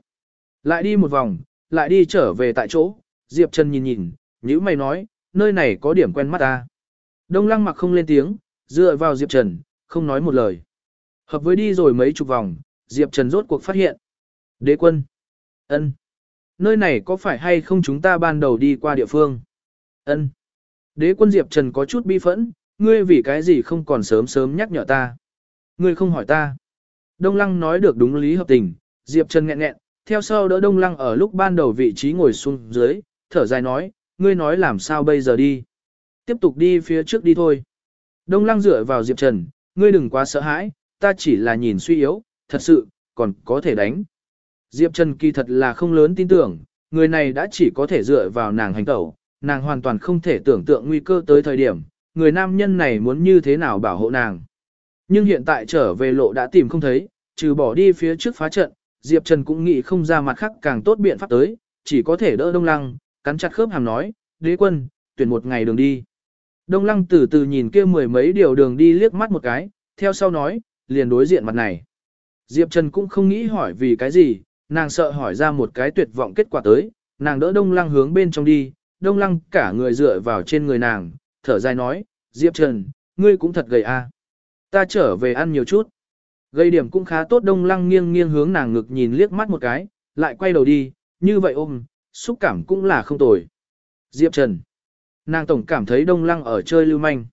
Lại đi một vòng, lại đi trở về tại chỗ, Diệp Trần nhìn nhìn, nhữ mày nói, nơi này có điểm quen mắt ta. Đông Lăng mặc không lên tiếng, dựa vào Diệp Trần, không nói một lời. Hợp với đi rồi mấy chục vòng, Diệp Trần rốt cuộc phát hiện. Đế quân. ân, Nơi này có phải hay không chúng ta ban đầu đi qua địa phương? ân. Đế quân Diệp Trần có chút bi phẫn, ngươi vì cái gì không còn sớm sớm nhắc nhở ta? Ngươi không hỏi ta. Đông Lăng nói được đúng lý hợp tình, Diệp Trần nghẹn nghẹn, theo sau đỡ Đông Lăng ở lúc ban đầu vị trí ngồi xuống dưới, thở dài nói, ngươi nói làm sao bây giờ đi. Tiếp tục đi phía trước đi thôi. Đông Lăng dựa vào Diệp Trần, ngươi đừng quá sợ hãi, ta chỉ là nhìn suy yếu, thật sự, còn có thể đánh. Diệp Trần kỳ thật là không lớn tin tưởng, người này đã chỉ có thể dựa vào nàng hành tẩu, nàng hoàn toàn không thể tưởng tượng nguy cơ tới thời điểm, người nam nhân này muốn như thế nào bảo hộ nàng. Nhưng hiện tại trở về lộ đã tìm không thấy, trừ bỏ đi phía trước phá trận, Diệp Trần cũng nghĩ không ra mặt khác càng tốt biện pháp tới, chỉ có thể đỡ Đông Lăng, cắn chặt khớp hàm nói, đế quân, tuyển một ngày đường đi. Đông Lăng từ từ nhìn kia mười mấy điều đường đi liếc mắt một cái, theo sau nói, liền đối diện mặt này. Diệp Trần cũng không nghĩ hỏi vì cái gì, nàng sợ hỏi ra một cái tuyệt vọng kết quả tới, nàng đỡ Đông Lăng hướng bên trong đi, Đông Lăng cả người dựa vào trên người nàng, thở dài nói, Diệp Trần, ngươi cũng thật gầy a. À. Ta trở về ăn nhiều chút. Gây điểm cũng khá tốt Đông Lăng nghiêng nghiêng hướng nàng ngực nhìn liếc mắt một cái, lại quay đầu đi, như vậy ôm, xúc cảm cũng là không tồi. Diệp Trần. Nàng tổng cảm thấy Đông Lăng ở chơi lưu manh.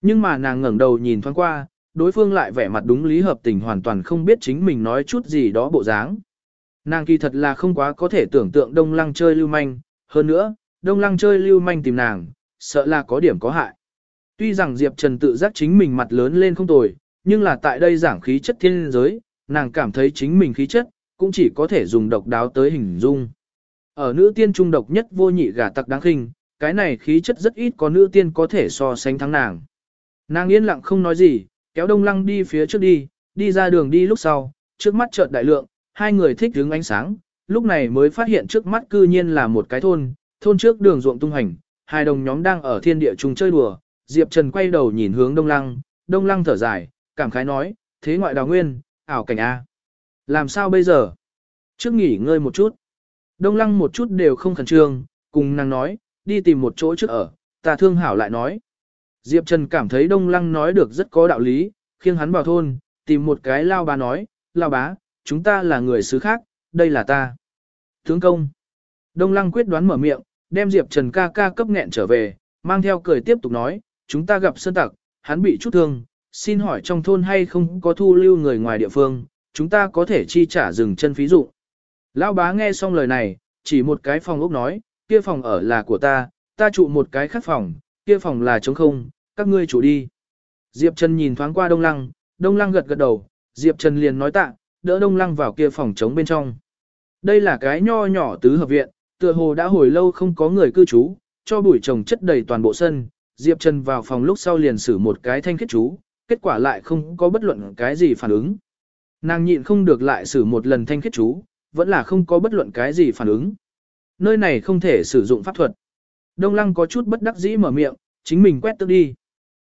Nhưng mà nàng ngẩng đầu nhìn thoáng qua, đối phương lại vẻ mặt đúng lý hợp tình hoàn toàn không biết chính mình nói chút gì đó bộ dáng. Nàng kỳ thật là không quá có thể tưởng tượng Đông Lăng chơi lưu manh, hơn nữa, Đông Lăng chơi lưu manh tìm nàng, sợ là có điểm có hại. Tuy rằng Diệp Trần tự giác chính mình mặt lớn lên không tồi, nhưng là tại đây giảng khí chất thiên giới, nàng cảm thấy chính mình khí chất, cũng chỉ có thể dùng độc đáo tới hình dung. Ở nữ tiên trung độc nhất vô nhị gà tặc đáng khinh, cái này khí chất rất ít có nữ tiên có thể so sánh thắng nàng. Nàng yên lặng không nói gì, kéo đông lăng đi phía trước đi, đi ra đường đi lúc sau, trước mắt chợt đại lượng, hai người thích đứng ánh sáng, lúc này mới phát hiện trước mắt cư nhiên là một cái thôn, thôn trước đường ruộng tung hành, hai đồng nhóm đang ở thiên địa chung chơi đùa, Diệp Trần quay đầu nhìn hướng đông lăng, đông lăng thở dài, cảm khái nói, thế ngoại đào nguyên, ảo cảnh A. Làm sao bây giờ? Trước nghỉ ngơi một chút. Đông lăng một chút đều không khẩn trương, cùng nàng nói, đi tìm một chỗ trước ở, ta thương hảo lại nói. Diệp Trần cảm thấy Đông Lăng nói được rất có đạo lý, khiêng hắn vào thôn, tìm một cái lao bá nói, lao bá, chúng ta là người xứ khác, đây là ta. Tướng công. Đông Lăng quyết đoán mở miệng, đem Diệp Trần ca ca cấp nghẹn trở về, mang theo cười tiếp tục nói, chúng ta gặp sơn tặc, hắn bị chút thương, xin hỏi trong thôn hay không có thu lưu người ngoài địa phương, chúng ta có thể chi trả dừng chân phí dụ. Lão bá nghe xong lời này, chỉ một cái phòng ốc nói, kia phòng ở là của ta, ta trụ một cái khác phòng, kia phòng là trống không, các ngươi chủ đi. Diệp Trần nhìn thoáng qua Đông Lăng, Đông Lăng gật gật đầu, Diệp Trần liền nói tạ, đỡ Đông Lăng vào kia phòng trống bên trong. Đây là cái nho nhỏ tứ hợp viện, tựa hồ đã hồi lâu không có người cư trú, cho bụi trồng chất đầy toàn bộ sân. Diệp Trần vào phòng lúc sau liền xử một cái thanh kết chú, kết quả lại không có bất luận cái gì phản ứng. Nàng nhịn không được lại xử một lần thanh kết chú, vẫn là không có bất luận cái gì phản ứng. Nơi này không thể sử dụng pháp thuật. Đông Lăng có chút bất đắc dĩ mở miệng, chính mình quét tức đi.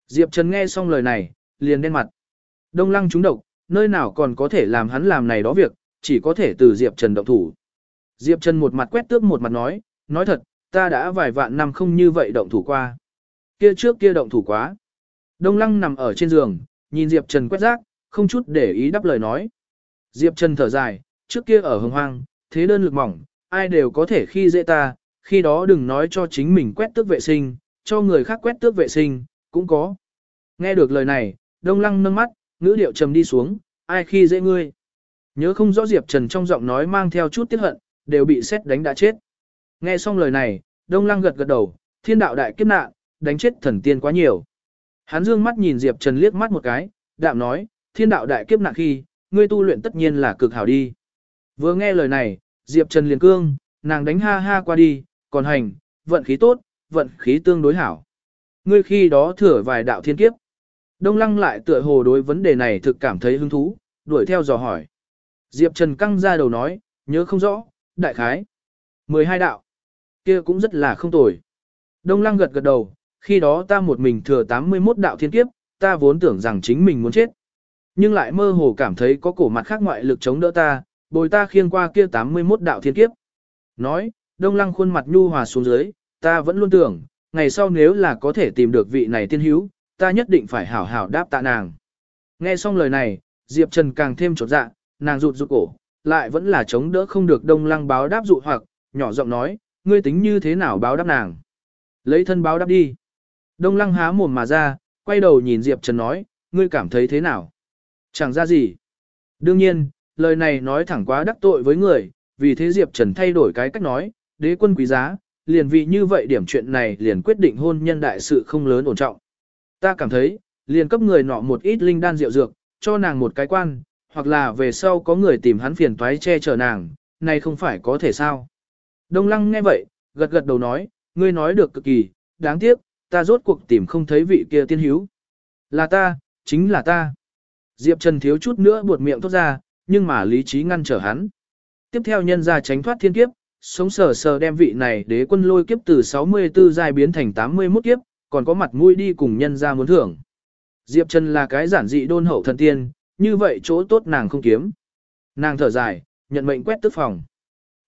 Diệp Trần nghe xong lời này, liền đen mặt. Đông Lăng trúng độc, nơi nào còn có thể làm hắn làm này đó việc, chỉ có thể từ Diệp Trần động thủ. Diệp Trần một mặt quét tước một mặt nói, nói thật, ta đã vài vạn năm không như vậy động thủ qua. Kia trước kia động thủ quá. Đông Lăng nằm ở trên giường, nhìn Diệp Trần quét rác, không chút để ý đáp lời nói. Diệp Trần thở dài, trước kia ở hồng hoang, thế đơn lực mỏng, ai đều có thể khi dễ ta, khi đó đừng nói cho chính mình quét tước vệ sinh, cho người khác quét tước vệ sinh, cũng có. Nghe được lời này, đông lăng nâng mắt, ngữ điệu trầm đi xuống, ai khi dễ ngươi. Nhớ không rõ Diệp Trần trong giọng nói mang theo chút tiếc hận, đều bị xét đánh đã chết. Nghe xong lời này, đông lăng gật gật đầu, thiên đạo đại kiếp nạn, đánh chết thần tiên quá nhiều. Hắn dương mắt nhìn Diệp Trần liếc mắt một cái, đạm nói, thiên đạo đại kiếp nạn khi, ngươi tu luyện tất nhiên là cực hảo đi. Vừa nghe lời này, Diệp Trần liền cương, nàng đánh ha ha qua đi, còn hành, vận khí tốt, vận khí tương đối hảo. Ngươi khi đó thừa vài đạo thiên kiếp. Đông lăng lại tựa hồ đối vấn đề này thực cảm thấy hứng thú, đuổi theo dò hỏi. Diệp Trần căng ra đầu nói, nhớ không rõ, đại khái. 12 đạo. kia cũng rất là không tồi. Đông lăng gật gật đầu, khi đó ta một mình thừa 81 đạo thiên kiếp, ta vốn tưởng rằng chính mình muốn chết. Nhưng lại mơ hồ cảm thấy có cổ mặt khác ngoại lực chống đỡ ta, bồi ta khiêng qua kia 81 đạo thiên kiếp. Nói, đông lăng khuôn mặt nhu hòa xuống dưới, ta vẫn luôn tưởng, ngày sau nếu là có thể tìm được vị này tiên hữu, ta nhất định phải hảo hảo đáp tạ nàng. Nghe xong lời này, Diệp Trần càng thêm trột dạ, nàng rụt rụt cổ, lại vẫn là chống đỡ không được đông lăng báo đáp dụ hoặc, nhỏ giọng nói, ngươi tính như thế nào báo đáp nàng. Lấy thân báo đáp đi. Đông lăng há mồm mà ra, quay đầu nhìn Diệp Trần nói, ngươi cảm thấy thế nào? Chẳng ra gì. Đương nhiên, lời này nói thẳng quá đắc tội với người, vì thế Diệp Trần thay đổi cái cách nói, đế quân quý giá, liền vì như vậy điểm chuyện này liền quyết định hôn nhân đại sự không lớn ổn trọng. Ta cảm thấy, liền cấp người nọ một ít linh đan rượu dược, cho nàng một cái quan, hoặc là về sau có người tìm hắn phiền toái che chở nàng, này không phải có thể sao. Đông lăng nghe vậy, gật gật đầu nói, ngươi nói được cực kỳ, đáng tiếc, ta rốt cuộc tìm không thấy vị kia tiên hiếu. Là ta, chính là ta. Diệp Trần thiếu chút nữa buột miệng thốt ra, nhưng mà lý trí ngăn trở hắn. Tiếp theo nhân ra tránh thoát thiên kiếp, sống sờ sờ đem vị này đế quân lôi kiếp từ 64 giai biến thành 81 kiếp, còn có mặt mũi đi cùng nhân ra muốn thưởng. Diệp Trần là cái giản dị đôn hậu thần tiên, như vậy chỗ tốt nàng không kiếm. Nàng thở dài, nhận mệnh quét tước phòng.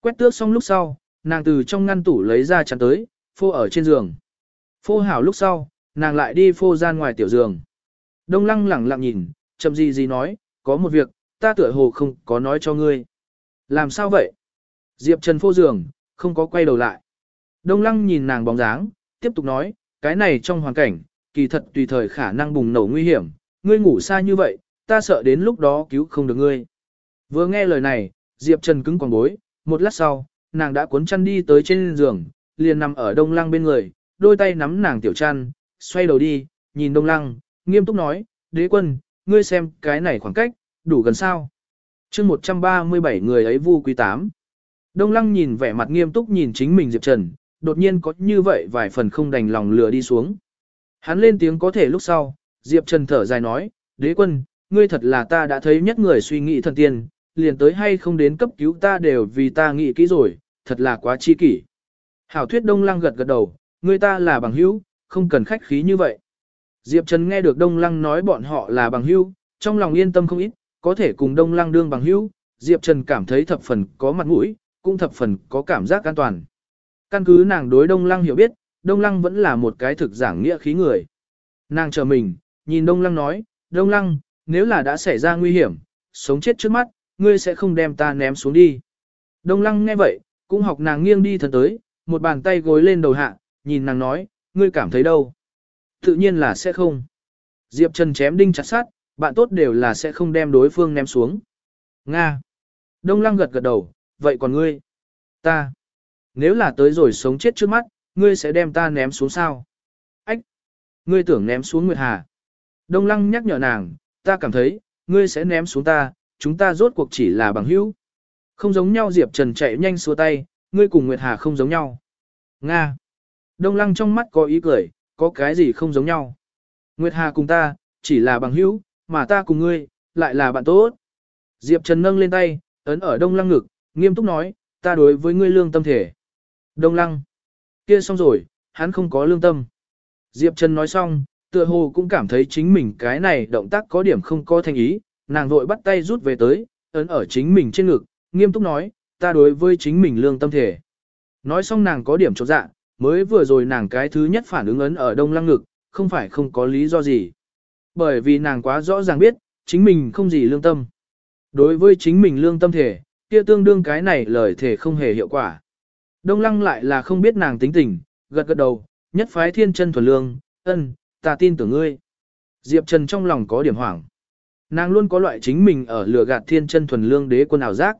Quét tước xong lúc sau, nàng từ trong ngăn tủ lấy ra chắn tới, phô ở trên giường. Phô hảo lúc sau, nàng lại đi phô gian ngoài tiểu giường. Đông lăng lẳng lặng nhìn, chậm gì gì nói, có một việc, ta tựa hồ không có nói cho ngươi. Làm sao vậy? Diệp Trần phô giường, không có quay đầu lại. Đông lăng nhìn nàng bóng dáng, tiếp tục nói, cái này trong hoàn cảnh, kỳ thật tùy thời khả năng bùng nổ nguy hiểm, ngươi ngủ xa như vậy, ta sợ đến lúc đó cứu không được ngươi. Vừa nghe lời này, Diệp Trần cứng quàng bối, một lát sau, nàng đã cuốn chăn đi tới trên giường, liền nằm ở đông lăng bên người, đôi tay nắm nàng tiểu chăn, xoay đầu đi, nhìn đông lăng, nghiêm túc nói, đế quân, ngươi xem cái này khoảng cách, đủ gần sao. chương 137 người ấy vu quý tám. Đông lăng nhìn vẻ mặt nghiêm túc nhìn chính mình Diệp Trần, đột nhiên có như vậy vài phần không đành lòng lừa đi xuống. Hắn lên tiếng có thể lúc sau, Diệp Trần thở dài nói, đế quân, ngươi thật là ta đã thấy nhất người suy nghĩ thần tiên, liền tới hay không đến cấp cứu ta đều vì ta nghĩ kỹ rồi, thật là quá chi kỷ. Hảo thuyết Đông Lăng gật gật đầu, ngươi ta là bằng hữu, không cần khách khí như vậy. Diệp Trần nghe được Đông Lăng nói bọn họ là bằng hữu, trong lòng yên tâm không ít, có thể cùng Đông Lăng đương bằng hữu, Diệp Trần cảm thấy thập phần có mặt mũi, cũng thập phần có cảm giác an toàn. Căn cứ nàng đối Đông Lăng hiểu biết, Đông Lăng vẫn là một cái thực giảng nghĩa khí người. Nàng chờ mình, nhìn Đông Lăng nói, Đông Lăng, nếu là đã xảy ra nguy hiểm, sống chết trước mắt, ngươi sẽ không đem ta ném xuống đi. Đông Lăng nghe vậy, cũng học nàng nghiêng đi thần tới, một bàn tay gối lên đầu hạ, nhìn nàng nói, ngươi cảm thấy đâu? Tự nhiên là sẽ không. Diệp Trần chém đinh chặt sát, bạn tốt đều là sẽ không đem đối phương ném xuống. Nga. Đông Lăng gật gật đầu, vậy còn ngươi? Ta. Nếu là tới rồi sống chết trước mắt, ngươi sẽ đem ta ném xuống sao? Ách! Ngươi tưởng ném xuống Nguyệt Hà. Đông Lăng nhắc nhở nàng, ta cảm thấy, ngươi sẽ ném xuống ta, chúng ta rốt cuộc chỉ là bằng hữu. Không giống nhau Diệp Trần chạy nhanh xua tay, ngươi cùng Nguyệt Hà không giống nhau. Nga! Đông Lăng trong mắt có ý cười, có cái gì không giống nhau. Nguyệt Hà cùng ta, chỉ là bằng hữu, mà ta cùng ngươi, lại là bạn tốt. Diệp Trần nâng lên tay, ấn ở Đông Lăng ngực, nghiêm túc nói, ta đối với ngươi lương tâm thể. Đông Lăng. Kia xong rồi, hắn không có lương tâm. Diệp Trần nói xong, tựa hồ cũng cảm thấy chính mình cái này động tác có điểm không có thành ý, nàng vội bắt tay rút về tới, ấn ở chính mình trên ngực, nghiêm túc nói, ta đối với chính mình lương tâm thể. Nói xong nàng có điểm chột dạ, mới vừa rồi nàng cái thứ nhất phản ứng ấn ở đông lăng ngực, không phải không có lý do gì. Bởi vì nàng quá rõ ràng biết, chính mình không gì lương tâm. Đối với chính mình lương tâm thể, kia tương đương cái này lời thể không hề hiệu quả. Đông lăng lại là không biết nàng tính tình, gật gật đầu, nhất phái thiên chân thuần lương, ân, ta tin tưởng ngươi. Diệp Trần trong lòng có điểm hoảng. Nàng luôn có loại chính mình ở lừa gạt thiên chân thuần lương đế quân ảo giác.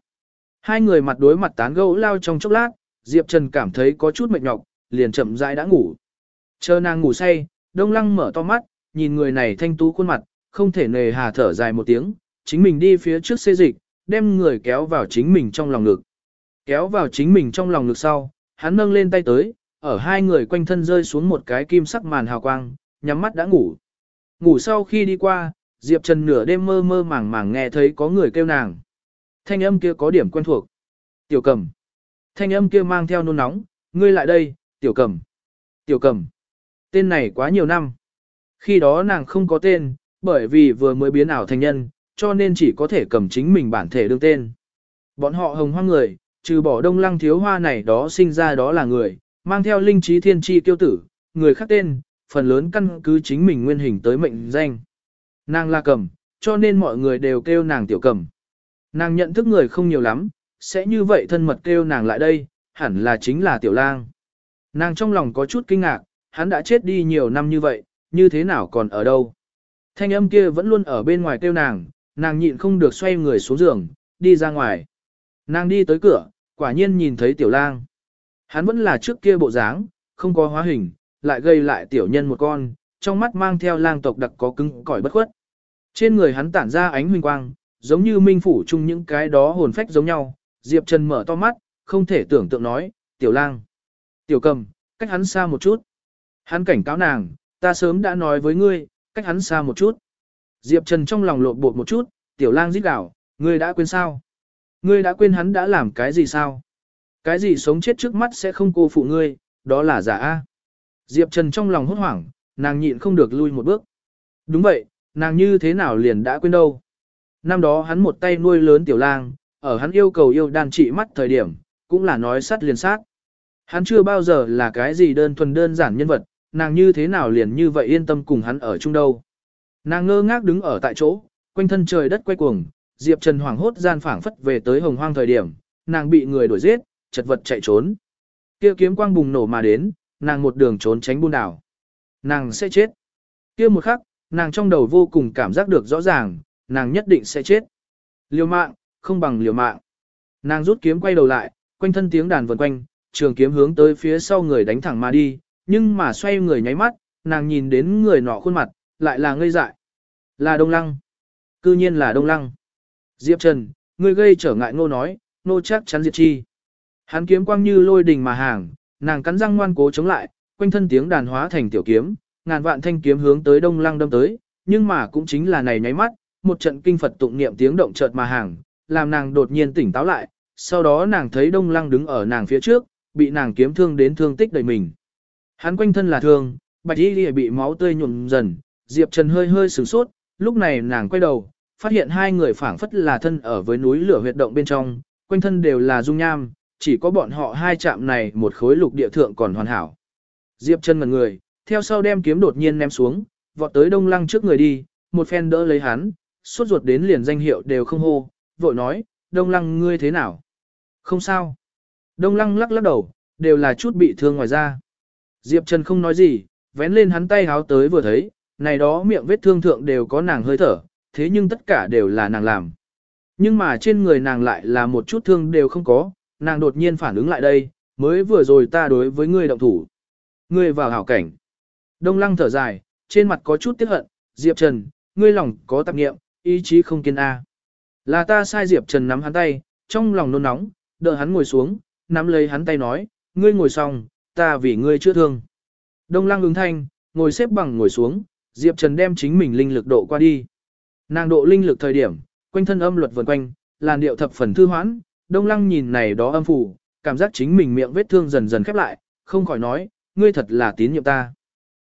Hai người mặt đối mặt tán gẫu lao trong chốc lát, Diệp Trần cảm thấy có chút mệt nhọc, liền chậm rãi đã ngủ. Chờ nàng ngủ say, Đông Lăng mở to mắt, nhìn người này thanh tú khuôn mặt, không thể nề hà thở dài một tiếng, chính mình đi phía trước xê dịch, đem người kéo vào chính mình trong lòng ngực. Kéo vào chính mình trong lòng ngực sau, hắn nâng lên tay tới, ở hai người quanh thân rơi xuống một cái kim sắc màn hào quang, nhắm mắt đã ngủ. Ngủ sau khi đi qua, Diệp Trần nửa đêm mơ mơ màng màng nghe thấy có người kêu nàng. Thanh âm kia có điểm quen thuộc. Tiểu cầm. Thanh âm kia mang theo nôn nóng, ngươi lại đây, tiểu cầm. Tiểu cầm. Tên này quá nhiều năm. Khi đó nàng không có tên, bởi vì vừa mới biến ảo thành nhân, cho nên chỉ có thể cầm chính mình bản thể đương tên. Bọn họ hồng hoang người, trừ bỏ đông lăng thiếu hoa này đó sinh ra đó là người, mang theo linh trí thiên tri kiêu tử, người khác tên, phần lớn căn cứ chính mình nguyên hình tới mệnh danh. Nàng là cầm, cho nên mọi người đều kêu nàng tiểu cầm. Nàng nhận thức người không nhiều lắm, sẽ như vậy thân mật kêu nàng lại đây, hẳn là chính là tiểu lang. Nàng trong lòng có chút kinh ngạc, hắn đã chết đi nhiều năm như vậy, như thế nào còn ở đâu. Thanh âm kia vẫn luôn ở bên ngoài kêu nàng, nàng nhịn không được xoay người xuống giường, đi ra ngoài. Nàng đi tới cửa, quả nhiên nhìn thấy tiểu lang. Hắn vẫn là trước kia bộ dáng, không có hóa hình, lại gây lại tiểu nhân một con, trong mắt mang theo lang tộc đặc có cứng cỏi bất khuất. Trên người hắn tản ra ánh huỳnh quang, giống như minh phủ chung những cái đó hồn phách giống nhau. Diệp Trần mở to mắt, không thể tưởng tượng nói, tiểu lang. Tiểu cầm, cách hắn xa một chút. Hắn cảnh cáo nàng, ta sớm đã nói với ngươi, cách hắn xa một chút. Diệp Trần trong lòng lộn bột một chút, tiểu lang giết đảo, ngươi đã quên sao? Ngươi đã quên hắn đã làm cái gì sao? Cái gì sống chết trước mắt sẽ không cô phụ ngươi, đó là giả A. Diệp Trần trong lòng hốt hoảng, nàng nhịn không được lui một bước. Đúng vậy, nàng như thế nào liền đã quên đâu. Năm đó hắn một tay nuôi lớn tiểu lang, ở hắn yêu cầu yêu đàn trị mắt thời điểm, cũng là nói sát liền sát. Hắn chưa bao giờ là cái gì đơn thuần đơn giản nhân vật, nàng như thế nào liền như vậy yên tâm cùng hắn ở chung đâu. Nàng ngơ ngác đứng ở tại chỗ, quanh thân trời đất quay cuồng, Diệp Trần hoảng hốt gian phảng phất về tới hồng hoang thời điểm, nàng bị người đuổi giết, chật vật chạy trốn. Kia kiếm quang bùng nổ mà đến, nàng một đường trốn tránh buôn đảo. Nàng sẽ chết. Kia một khắc, nàng trong đầu vô cùng cảm giác được rõ ràng, nàng nhất định sẽ chết. Liều mạng, không bằng liều mạng. Nàng rút kiếm quay đầu lại, quanh thân tiếng đàn vần quanh, trường kiếm hướng tới phía sau người đánh thẳng mà đi, nhưng mà xoay người nháy mắt, nàng nhìn đến người nọ khuôn mặt, lại là ngây dại. Là Đông Lăng. Cư nhiên là Đông Lăng. Diệp Trần, ngươi gây trở ngại ngô nói, nô chắc chắn diệt chi. Hắn kiếm quang như lôi đình mà hàng, nàng cắn răng ngoan cố chống lại, quanh thân tiếng đàn hóa thành tiểu kiếm, ngàn vạn thanh kiếm hướng tới Đông Lăng đâm tới, nhưng mà cũng chính là này nháy mắt, một trận kinh Phật tụng niệm tiếng động chợt mà hàng, làm nàng đột nhiên tỉnh táo lại, sau đó nàng thấy Đông Lăng đứng ở nàng phía trước, bị nàng kiếm thương đến thương tích đầy mình. Hắn quanh thân là thương, bạch y lìa bị máu tươi nhuộm dần, Diệp Trần hơi hơi sửng sốt, lúc này nàng quay đầu, phát hiện hai người phảng phất là thân ở với núi lửa huyệt động bên trong, quanh thân đều là dung nham, chỉ có bọn họ hai chạm này một khối lục địa thượng còn hoàn hảo. Diệp Trần ngẩn người, theo sau đem kiếm đột nhiên ném xuống, vọt tới Đông Lăng trước người đi, một phen đỡ lấy hắn, suốt ruột đến liền danh hiệu đều không hô, vội nói, Đông Lăng ngươi thế nào? Không sao. Đông Lăng lắc lắc đầu, đều là chút bị thương ngoài da. Diệp Trần không nói gì, vén lên hắn tay háo tới vừa thấy, này đó miệng vết thương thượng đều có nàng hơi thở, thế nhưng tất cả đều là nàng làm. Nhưng mà trên người nàng lại là một chút thương đều không có, nàng đột nhiên phản ứng lại đây, mới vừa rồi ta đối với ngươi động thủ. Ngươi vào hảo cảnh. Đông lăng thở dài, trên mặt có chút tiếc hận, Diệp Trần, ngươi lòng có tạp nghiệm, ý chí không kiên A. Là ta sai Diệp Trần nắm hắn tay, trong lòng nôn nóng, đợi hắn ngồi xuống, nắm lấy hắn tay nói, ngươi ngồi xong, ta vì ngươi chưa thương. Đông lăng ứng thanh, ngồi xếp bằng ngồi xuống, Diệp Trần đem chính mình linh lực độ qua đi. Nàng độ linh lực thời điểm, quanh thân âm luật vần quanh, làn điệu thập phần thư hoãn, Đông Lăng nhìn này đó âm phủ, cảm giác chính mình miệng vết thương dần dần khép lại, không khỏi nói, ngươi thật là tín nhiệm ta.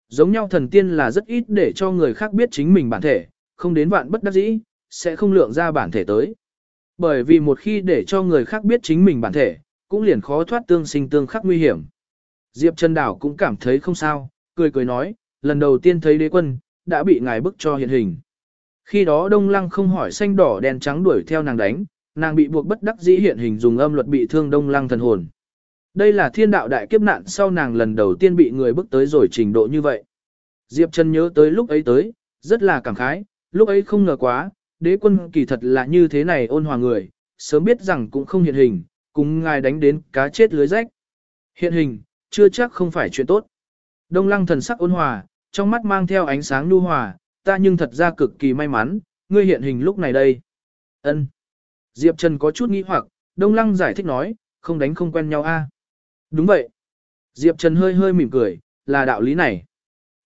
Giống nhau thần tiên là rất ít để cho người khác biết chính mình bản thể, không đến vạn bất đắc dĩ, sẽ không lượng ra bản thể tới. Bởi vì một khi để cho người khác biết chính mình bản thể, cũng liền khó thoát tương sinh tương khắc nguy hiểm. Diệp Trần Đảo cũng cảm thấy không sao, cười cười nói, lần đầu tiên thấy đế quân, đã bị ngài bức cho hiện hình. Khi đó Đông Lăng không hỏi xanh đỏ đen trắng đuổi theo nàng đánh, nàng bị buộc bất đắc dĩ hiện hình dùng âm luật bị thương Đông Lăng thần hồn. Đây là thiên đạo đại kiếp nạn sau nàng lần đầu tiên bị người bức tới rồi trình độ như vậy. Diệp Trần nhớ tới lúc ấy tới, rất là cảm khái, lúc ấy không ngờ quá, đế quân kỳ thật là như thế này ôn hòa người, sớm biết rằng cũng không hiện hình, cùng ngài đánh đến cá chết lưới rách. Hiện hình, chưa chắc không phải chuyện tốt. Đông lăng thần sắc ôn hòa, trong mắt mang theo ánh sáng nhu hòa, ta nhưng thật ra cực kỳ may mắn, ngươi hiện hình lúc này đây. Ân. Diệp Trần có chút nghi hoặc, Đông Lăng giải thích nói, không đánh không quen nhau a. Đúng vậy. Diệp Trần hơi hơi mỉm cười, là đạo lý này.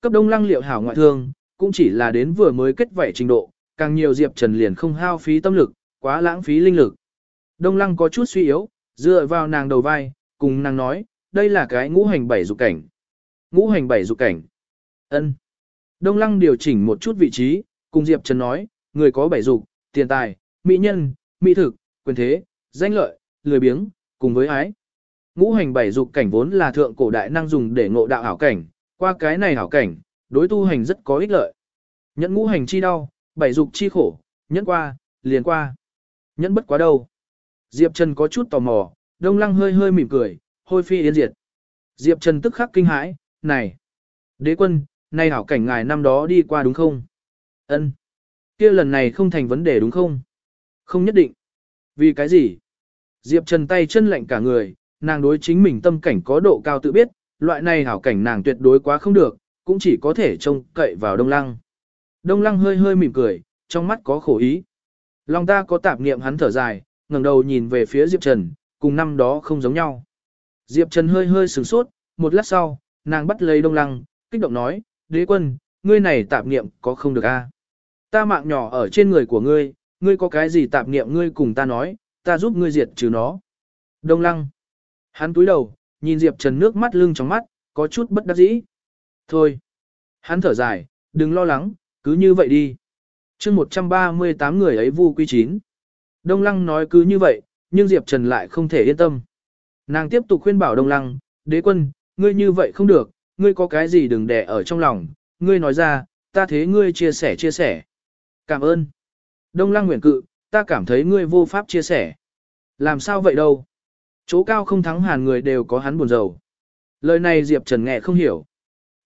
Cấp Đông Lăng liệu hảo ngoại thương, cũng chỉ là đến vừa mới kết vảy trình độ, càng nhiều Diệp Trần liền không hao phí tâm lực, quá lãng phí linh lực. Đông Lăng có chút suy yếu, dựa vào nàng đầu vai, cùng nàng nói, đây là cái ngũ hành bảy dục cảnh. Ngũ hành bảy dục cảnh. Ân. Đông Lăng điều chỉnh một chút vị trí, cùng Diệp Trần nói, người có bảy dục, tiền tài, mỹ nhân, mỹ thực, quyền thế, danh lợi, lười biếng, cùng với ái. Ngũ hành bảy dục cảnh vốn là thượng cổ đại năng dùng để ngộ đạo hảo cảnh, qua cái này hảo cảnh, đối tu hành rất có ích lợi. Nhẫn ngũ hành chi đau, bảy dục chi khổ, nhẫn qua, liền qua. Nhẫn bất quá đâu. Diệp Trần có chút tò mò, Đông Lăng hơi hơi mỉm cười, hôi phi yên diệt. Diệp Trần tức khắc kinh hãi, này. Đế quân, nay hảo cảnh ngài năm đó đi qua đúng không? Ân, kia lần này không thành vấn đề đúng không? Không nhất định. Vì cái gì? Diệp Trần tay chân lạnh cả người, nàng đối chính mình tâm cảnh có độ cao tự biết, loại này hảo cảnh nàng tuyệt đối quá không được, cũng chỉ có thể trông cậy vào Đông Lăng. Đông Lăng hơi hơi mỉm cười, trong mắt có khổ ý. Lòng ta có tạp niệm hắn thở dài, ngẩng đầu nhìn về phía Diệp Trần, cùng năm đó không giống nhau. Diệp Trần hơi hơi sửng sốt, một lát sau, nàng bắt lấy Đông Lăng, kích động nói, đế quân, ngươi này tạp niệm có không được a? Ta mạng nhỏ ở trên người của ngươi, ngươi có cái gì tạp niệm ngươi cùng ta nói, ta giúp ngươi diệt trừ nó. Đông lăng. Hắn túi đầu, nhìn Diệp Trần nước mắt lưng trong mắt, có chút bất đắc dĩ. Thôi. Hắn thở dài, đừng lo lắng, cứ như vậy đi. chương 138 người ấy vu quy chín. Đông lăng nói cứ như vậy, nhưng Diệp Trần lại không thể yên tâm. Nàng tiếp tục khuyên bảo Đông lăng, đế quân, ngươi như vậy không được, ngươi có cái gì đừng đè ở trong lòng, ngươi nói ra, ta thế ngươi chia sẻ chia sẻ. Cảm ơn. Đông lăng nguyện cự, ta cảm thấy ngươi vô pháp chia sẻ. Làm sao vậy đâu? Chỗ cao không thắng hàn người đều có hắn buồn rầu. Lời này Diệp Trần nghe không hiểu.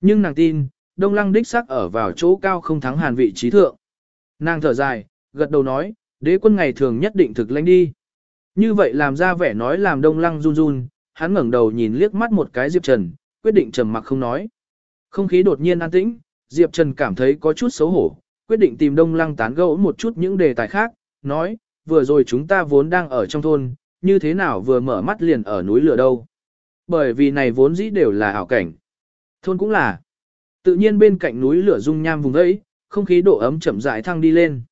Nhưng nàng tin, Đông lăng đích xác ở vào chỗ cao không thắng hàn vị trí thượng. Nàng thở dài, gật đầu nói, đế quân ngày thường nhất định thực lãnh đi. Như vậy làm ra vẻ nói làm Đông lăng run run, hắn ngẩng đầu nhìn liếc mắt một cái Diệp Trần, quyết định trầm mặc không nói. Không khí đột nhiên an tĩnh, Diệp Trần cảm thấy có chút xấu hổ, quyết định tìm Đông Lăng tán gẫu một chút những đề tài khác, nói, vừa rồi chúng ta vốn đang ở trong thôn, như thế nào vừa mở mắt liền ở núi lửa đâu. Bởi vì này vốn dĩ đều là ảo cảnh. Thôn cũng là. Tự nhiên bên cạnh núi lửa dung nham vùng ấy, không khí độ ấm chậm rãi thăng đi lên.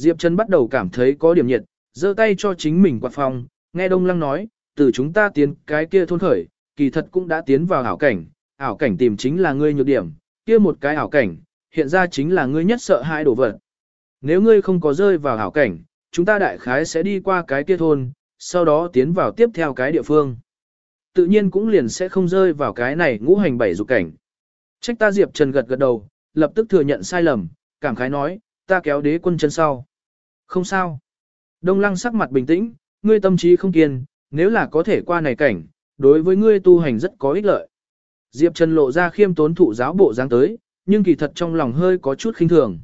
Diệp Trần bắt đầu cảm thấy có điểm nhiệt, giơ tay cho chính mình quạt phòng, nghe Đông Lăng nói, từ chúng ta tiến cái kia thôn khởi, kỳ thật cũng đã tiến vào ảo cảnh, ảo cảnh tìm chính là ngươi nhược điểm, kia một cái ảo cảnh, hiện ra chính là ngươi nhất sợ hai đồ vật. Nếu ngươi không có rơi vào ảo cảnh, chúng ta đại khái sẽ đi qua cái kia thôn, sau đó tiến vào tiếp theo cái địa phương. Tự nhiên cũng liền sẽ không rơi vào cái này ngũ hành bảy dục cảnh. Trách ta Diệp Trần gật gật đầu, lập tức thừa nhận sai lầm, cảm khái nói, ta kéo đế quân chân sau. Không sao. Đông lăng sắc mặt bình tĩnh, ngươi tâm trí không kiên, nếu là có thể qua này cảnh, đối với ngươi tu hành rất có ích lợi. Diệp Trần lộ ra khiêm tốn thụ giáo bộ dáng tới, nhưng kỳ thật trong lòng hơi có chút khinh thường.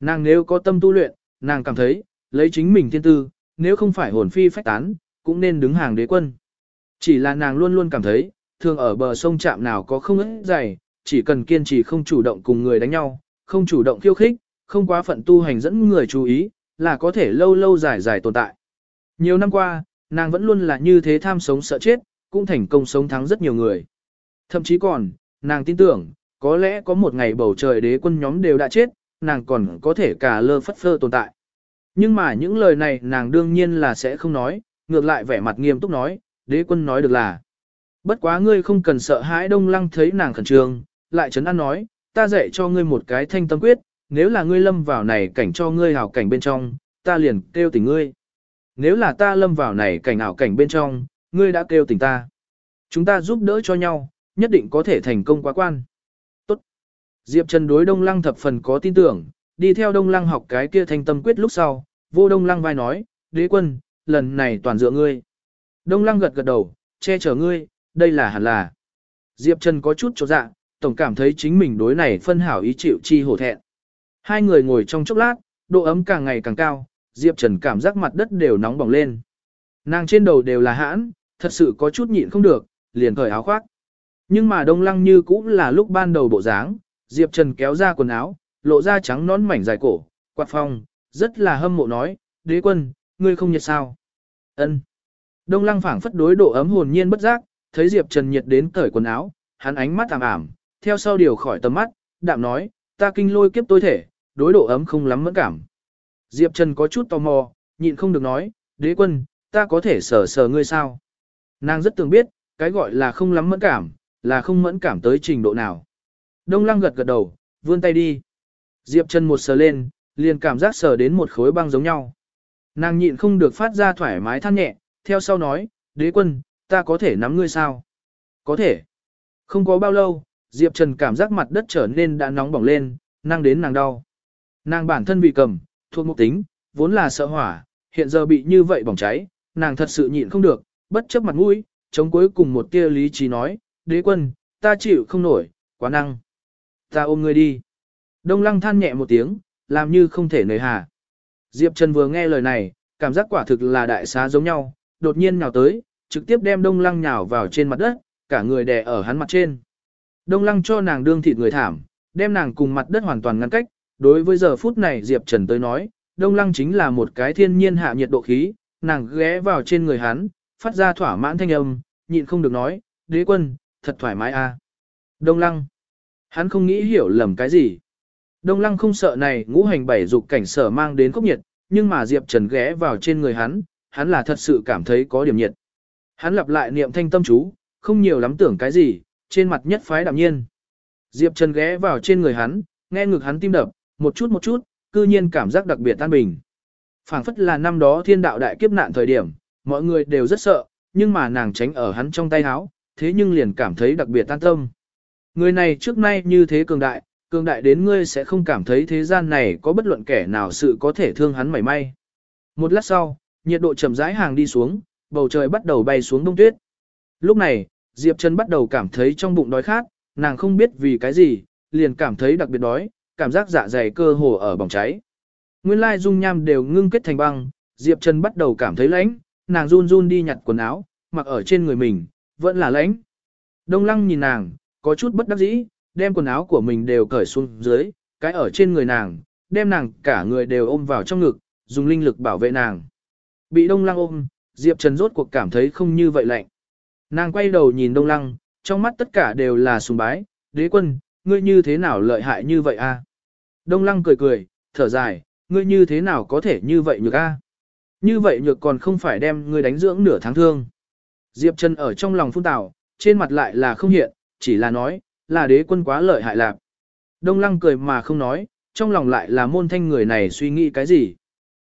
Nàng nếu có tâm tu luyện, nàng cảm thấy, lấy chính mình thiên tư, nếu không phải hồn phi phách tán, cũng nên đứng hàng đế quân. Chỉ là nàng luôn luôn cảm thấy, thường ở bờ sông chạm nào có không ít dày, chỉ cần kiên trì không chủ động cùng người đánh nhau, không chủ động khiêu khích, không quá phận tu hành dẫn người chú ý, là có thể lâu lâu dài dài tồn tại. Nhiều năm qua, nàng vẫn luôn là như thế tham sống sợ chết, cũng thành công sống thắng rất nhiều người. Thậm chí còn, nàng tin tưởng, có lẽ có một ngày bầu trời đế quân nhóm đều đã chết, nàng còn có thể cả lơ phất phơ tồn tại. Nhưng mà những lời này nàng đương nhiên là sẽ không nói, ngược lại vẻ mặt nghiêm túc nói, đế quân nói được là. Bất quá ngươi không cần sợ hãi đông lăng thấy nàng khẩn trương, lại chấn an nói, ta dạy cho ngươi một cái thanh tâm quyết, nếu là ngươi lâm vào này cảnh cho ngươi hảo cảnh bên trong, ta liền kêu tỉnh ngươi. Nếu là ta lâm vào này cảnh ảo cảnh bên trong, ngươi đã kêu tỉnh ta. Chúng ta giúp đỡ cho nhau, nhất định có thể thành công quá quan. Tốt. Diệp Trần đối Đông Lăng thập phần có tin tưởng, đi theo Đông Lăng học cái kia thanh tâm quyết lúc sau, vô Đông Lăng vai nói, đế quân, lần này toàn dựa ngươi. Đông Lăng gật gật đầu, che chở ngươi, đây là hẳn là. Diệp Trần có chút chỗ dạ, tổng cảm thấy chính mình đối này phân hảo ý chịu chi hổ thẹn. Hai người ngồi trong chốc lát, độ ấm càng ngày càng cao, Diệp Trần cảm giác mặt đất đều nóng bỏng lên. Nàng trên đầu đều là hãn, thật sự có chút nhịn không được, liền cởi áo khoác. Nhưng mà đông lăng như cũng là lúc ban đầu bộ dáng, Diệp Trần kéo ra quần áo, lộ ra trắng nón mảnh dài cổ, quạt phong, rất là hâm mộ nói, đế quân, ngươi không nhiệt sao. ân Đông lăng phảng phất đối độ ấm hồn nhiên bất giác, thấy Diệp Trần nhiệt đến cởi quần áo, hắn ánh mắt ảm ảm, theo sau điều khỏi tầm mắt, đạm nói, ta kinh lôi kiếp tối thể, đối độ ấm không lắm mẫn cảm. Diệp Trần có chút tò mò, nhịn không được nói, đế quân, ta có thể sờ sờ ngươi sao? Nàng rất tưởng biết, cái gọi là không lắm mẫn cảm, là không mẫn cảm tới trình độ nào. Đông lăng gật gật đầu, vươn tay đi. Diệp Trần một sờ lên, liền cảm giác sờ đến một khối băng giống nhau. Nàng nhịn không được phát ra thoải mái than nhẹ, theo sau nói, đế quân, ta có thể nắm ngươi sao? Có thể. Không có bao lâu, Diệp Trần cảm giác mặt đất trở nên đã nóng bỏng lên, năng đến nàng đau. Nàng bản thân bị cầm, thuộc mục tính, vốn là sợ hỏa, hiện giờ bị như vậy bỏng cháy, nàng thật sự nhịn không được, bất chấp mặt mũi, chống cuối cùng một tia lý trí nói, đế quân, ta chịu không nổi, quá năng. Ta ôm ngươi đi. Đông lăng than nhẹ một tiếng, làm như không thể nời hà. Diệp Trần vừa nghe lời này, cảm giác quả thực là đại xá giống nhau, đột nhiên nhào tới, trực tiếp đem đông lăng nhào vào trên mặt đất, cả người đè ở hắn mặt trên. Đông lăng cho nàng đương thịt người thảm, đem nàng cùng mặt đất hoàn toàn ngăn cách, đối với giờ phút này Diệp Trần tới nói, đông lăng chính là một cái thiên nhiên hạ nhiệt độ khí, nàng ghé vào trên người hắn, phát ra thỏa mãn thanh âm, nhịn không được nói, đế quân, thật thoải mái a. À. Đông lăng, hắn không nghĩ hiểu lầm cái gì. Đông lăng không sợ này ngũ hành bảy dục cảnh sở mang đến khốc nhiệt, nhưng mà Diệp Trần ghé vào trên người hắn, hắn là thật sự cảm thấy có điểm nhiệt. Hắn lặp lại niệm thanh tâm chú, không nhiều lắm tưởng cái gì, trên mặt nhất phái đạm nhiên. Diệp Trần ghé vào trên người hắn, nghe ngực hắn tim đập, một chút một chút, cư nhiên cảm giác đặc biệt tan bình. phảng phất là năm đó thiên đạo đại kiếp nạn thời điểm, mọi người đều rất sợ, nhưng mà nàng tránh ở hắn trong tay áo, thế nhưng liền cảm thấy đặc biệt tan tâm. Người này trước nay như thế cường đại, cường đại đến ngươi sẽ không cảm thấy thế gian này có bất luận kẻ nào sự có thể thương hắn mảy may. Một lát sau, nhiệt độ chậm rãi hàng đi xuống, bầu trời bắt đầu bay xuống đông tuyết. Lúc này, Diệp Trần bắt đầu cảm thấy trong bụng đói khát, nàng không biết vì cái gì, liền cảm thấy đặc biệt đói, cảm giác dạ dày cơ hồ ở bỏng cháy. Nguyên lai dung nham đều ngưng kết thành băng, Diệp Trần bắt đầu cảm thấy lạnh, nàng run run đi nhặt quần áo, mặc ở trên người mình, vẫn là lạnh. Đông lăng nhìn nàng, có chút bất đắc dĩ, đem quần áo của mình đều cởi xuống dưới, cái ở trên người nàng, đem nàng cả người đều ôm vào trong ngực, dùng linh lực bảo vệ nàng. Bị đông lăng ôm, Diệp Trần rốt cuộc cảm thấy không như vậy lạnh. Nàng quay đầu nhìn đông lăng, trong mắt tất cả đều là sùng bái, đế quân, ngươi như thế nào lợi hại như vậy a? Đông lăng cười cười, thở dài, ngươi như thế nào có thể như vậy nhược a? Như vậy nhược còn không phải đem ngươi đánh dưỡng nửa tháng thương. Diệp Trần ở trong lòng phun tảo, trên mặt lại là không hiện, chỉ là nói, là đế quân quá lợi hại lạc. Đông lăng cười mà không nói, trong lòng lại là môn thanh người này suy nghĩ cái gì.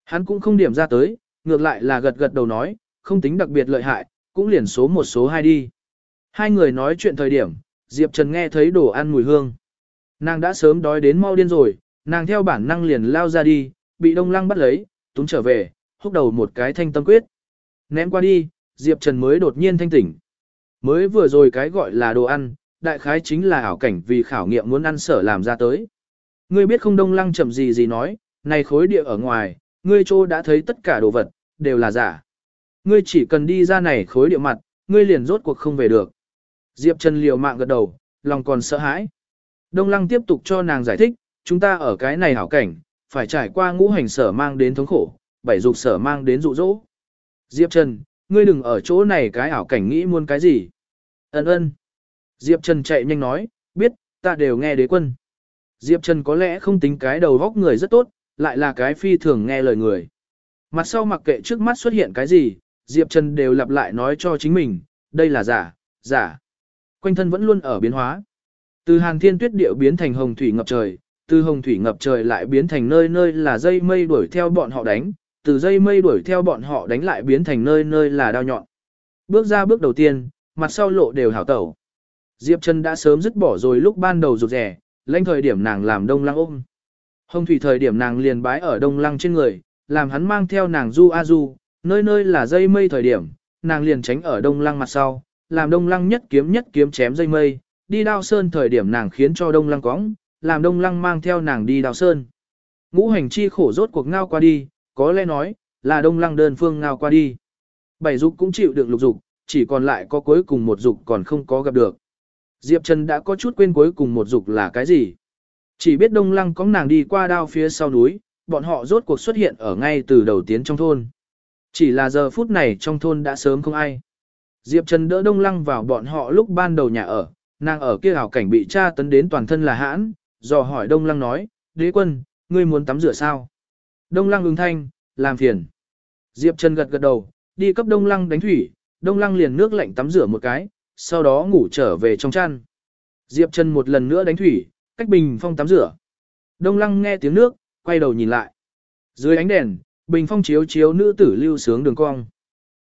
Hắn cũng không điểm ra tới, ngược lại là gật gật đầu nói, không tính đặc biệt lợi hại, cũng liền số một số hai đi. Hai người nói chuyện thời điểm, Diệp Trần nghe thấy đồ ăn mùi hương. Nàng đã sớm đói đến mau điên rồi, nàng theo bản năng liền lao ra đi, bị đông lăng bắt lấy, túng trở về, húc đầu một cái thanh tâm quyết. Ném qua đi, Diệp Trần mới đột nhiên thanh tỉnh. Mới vừa rồi cái gọi là đồ ăn, đại khái chính là ảo cảnh vì khảo nghiệm muốn ăn sở làm ra tới. Ngươi biết không đông lăng chậm gì gì nói, này khối địa ở ngoài, ngươi trô đã thấy tất cả đồ vật, đều là giả. Ngươi chỉ cần đi ra này khối địa mặt, ngươi liền rốt cuộc không về được. Diệp Trần liều mạng gật đầu, lòng còn sợ hãi. Đông lăng tiếp tục cho nàng giải thích, chúng ta ở cái này hảo cảnh, phải trải qua ngũ hành sở mang đến thống khổ, bảy dục sở mang đến dụ dỗ. Diệp Trần, ngươi đừng ở chỗ này cái ảo cảnh nghĩ muốn cái gì. Ấn ơn. Diệp Trần chạy nhanh nói, biết, ta đều nghe đế quân. Diệp Trần có lẽ không tính cái đầu góc người rất tốt, lại là cái phi thường nghe lời người. Mặt sau mặc kệ trước mắt xuất hiện cái gì, Diệp Trần đều lặp lại nói cho chính mình, đây là giả, giả. Quanh thân vẫn luôn ở biến hóa. Từ hàng thiên tuyết điệu biến thành hồng thủy ngập trời, từ hồng thủy ngập trời lại biến thành nơi nơi là dây mây đuổi theo bọn họ đánh, từ dây mây đuổi theo bọn họ đánh lại biến thành nơi nơi là đao nhọn. Bước ra bước đầu tiên, mặt sau lộ đều hảo tẩu. Diệp Trần đã sớm dứt bỏ rồi lúc ban đầu rụt rẻ, lãnh thời điểm nàng làm đông lăng ôm. Hồng thủy thời điểm nàng liền bái ở đông lăng trên người, làm hắn mang theo nàng du a du, nơi nơi là dây mây thời điểm, nàng liền tránh ở đông lăng mặt sau, làm đông lăng nhất kiếm nhất kiếm chém dây mây, đi đao sơn thời điểm nàng khiến cho đông lăng cóng, làm đông lăng mang theo nàng đi đao sơn. Ngũ hành chi khổ rốt cuộc ngao qua đi, có lẽ nói, là đông lăng đơn phương ngao qua đi. Bảy dục cũng chịu được lục dục, chỉ còn lại có cuối cùng một dục còn không có gặp được. Diệp Trần đã có chút quên cuối cùng một dục là cái gì. Chỉ biết đông lăng có nàng đi qua đao phía sau núi, bọn họ rốt cuộc xuất hiện ở ngay từ đầu tiến trong thôn. Chỉ là giờ phút này trong thôn đã sớm không ai. Diệp Trần đỡ đông lăng vào bọn họ lúc ban đầu nhà ở, nàng ở kia hảo cảnh bị tra tấn đến toàn thân là hãn, dò hỏi đông lăng nói, đế quân, ngươi muốn tắm rửa sao? Đông lăng ứng thanh, làm phiền. Diệp Trần gật gật đầu, đi cấp đông lăng đánh thủy, đông lăng liền nước lạnh tắm rửa một cái, sau đó ngủ trở về trong chăn. Diệp Trần một lần nữa đánh thủy, cách bình phong tắm rửa. Đông lăng nghe tiếng nước, quay đầu nhìn lại. Dưới ánh đèn, bình phong chiếu chiếu nữ tử lưu sướng đường cong.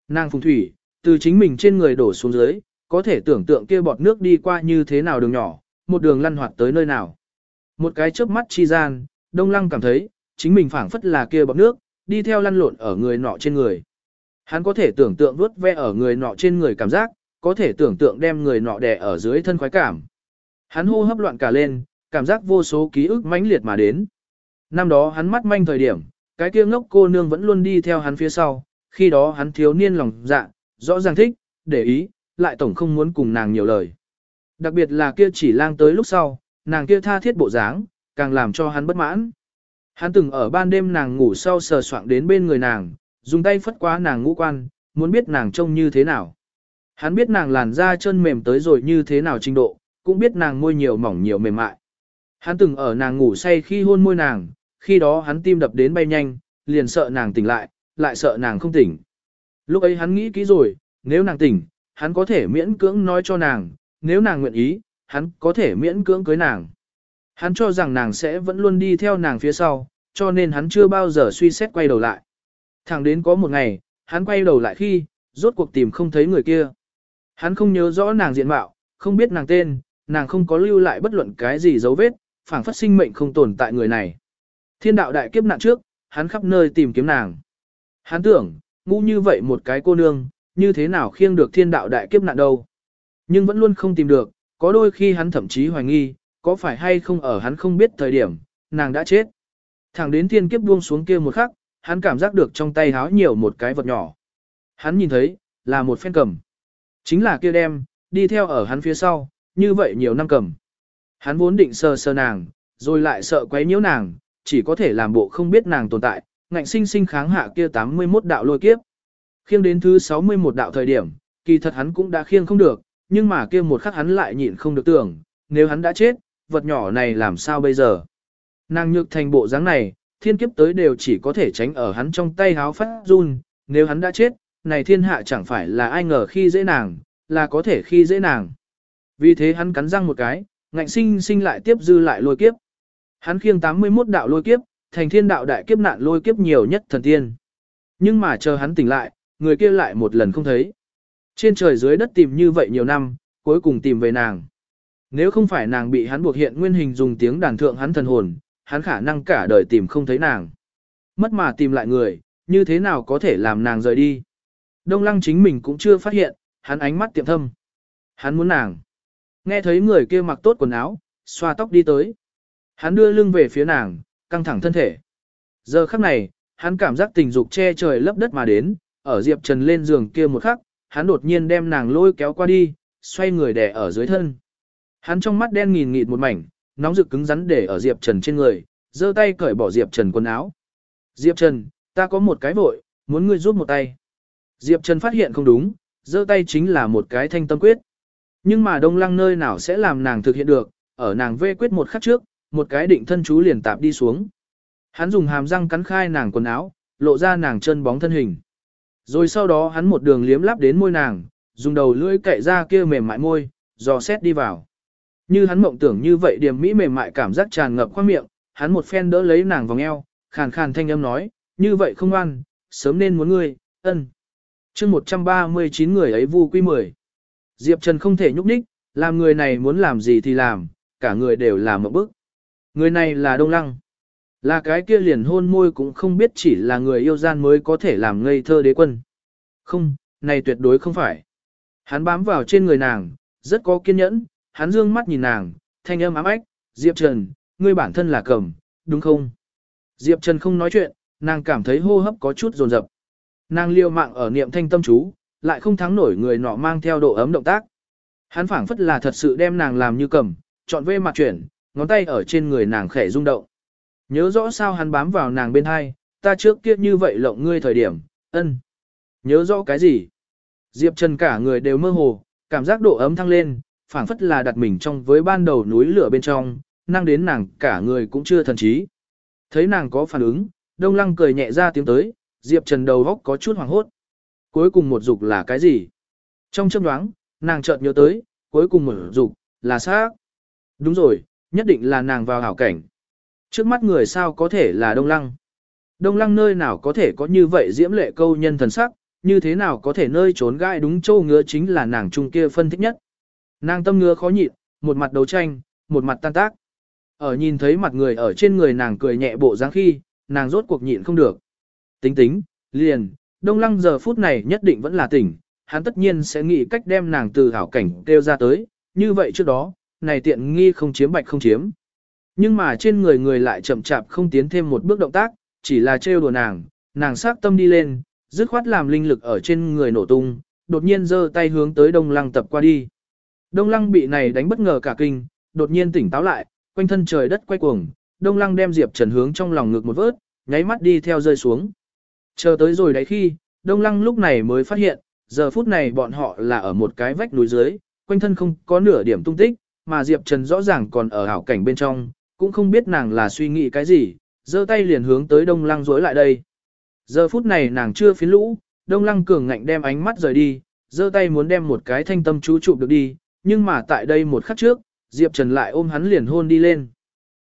Nàng phùng thủy, từ chính mình trên người đổ xuống dưới, có thể tưởng tượng kia bọt nước đi qua như thế nào đường nhỏ, một đường lăn hoạt tới nơi nào. Một cái chớp mắt chi gian, đông lăng cảm thấy, chính mình phảng phất là kia bọt nước, đi theo lăn lộn ở người nọ trên người. Hắn có thể tưởng tượng vuốt ve ở người nọ trên người cảm giác, có thể tưởng tượng đem người nọ đè ở dưới thân khoái cảm. Hắn hô hấp loạn cả lên, cảm giác vô số ký ức mãnh liệt mà đến. Năm đó hắn mắt manh thời điểm, cái kia ngốc cô nương vẫn luôn đi theo hắn phía sau, khi đó hắn thiếu niên lòng dạ, rõ ràng thích, để ý, lại tổng không muốn cùng nàng nhiều lời. Đặc biệt là kia chỉ lang tới lúc sau, nàng kia tha thiết bộ dáng, càng làm cho hắn bất mãn. Hắn từng ở ban đêm nàng ngủ sau sờ soạng đến bên người nàng, dùng tay phất qua nàng ngũ quan, muốn biết nàng trông như thế nào. Hắn biết nàng làn da chân mềm tới rồi như thế nào trình độ, cũng biết nàng môi nhiều mỏng nhiều mềm mại. Hắn từng ở nàng ngủ say khi hôn môi nàng, khi đó hắn tim đập đến bay nhanh, liền sợ nàng tỉnh lại, lại sợ nàng không tỉnh. Lúc ấy hắn nghĩ kỹ rồi, nếu nàng tỉnh, hắn có thể miễn cưỡng nói cho nàng, nếu nàng nguyện ý, hắn có thể miễn cưỡng cưới nàng. Hắn cho rằng nàng sẽ vẫn luôn đi theo nàng phía sau, cho nên hắn chưa bao giờ suy xét quay đầu lại. Thẳng đến có một ngày, hắn quay đầu lại khi, rốt cuộc tìm không thấy người kia. Hắn không nhớ rõ nàng diện mạo, không biết nàng tên, nàng không có lưu lại bất luận cái gì dấu vết, phảng phất sinh mệnh không tồn tại người này. Thiên đạo đại kiếp nạn trước, hắn khắp nơi tìm kiếm nàng. Hắn tưởng, ngu như vậy một cái cô nương, như thế nào khiêng được thiên đạo đại kiếp nạn đâu. Nhưng vẫn luôn không tìm được, có đôi khi hắn thậm chí hoài nghi, có phải hay không ở hắn không biết thời điểm, nàng đã chết. Thẳng đến thiên kiếp buông xuống kia một khắc, hắn cảm giác được trong tay háo nhiều một cái vật nhỏ. Hắn nhìn thấy, là một phen cầm. Chính là kia đem, đi theo ở hắn phía sau, như vậy nhiều năm cầm. Hắn vốn định sờ sờ nàng, rồi lại sợ quấy nhiễu nàng, chỉ có thể làm bộ không biết nàng tồn tại, ngạnh sinh sinh kháng hạ kia 81 đạo lôi kiếp. Khiêng đến thứ 61 đạo thời điểm, kỳ thật hắn cũng đã khiêng không được, nhưng mà kia một khắc hắn lại nhịn không được tưởng, nếu hắn đã chết, vật nhỏ này làm sao bây giờ? Nàng nhược thành bộ dáng này, thiên kiếp tới đều chỉ có thể tránh ở hắn trong tay háo phát run, nếu hắn đã chết, này thiên hạ chẳng phải là ai ngờ khi dễ nàng, là có thể khi dễ nàng. Vì thế hắn cắn răng một cái, ngạnh sinh sinh lại tiếp dư lại lôi kiếp. Hắn khiêng 81 đạo lôi kiếp, thành thiên đạo đại kiếp nạn lôi kiếp nhiều nhất thần tiên. Nhưng mà chờ hắn tỉnh lại, người kia lại một lần không thấy. Trên trời dưới đất tìm như vậy nhiều năm, cuối cùng tìm về nàng. Nếu không phải nàng bị hắn buộc hiện nguyên hình dùng tiếng đàn thượng hắn thần hồn, hắn khả năng cả đời tìm không thấy nàng. Mất mà tìm lại người, như thế nào có thể làm nàng rời đi. Đông lăng chính mình cũng chưa phát hiện, hắn ánh mắt tiệm thâm. Hắn muốn nàng. Nghe thấy người kia mặc tốt quần áo, xoa tóc đi tới. Hắn đưa lưng về phía nàng, căng thẳng thân thể. Giờ khắc này, hắn cảm giác tình dục che trời lấp đất mà đến, ở Diệp Trần lên giường kia một khắc, hắn đột nhiên đem nàng lôi kéo qua đi, xoay người đè ở dưới thân. Hắn trong mắt đen nghìn nghịt một mảnh, nóng rực cứng rắn để ở Diệp Trần trên người, giơ tay cởi bỏ Diệp Trần quần áo. Diệp Trần, ta có một cái vội, muốn ngươi giúp một tay. Diệp Trần phát hiện không đúng, giơ tay chính là một cái thanh tâm quyết. Nhưng mà đông lăng nơi nào sẽ làm nàng thực hiện được, ở nàng vê quyết một khắc trước, một cái định thân chú liền tạp đi xuống. Hắn dùng hàm răng cắn khai nàng quần áo, lộ ra nàng chân bóng thân hình. Rồi sau đó hắn một đường liếm lắp đến môi nàng, dùng đầu lưỡi cậy ra kia mềm mại môi, dò xét đi vào. Như hắn mộng tưởng như vậy điểm mỹ mềm mại cảm giác tràn ngập khoang miệng, hắn một phen đỡ lấy nàng vòng eo, khàn khàn thanh âm nói, như vậy không ăn, sớm nên muốn ngươi, ân. chương 139 người ấy vu quy 10. Diệp Trần không thể nhúc nhích, làm người này muốn làm gì thì làm, cả người đều làm một bức. Người này là Đông Lăng. Là cái kia liền hôn môi cũng không biết chỉ là người yêu gian mới có thể làm ngây thơ đế quân. Không, này tuyệt đối không phải. Hắn bám vào trên người nàng, rất có kiên nhẫn, hắn dương mắt nhìn nàng, thanh âm ám ách, Diệp Trần, ngươi bản thân là cầm, đúng không? Diệp Trần không nói chuyện, nàng cảm thấy hô hấp có chút dồn dập. Nàng liêu mạng ở niệm thanh tâm chú, lại không thắng nổi người nọ mang theo độ ấm động tác. Hắn phảng phất là thật sự đem nàng làm như cầm, chọn vê mặt chuyển, ngón tay ở trên người nàng khẽ rung động. Nhớ rõ sao hắn bám vào nàng bên hai, ta trước kia như vậy lộng ngươi thời điểm, ân. Nhớ rõ cái gì? Diệp Trần cả người đều mơ hồ, cảm giác độ ấm thăng lên, phảng phất là đặt mình trong với ban đầu núi lửa bên trong, năng đến nàng cả người cũng chưa thần trí. Thấy nàng có phản ứng, Đông Lăng cười nhẹ ra tiếng tới, Diệp Trần đầu góc có chút hoảng hốt. Cuối cùng một dục là cái gì? Trong chớp nhoáng, nàng chợt nhớ tới, cuối cùng một dục là xác. Đúng rồi, nhất định là nàng vào hảo cảnh. Trước mắt người sao có thể là Đông Lăng? Đông Lăng nơi nào có thể có như vậy diễm lệ câu nhân thần sắc, như thế nào có thể nơi trốn gai đúng châu ngứa chính là nàng trung kia phân thích nhất. Nàng tâm ngứa khó nhịn, một mặt đấu tranh, một mặt tan tác. Ở nhìn thấy mặt người ở trên người nàng cười nhẹ bộ dáng khi, nàng rốt cuộc nhịn không được. Tính tính, liền, đông lăng giờ phút này nhất định vẫn là tỉnh, hắn tất nhiên sẽ nghĩ cách đem nàng từ hảo cảnh kêu ra tới, như vậy trước đó, này tiện nghi không chiếm bạch không chiếm. Nhưng mà trên người người lại chậm chạp không tiến thêm một bước động tác, chỉ là trêu đùa nàng, nàng sát tâm đi lên, dứt khoát làm linh lực ở trên người nổ tung, đột nhiên giơ tay hướng tới đông lăng tập qua đi. Đông lăng bị này đánh bất ngờ cả kinh, đột nhiên tỉnh táo lại, quanh thân trời đất quay cuồng, đông lăng đem Diệp Trần hướng trong lòng ngực một vớt, nháy mắt đi theo rơi xuống. Chờ tới rồi đấy khi, đông lăng lúc này mới phát hiện, giờ phút này bọn họ là ở một cái vách núi dưới, quanh thân không có nửa điểm tung tích, mà Diệp Trần rõ ràng còn ở hảo cảnh bên trong, cũng không biết nàng là suy nghĩ cái gì, giơ tay liền hướng tới đông lăng rối lại đây. Giờ phút này nàng chưa phiến lũ, đông lăng cường ngạnh đem ánh mắt rời đi, giơ tay muốn đem một cái thanh tâm chú chụp được đi, nhưng mà tại đây một khắc trước, Diệp Trần lại ôm hắn liền hôn đi lên.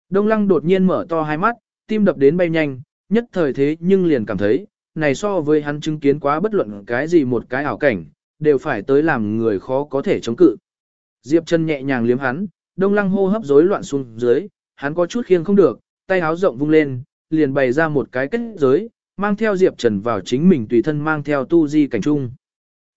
Đông lăng đột nhiên mở to hai mắt, tim đập đến bay nhanh, nhất thời thế nhưng liền cảm thấy, này so với hắn chứng kiến quá bất luận cái gì một cái ảo cảnh, đều phải tới làm người khó có thể chống cự. Diệp Trần nhẹ nhàng liếm hắn, đông lăng hô hấp rối loạn xuống dưới, hắn có chút khiêng không được, tay háo rộng vung lên, liền bày ra một cái kết giới, mang theo Diệp Trần vào chính mình tùy thân mang theo tu di cảnh trung.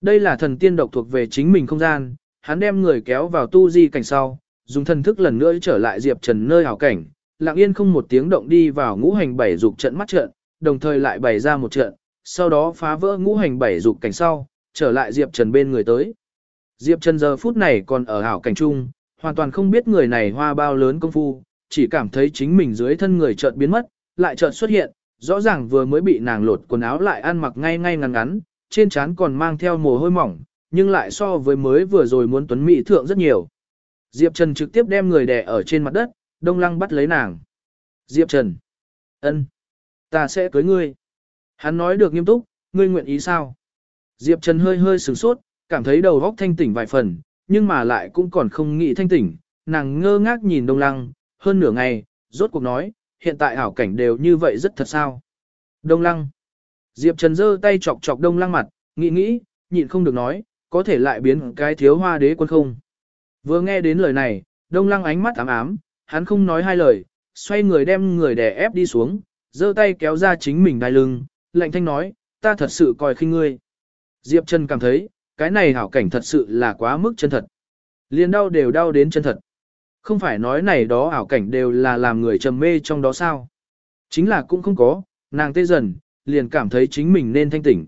Đây là thần tiên độc thuộc về chính mình không gian, hắn đem người kéo vào tu di cảnh sau, dùng thần thức lần nữa trở lại Diệp Trần nơi hảo cảnh, lặng yên không một tiếng động đi vào ngũ hành bảy dục trận mắt trận, đồng thời lại bày ra một trận, sau đó phá vỡ ngũ hành bảy dục cảnh sau, trở lại Diệp Trần bên người tới. Diệp Trần giờ phút này còn ở ảo cảnh trung, hoàn toàn không biết người này hoa bao lớn công phu, chỉ cảm thấy chính mình dưới thân người chợt biến mất, lại chợt xuất hiện, rõ ràng vừa mới bị nàng lột quần áo lại ăn mặc ngay ngay ngắn ngắn, trên trán còn mang theo mồ hôi mỏng, nhưng lại so với mới vừa rồi muốn tuấn mỹ thượng rất nhiều. Diệp Trần trực tiếp đem người đè ở trên mặt đất, Đông Lăng bắt lấy nàng. Diệp Trần, ân, ta sẽ cưới ngươi. Hắn nói được nghiêm túc, ngươi nguyện ý sao? Diệp Trần hơi hơi sửng sốt, cảm thấy đầu óc thanh tỉnh vài phần, nhưng mà lại cũng còn không nghĩ thanh tỉnh, nàng ngơ ngác nhìn Đông Lăng, hơn nửa ngày, rốt cuộc nói, hiện tại ảo cảnh đều như vậy rất thật sao. Đông Lăng. Diệp Trần giơ tay chọc chọc Đông Lăng mặt, nghĩ nghĩ, nhịn không được nói, có thể lại biến cái thiếu hoa đế quân không. Vừa nghe đến lời này, Đông Lăng ánh mắt ám ám, hắn không nói hai lời, xoay người đem người đè ép đi xuống, giơ tay kéo ra chính mình đai lưng, lạnh thanh nói, ta thật sự coi khinh ngươi. Diệp Trần cảm thấy, cái này hảo cảnh thật sự là quá mức chân thật. liền đau đều đau đến chân thật. Không phải nói này đó ảo cảnh đều là làm người trầm mê trong đó sao. Chính là cũng không có, nàng tê dần, liền cảm thấy chính mình nên thanh tỉnh.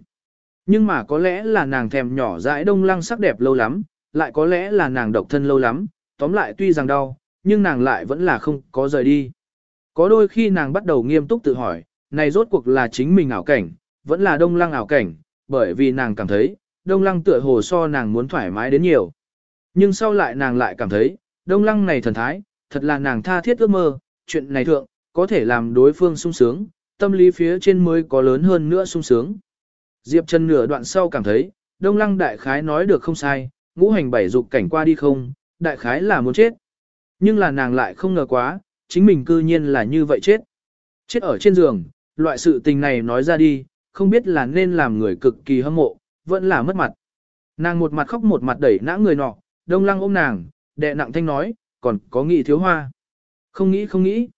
Nhưng mà có lẽ là nàng thèm nhỏ dãi đông lăng sắc đẹp lâu lắm, lại có lẽ là nàng độc thân lâu lắm, tóm lại tuy rằng đau, nhưng nàng lại vẫn là không có rời đi. Có đôi khi nàng bắt đầu nghiêm túc tự hỏi, này rốt cuộc là chính mình ảo cảnh, vẫn là đông lăng ảo cảnh, bởi vì nàng cảm thấy, đông lăng tựa hồ so nàng muốn thoải mái đến nhiều. Nhưng sau lại nàng lại cảm thấy, đông lăng này thần thái, thật là nàng tha thiết ước mơ, chuyện này thượng, có thể làm đối phương sung sướng, tâm lý phía trên mới có lớn hơn nữa sung sướng. Diệp Trần nửa đoạn sau cảm thấy, đông lăng đại khái nói được không sai, ngũ hành bảy dục cảnh qua đi không, đại khái là muốn chết. Nhưng là nàng lại không ngờ quá, chính mình cư nhiên là như vậy chết. Chết ở trên giường, loại sự tình này nói ra đi, không biết là nên làm người cực kỳ hâm mộ, vẫn là mất mặt. Nàng một mặt khóc một mặt đẩy nã người nọ, đông lăng ôm nàng, đệ nặng thanh nói, còn có nghĩ thiếu hoa. Không nghĩ không nghĩ.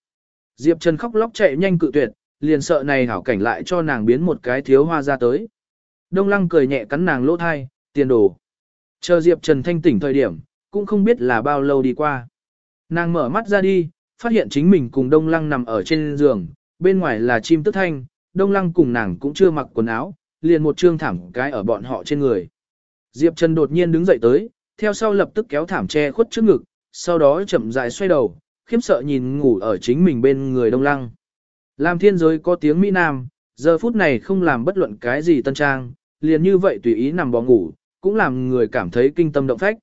Diệp Trần khóc lóc chạy nhanh cự tuyệt, liền sợ này hảo cảnh lại cho nàng biến một cái thiếu hoa ra tới. Đông lăng cười nhẹ cắn nàng lỗ thai, tiền đồ. Chờ Diệp Trần thanh tỉnh thời điểm, cũng không biết là bao lâu đi qua. Nàng mở mắt ra đi, phát hiện chính mình cùng Đông Lăng nằm ở trên giường, bên ngoài là chim tức thanh, Đông Lăng cùng nàng cũng chưa mặc quần áo, liền một trương thảm cái ở bọn họ trên người. Diệp Trần đột nhiên đứng dậy tới, theo sau lập tức kéo thảm che khuất trước ngực, sau đó chậm rãi xoay đầu, khiếp sợ nhìn ngủ ở chính mình bên người Đông Lăng. Làm thiên giới có tiếng Mỹ Nam, giờ phút này không làm bất luận cái gì tân trang, liền như vậy tùy ý nằm bò ngủ, cũng làm người cảm thấy kinh tâm động phách.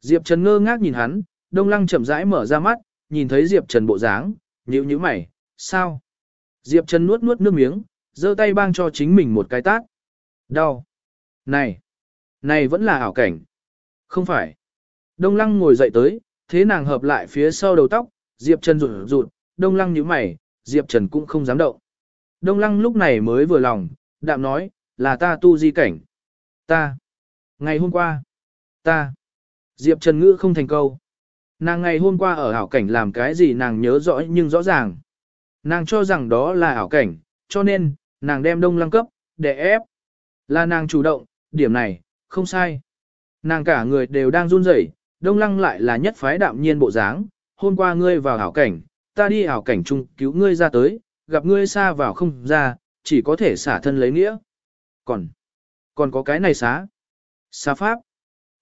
Diệp Trần ngơ ngác nhìn hắn, Đông Lăng chậm rãi mở ra mắt, nhìn thấy Diệp Trần bộ dáng, nhíu nhíu mày, sao? Diệp Trần nuốt nuốt nước miếng, giơ tay bang cho chính mình một cái tát. Đau. Này, này vẫn là ảo cảnh. Không phải. Đông Lăng ngồi dậy tới, thế nàng hợp lại phía sau đầu tóc, Diệp Trần rụt rụt, Đông Lăng nhíu mày, Diệp Trần cũng không dám động. Đông Lăng lúc này mới vừa lòng, đạm nói, là ta tu di cảnh. Ta. Ngày hôm qua. Ta. Diệp Trần ngữ không thành câu. Nàng ngày hôm qua ở ảo cảnh làm cái gì nàng nhớ rõ nhưng rõ ràng. Nàng cho rằng đó là ảo cảnh, cho nên, nàng đem đông lăng cấp, để ép. Là nàng chủ động, điểm này, không sai. Nàng cả người đều đang run rẩy, đông lăng lại là nhất phái đạm nhiên bộ dáng. Hôm qua ngươi vào hảo cảnh, ta đi hảo cảnh chung cứu ngươi ra tới, gặp ngươi xa vào không ra, chỉ có thể xả thân lấy nghĩa. Còn, còn có cái này xá. Xá pháp.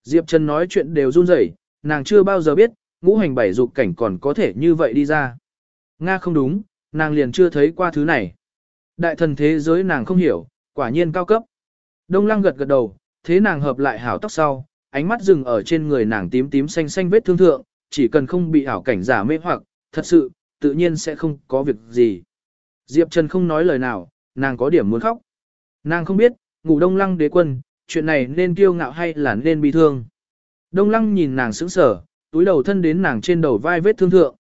Diệp Trần nói chuyện đều run rẩy, nàng chưa bao giờ biết, ngũ hành bảy dục cảnh còn có thể như vậy đi ra. Nga không đúng, nàng liền chưa thấy qua thứ này. Đại thần thế giới nàng không hiểu, quả nhiên cao cấp. Đông lăng gật gật đầu, thế nàng hợp lại hảo tóc sau, ánh mắt dừng ở trên người nàng tím tím xanh xanh vết thương thượng, chỉ cần không bị ảo cảnh giả mê hoặc, thật sự, tự nhiên sẽ không có việc gì. Diệp Trần không nói lời nào, nàng có điểm muốn khóc. Nàng không biết, ngủ đông lăng đế quân, chuyện này nên kiêu ngạo hay là nên bi thương. Đông lăng nhìn nàng sững sở, túi đầu thân đến nàng trên đầu vai vết thương thượng.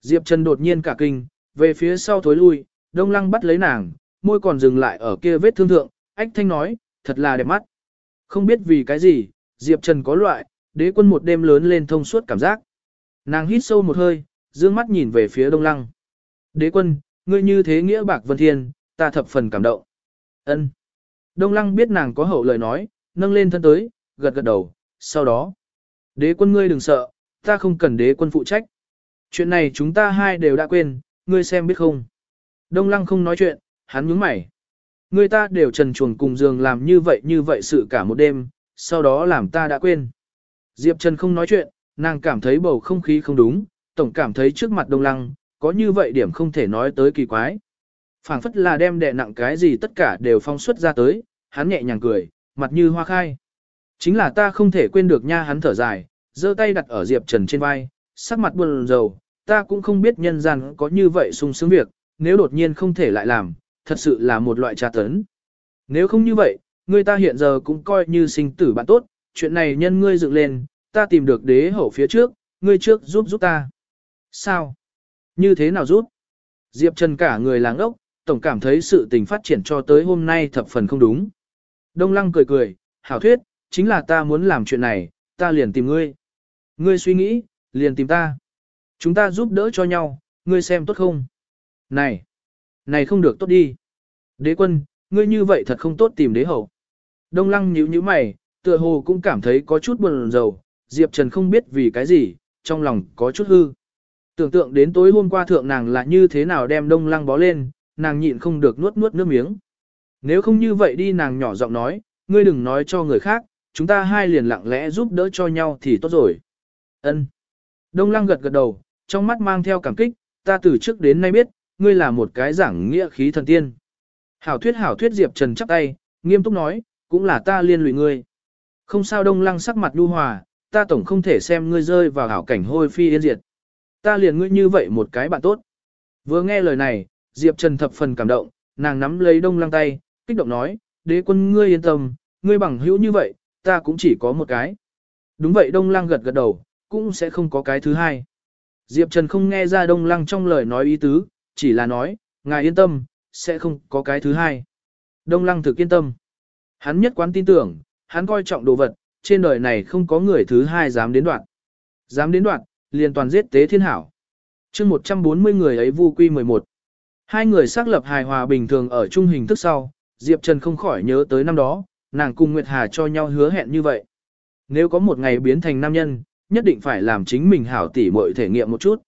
Diệp Trần đột nhiên cả kinh, về phía sau thối lui, đông lăng bắt lấy nàng, môi còn dừng lại ở kia vết thương thượng, ách thanh nói, thật là đẹp mắt. Không biết vì cái gì, Diệp Trần có loại, đế quân một đêm lớn lên thông suốt cảm giác. Nàng hít sâu một hơi, dương mắt nhìn về phía đông lăng. Đế quân, ngươi như thế nghĩa bạc vân thiên, ta thập phần cảm động. ân Đông lăng biết nàng có hậu lời nói, nâng lên thân tới, gật gật đầu, sau đó. Đế quân ngươi đừng sợ, ta không cần đế quân phụ trách. Chuyện này chúng ta hai đều đã quên, ngươi xem biết không. Đông lăng không nói chuyện, hắn nhướng mày. Người ta đều trần chuồng cùng giường làm như vậy như vậy sự cả một đêm, sau đó làm ta đã quên. Diệp Trần không nói chuyện, nàng cảm thấy bầu không khí không đúng, tổng cảm thấy trước mặt đông lăng, có như vậy điểm không thể nói tới kỳ quái. phảng phất là đem đè nặng cái gì tất cả đều phong xuất ra tới, hắn nhẹ nhàng cười, mặt như hoa khai. Chính là ta không thể quên được nha hắn thở dài, giơ tay đặt ở Diệp Trần trên vai, sắc mặt buồn rầu, ta cũng không biết nhân gian có như vậy sung sướng việc, nếu đột nhiên không thể lại làm, thật sự là một loại tra tấn. Nếu không như vậy, người ta hiện giờ cũng coi như sinh tử bạn tốt, chuyện này nhân ngươi dựng lên, ta tìm được đế hậu phía trước, ngươi trước giúp giúp ta. Sao? Như thế nào giúp? Diệp Trần cả người láng ốc, tổng cảm thấy sự tình phát triển cho tới hôm nay thập phần không đúng. Đông Lăng cười cười, hảo thuyết, chính là ta muốn làm chuyện này, ta liền tìm ngươi. Ngươi suy nghĩ, liền tìm ta. Chúng ta giúp đỡ cho nhau, ngươi xem tốt không? Này, này không được tốt đi. Đế quân, ngươi như vậy thật không tốt tìm đế hậu. Đông lăng nhíu nhíu mày, tựa hồ cũng cảm thấy có chút buồn rầu, Diệp Trần không biết vì cái gì, trong lòng có chút hư. Tưởng tượng đến tối hôm qua thượng nàng là như thế nào đem đông lăng bó lên, nàng nhịn không được nuốt nuốt nước miếng. Nếu không như vậy đi nàng nhỏ giọng nói, ngươi đừng nói cho người khác, chúng ta hai liền lặng lẽ giúp đỡ cho nhau thì tốt rồi. Ân. Đông lăng gật gật đầu, trong mắt mang theo cảm kích, ta từ trước đến nay biết, ngươi là một cái giảng nghĩa khí thần tiên. Hảo thuyết hảo thuyết Diệp Trần chắp tay, nghiêm túc nói, cũng là ta liên lụy ngươi. Không sao đông lăng sắc mặt lưu hòa, ta tổng không thể xem ngươi rơi vào hảo cảnh hôi phi yên diệt. Ta liền ngươi như vậy một cái bạn tốt. Vừa nghe lời này, Diệp Trần thập phần cảm động, nàng nắm lấy đông lăng tay, kích động nói, đế quân ngươi yên tâm, ngươi bằng hữu như vậy, ta cũng chỉ có một cái. Đúng vậy đông lăng gật gật đầu, cũng sẽ không có cái thứ hai. Diệp Trần không nghe ra đông lăng trong lời nói ý tứ, chỉ là nói, ngài yên tâm, sẽ không có cái thứ hai. Đông lăng thực yên tâm. Hắn nhất quán tin tưởng, hắn coi trọng đồ vật, trên đời này không có người thứ hai dám đến đoạn. Dám đến đoạn, liền toàn giết tế thiên hảo. chương 140 người ấy vu quy 11. Hai người xác lập hài hòa bình thường ở trung hình thức sau, Diệp Trần không khỏi nhớ tới năm đó, nàng cùng Nguyệt Hà cho nhau hứa hẹn như vậy. Nếu có một ngày biến thành nam nhân, nhất định phải làm chính mình hảo tỉ mội thể nghiệm một chút.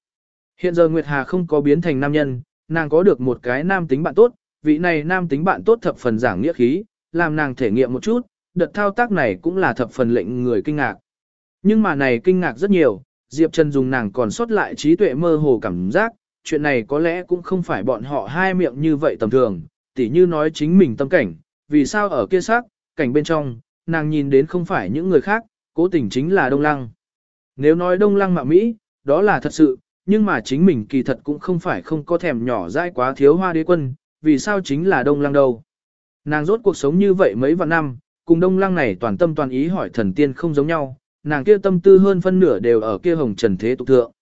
Hiện giờ Nguyệt Hà không có biến thành nam nhân, nàng có được một cái nam tính bạn tốt, vị này nam tính bạn tốt thập phần giảng nghĩa khí, làm nàng thể nghiệm một chút, đợt thao tác này cũng là thập phần lệnh người kinh ngạc. Nhưng mà này kinh ngạc rất nhiều, Diệp Trần dùng nàng còn sót lại trí tuệ mơ hồ cảm giác, chuyện này có lẽ cũng không phải bọn họ hai miệng như vậy tầm thường, tỉ như nói chính mình tâm cảnh, vì sao ở kia sắc, cảnh bên trong, nàng nhìn đến không phải những người khác, cố tình chính là Đông Lăng. Nếu nói Đông Lăng mạo Mỹ, đó là thật sự, nhưng mà chính mình kỳ thật cũng không phải không có thèm nhỏ dãi quá thiếu hoa đế quân, vì sao chính là Đông Lăng đâu. Nàng rốt cuộc sống như vậy mấy vạn năm, cùng Đông Lăng này toàn tâm toàn ý hỏi thần tiên không giống nhau, nàng kia tâm tư hơn phân nửa đều ở kia hồng trần thế tục thượng.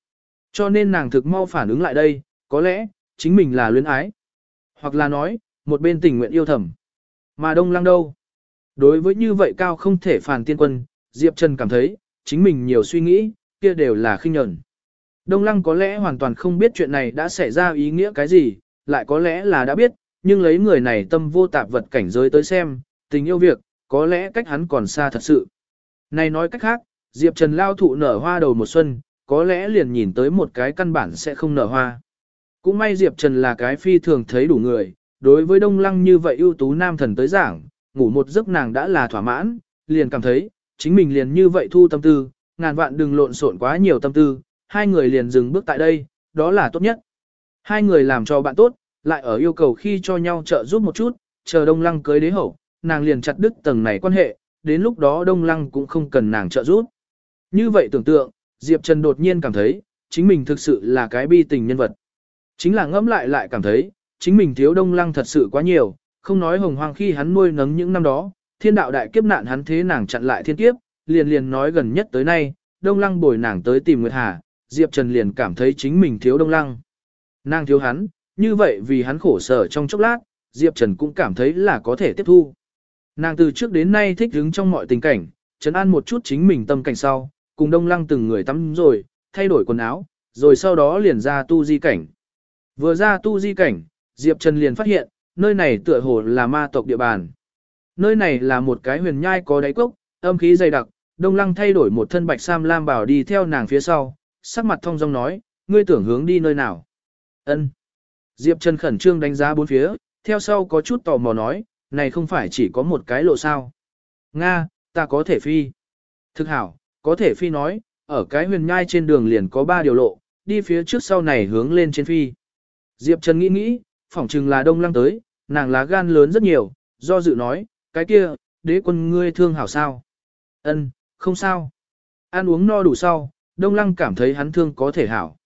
Cho nên nàng thực mau phản ứng lại đây, có lẽ, chính mình là luyến ái. Hoặc là nói, một bên tình nguyện yêu thầm. Mà Đông Lăng đâu? Đối với như vậy cao không thể phản tiên quân, Diệp Trần cảm thấy, chính mình nhiều suy nghĩ, kia đều là khinh nhẫn. Đông Lăng có lẽ hoàn toàn không biết chuyện này đã xảy ra ý nghĩa cái gì, lại có lẽ là đã biết, nhưng lấy người này tâm vô tạp vật cảnh giới tới xem, tình yêu việc, có lẽ cách hắn còn xa thật sự. Này nói cách khác, Diệp Trần lao thụ nở hoa đầu một xuân, có lẽ liền nhìn tới một cái căn bản sẽ không nở hoa. Cũng may Diệp Trần là cái phi thường thấy đủ người, đối với Đông Lăng như vậy ưu tú nam thần tới giảng, ngủ một giấc nàng đã là thỏa mãn, liền cảm thấy, chính mình liền như vậy thu tâm tư, ngàn vạn đừng lộn xộn quá nhiều tâm tư, hai người liền dừng bước tại đây, đó là tốt nhất. Hai người làm cho bạn tốt, lại ở yêu cầu khi cho nhau trợ giúp một chút, chờ Đông Lăng cưới đế hậu, nàng liền chặt đứt tầng này quan hệ, đến lúc đó Đông Lăng cũng không cần nàng trợ giúp. Như vậy tưởng tượng, Diệp Trần đột nhiên cảm thấy, chính mình thực sự là cái bi tình nhân vật. Chính là ngẫm lại lại cảm thấy, chính mình thiếu Đông Lăng thật sự quá nhiều, không nói hồng hoang khi hắn nuôi nấng những năm đó, thiên đạo đại kiếp nạn hắn thế nàng chặn lại thiên kiếp, liền liền nói gần nhất tới nay, Đông Lăng bồi nàng tới tìm Nguyệt Hà, Diệp Trần liền cảm thấy chính mình thiếu Đông Lăng. Nàng thiếu hắn, như vậy vì hắn khổ sở trong chốc lát, Diệp Trần cũng cảm thấy là có thể tiếp thu. Nàng từ trước đến nay thích đứng trong mọi tình cảnh, trấn an một chút chính mình tâm cảnh sau, cùng Đông Lăng từng người tắm rồi, thay đổi quần áo, rồi sau đó liền ra tu di cảnh. Vừa ra tu di cảnh, Diệp Trần liền phát hiện, nơi này tựa hồ là ma tộc địa bàn. Nơi này là một cái huyền nhai có đáy cốc, âm khí dày đặc, Đông Lăng thay đổi một thân bạch sam lam bảo đi theo nàng phía sau, sắc mặt thông dong nói, ngươi tưởng hướng đi nơi nào. Ân. Diệp Trần khẩn trương đánh giá bốn phía, theo sau có chút tò mò nói, này không phải chỉ có một cái lộ sao. Nga, ta có thể phi. Thực hảo, có thể phi nói, ở cái huyền nhai trên đường liền có ba điều lộ, đi phía trước sau này hướng lên trên phi. Diệp Trần nghĩ nghĩ, phỏng chừng là đông lăng tới, nàng lá gan lớn rất nhiều, do dự nói, cái kia, đế quân ngươi thương hảo sao? Ân, không sao. Ăn uống no đủ sau, đông lăng cảm thấy hắn thương có thể hảo.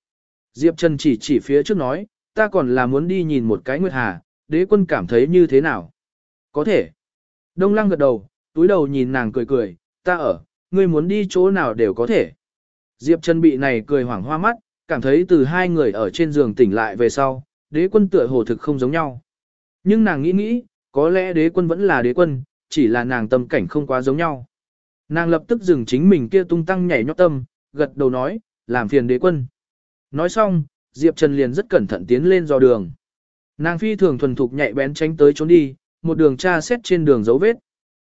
Diệp Trần chỉ chỉ phía trước nói, ta còn là muốn đi nhìn một cái nguyệt hà, đế quân cảm thấy như thế nào? Có thể. Đông lăng gật đầu, túi đầu nhìn nàng cười cười, ta ở, ngươi muốn đi chỗ nào đều có thể. Diệp Trần bị này cười hoảng hoa mắt, cảm thấy từ hai người ở trên giường tỉnh lại về sau, đế quân tựa hồ thực không giống nhau. Nhưng nàng nghĩ nghĩ, có lẽ đế quân vẫn là đế quân, chỉ là nàng tâm cảnh không quá giống nhau. Nàng lập tức dừng chính mình kia tung tăng nhảy nhót tâm, gật đầu nói, làm phiền đế quân. Nói xong, Diệp Trần liền rất cẩn thận tiến lên dò đường. Nàng phi thường thuần thục nhạy bén tránh tới trốn đi, một đường tra xét trên đường dấu vết.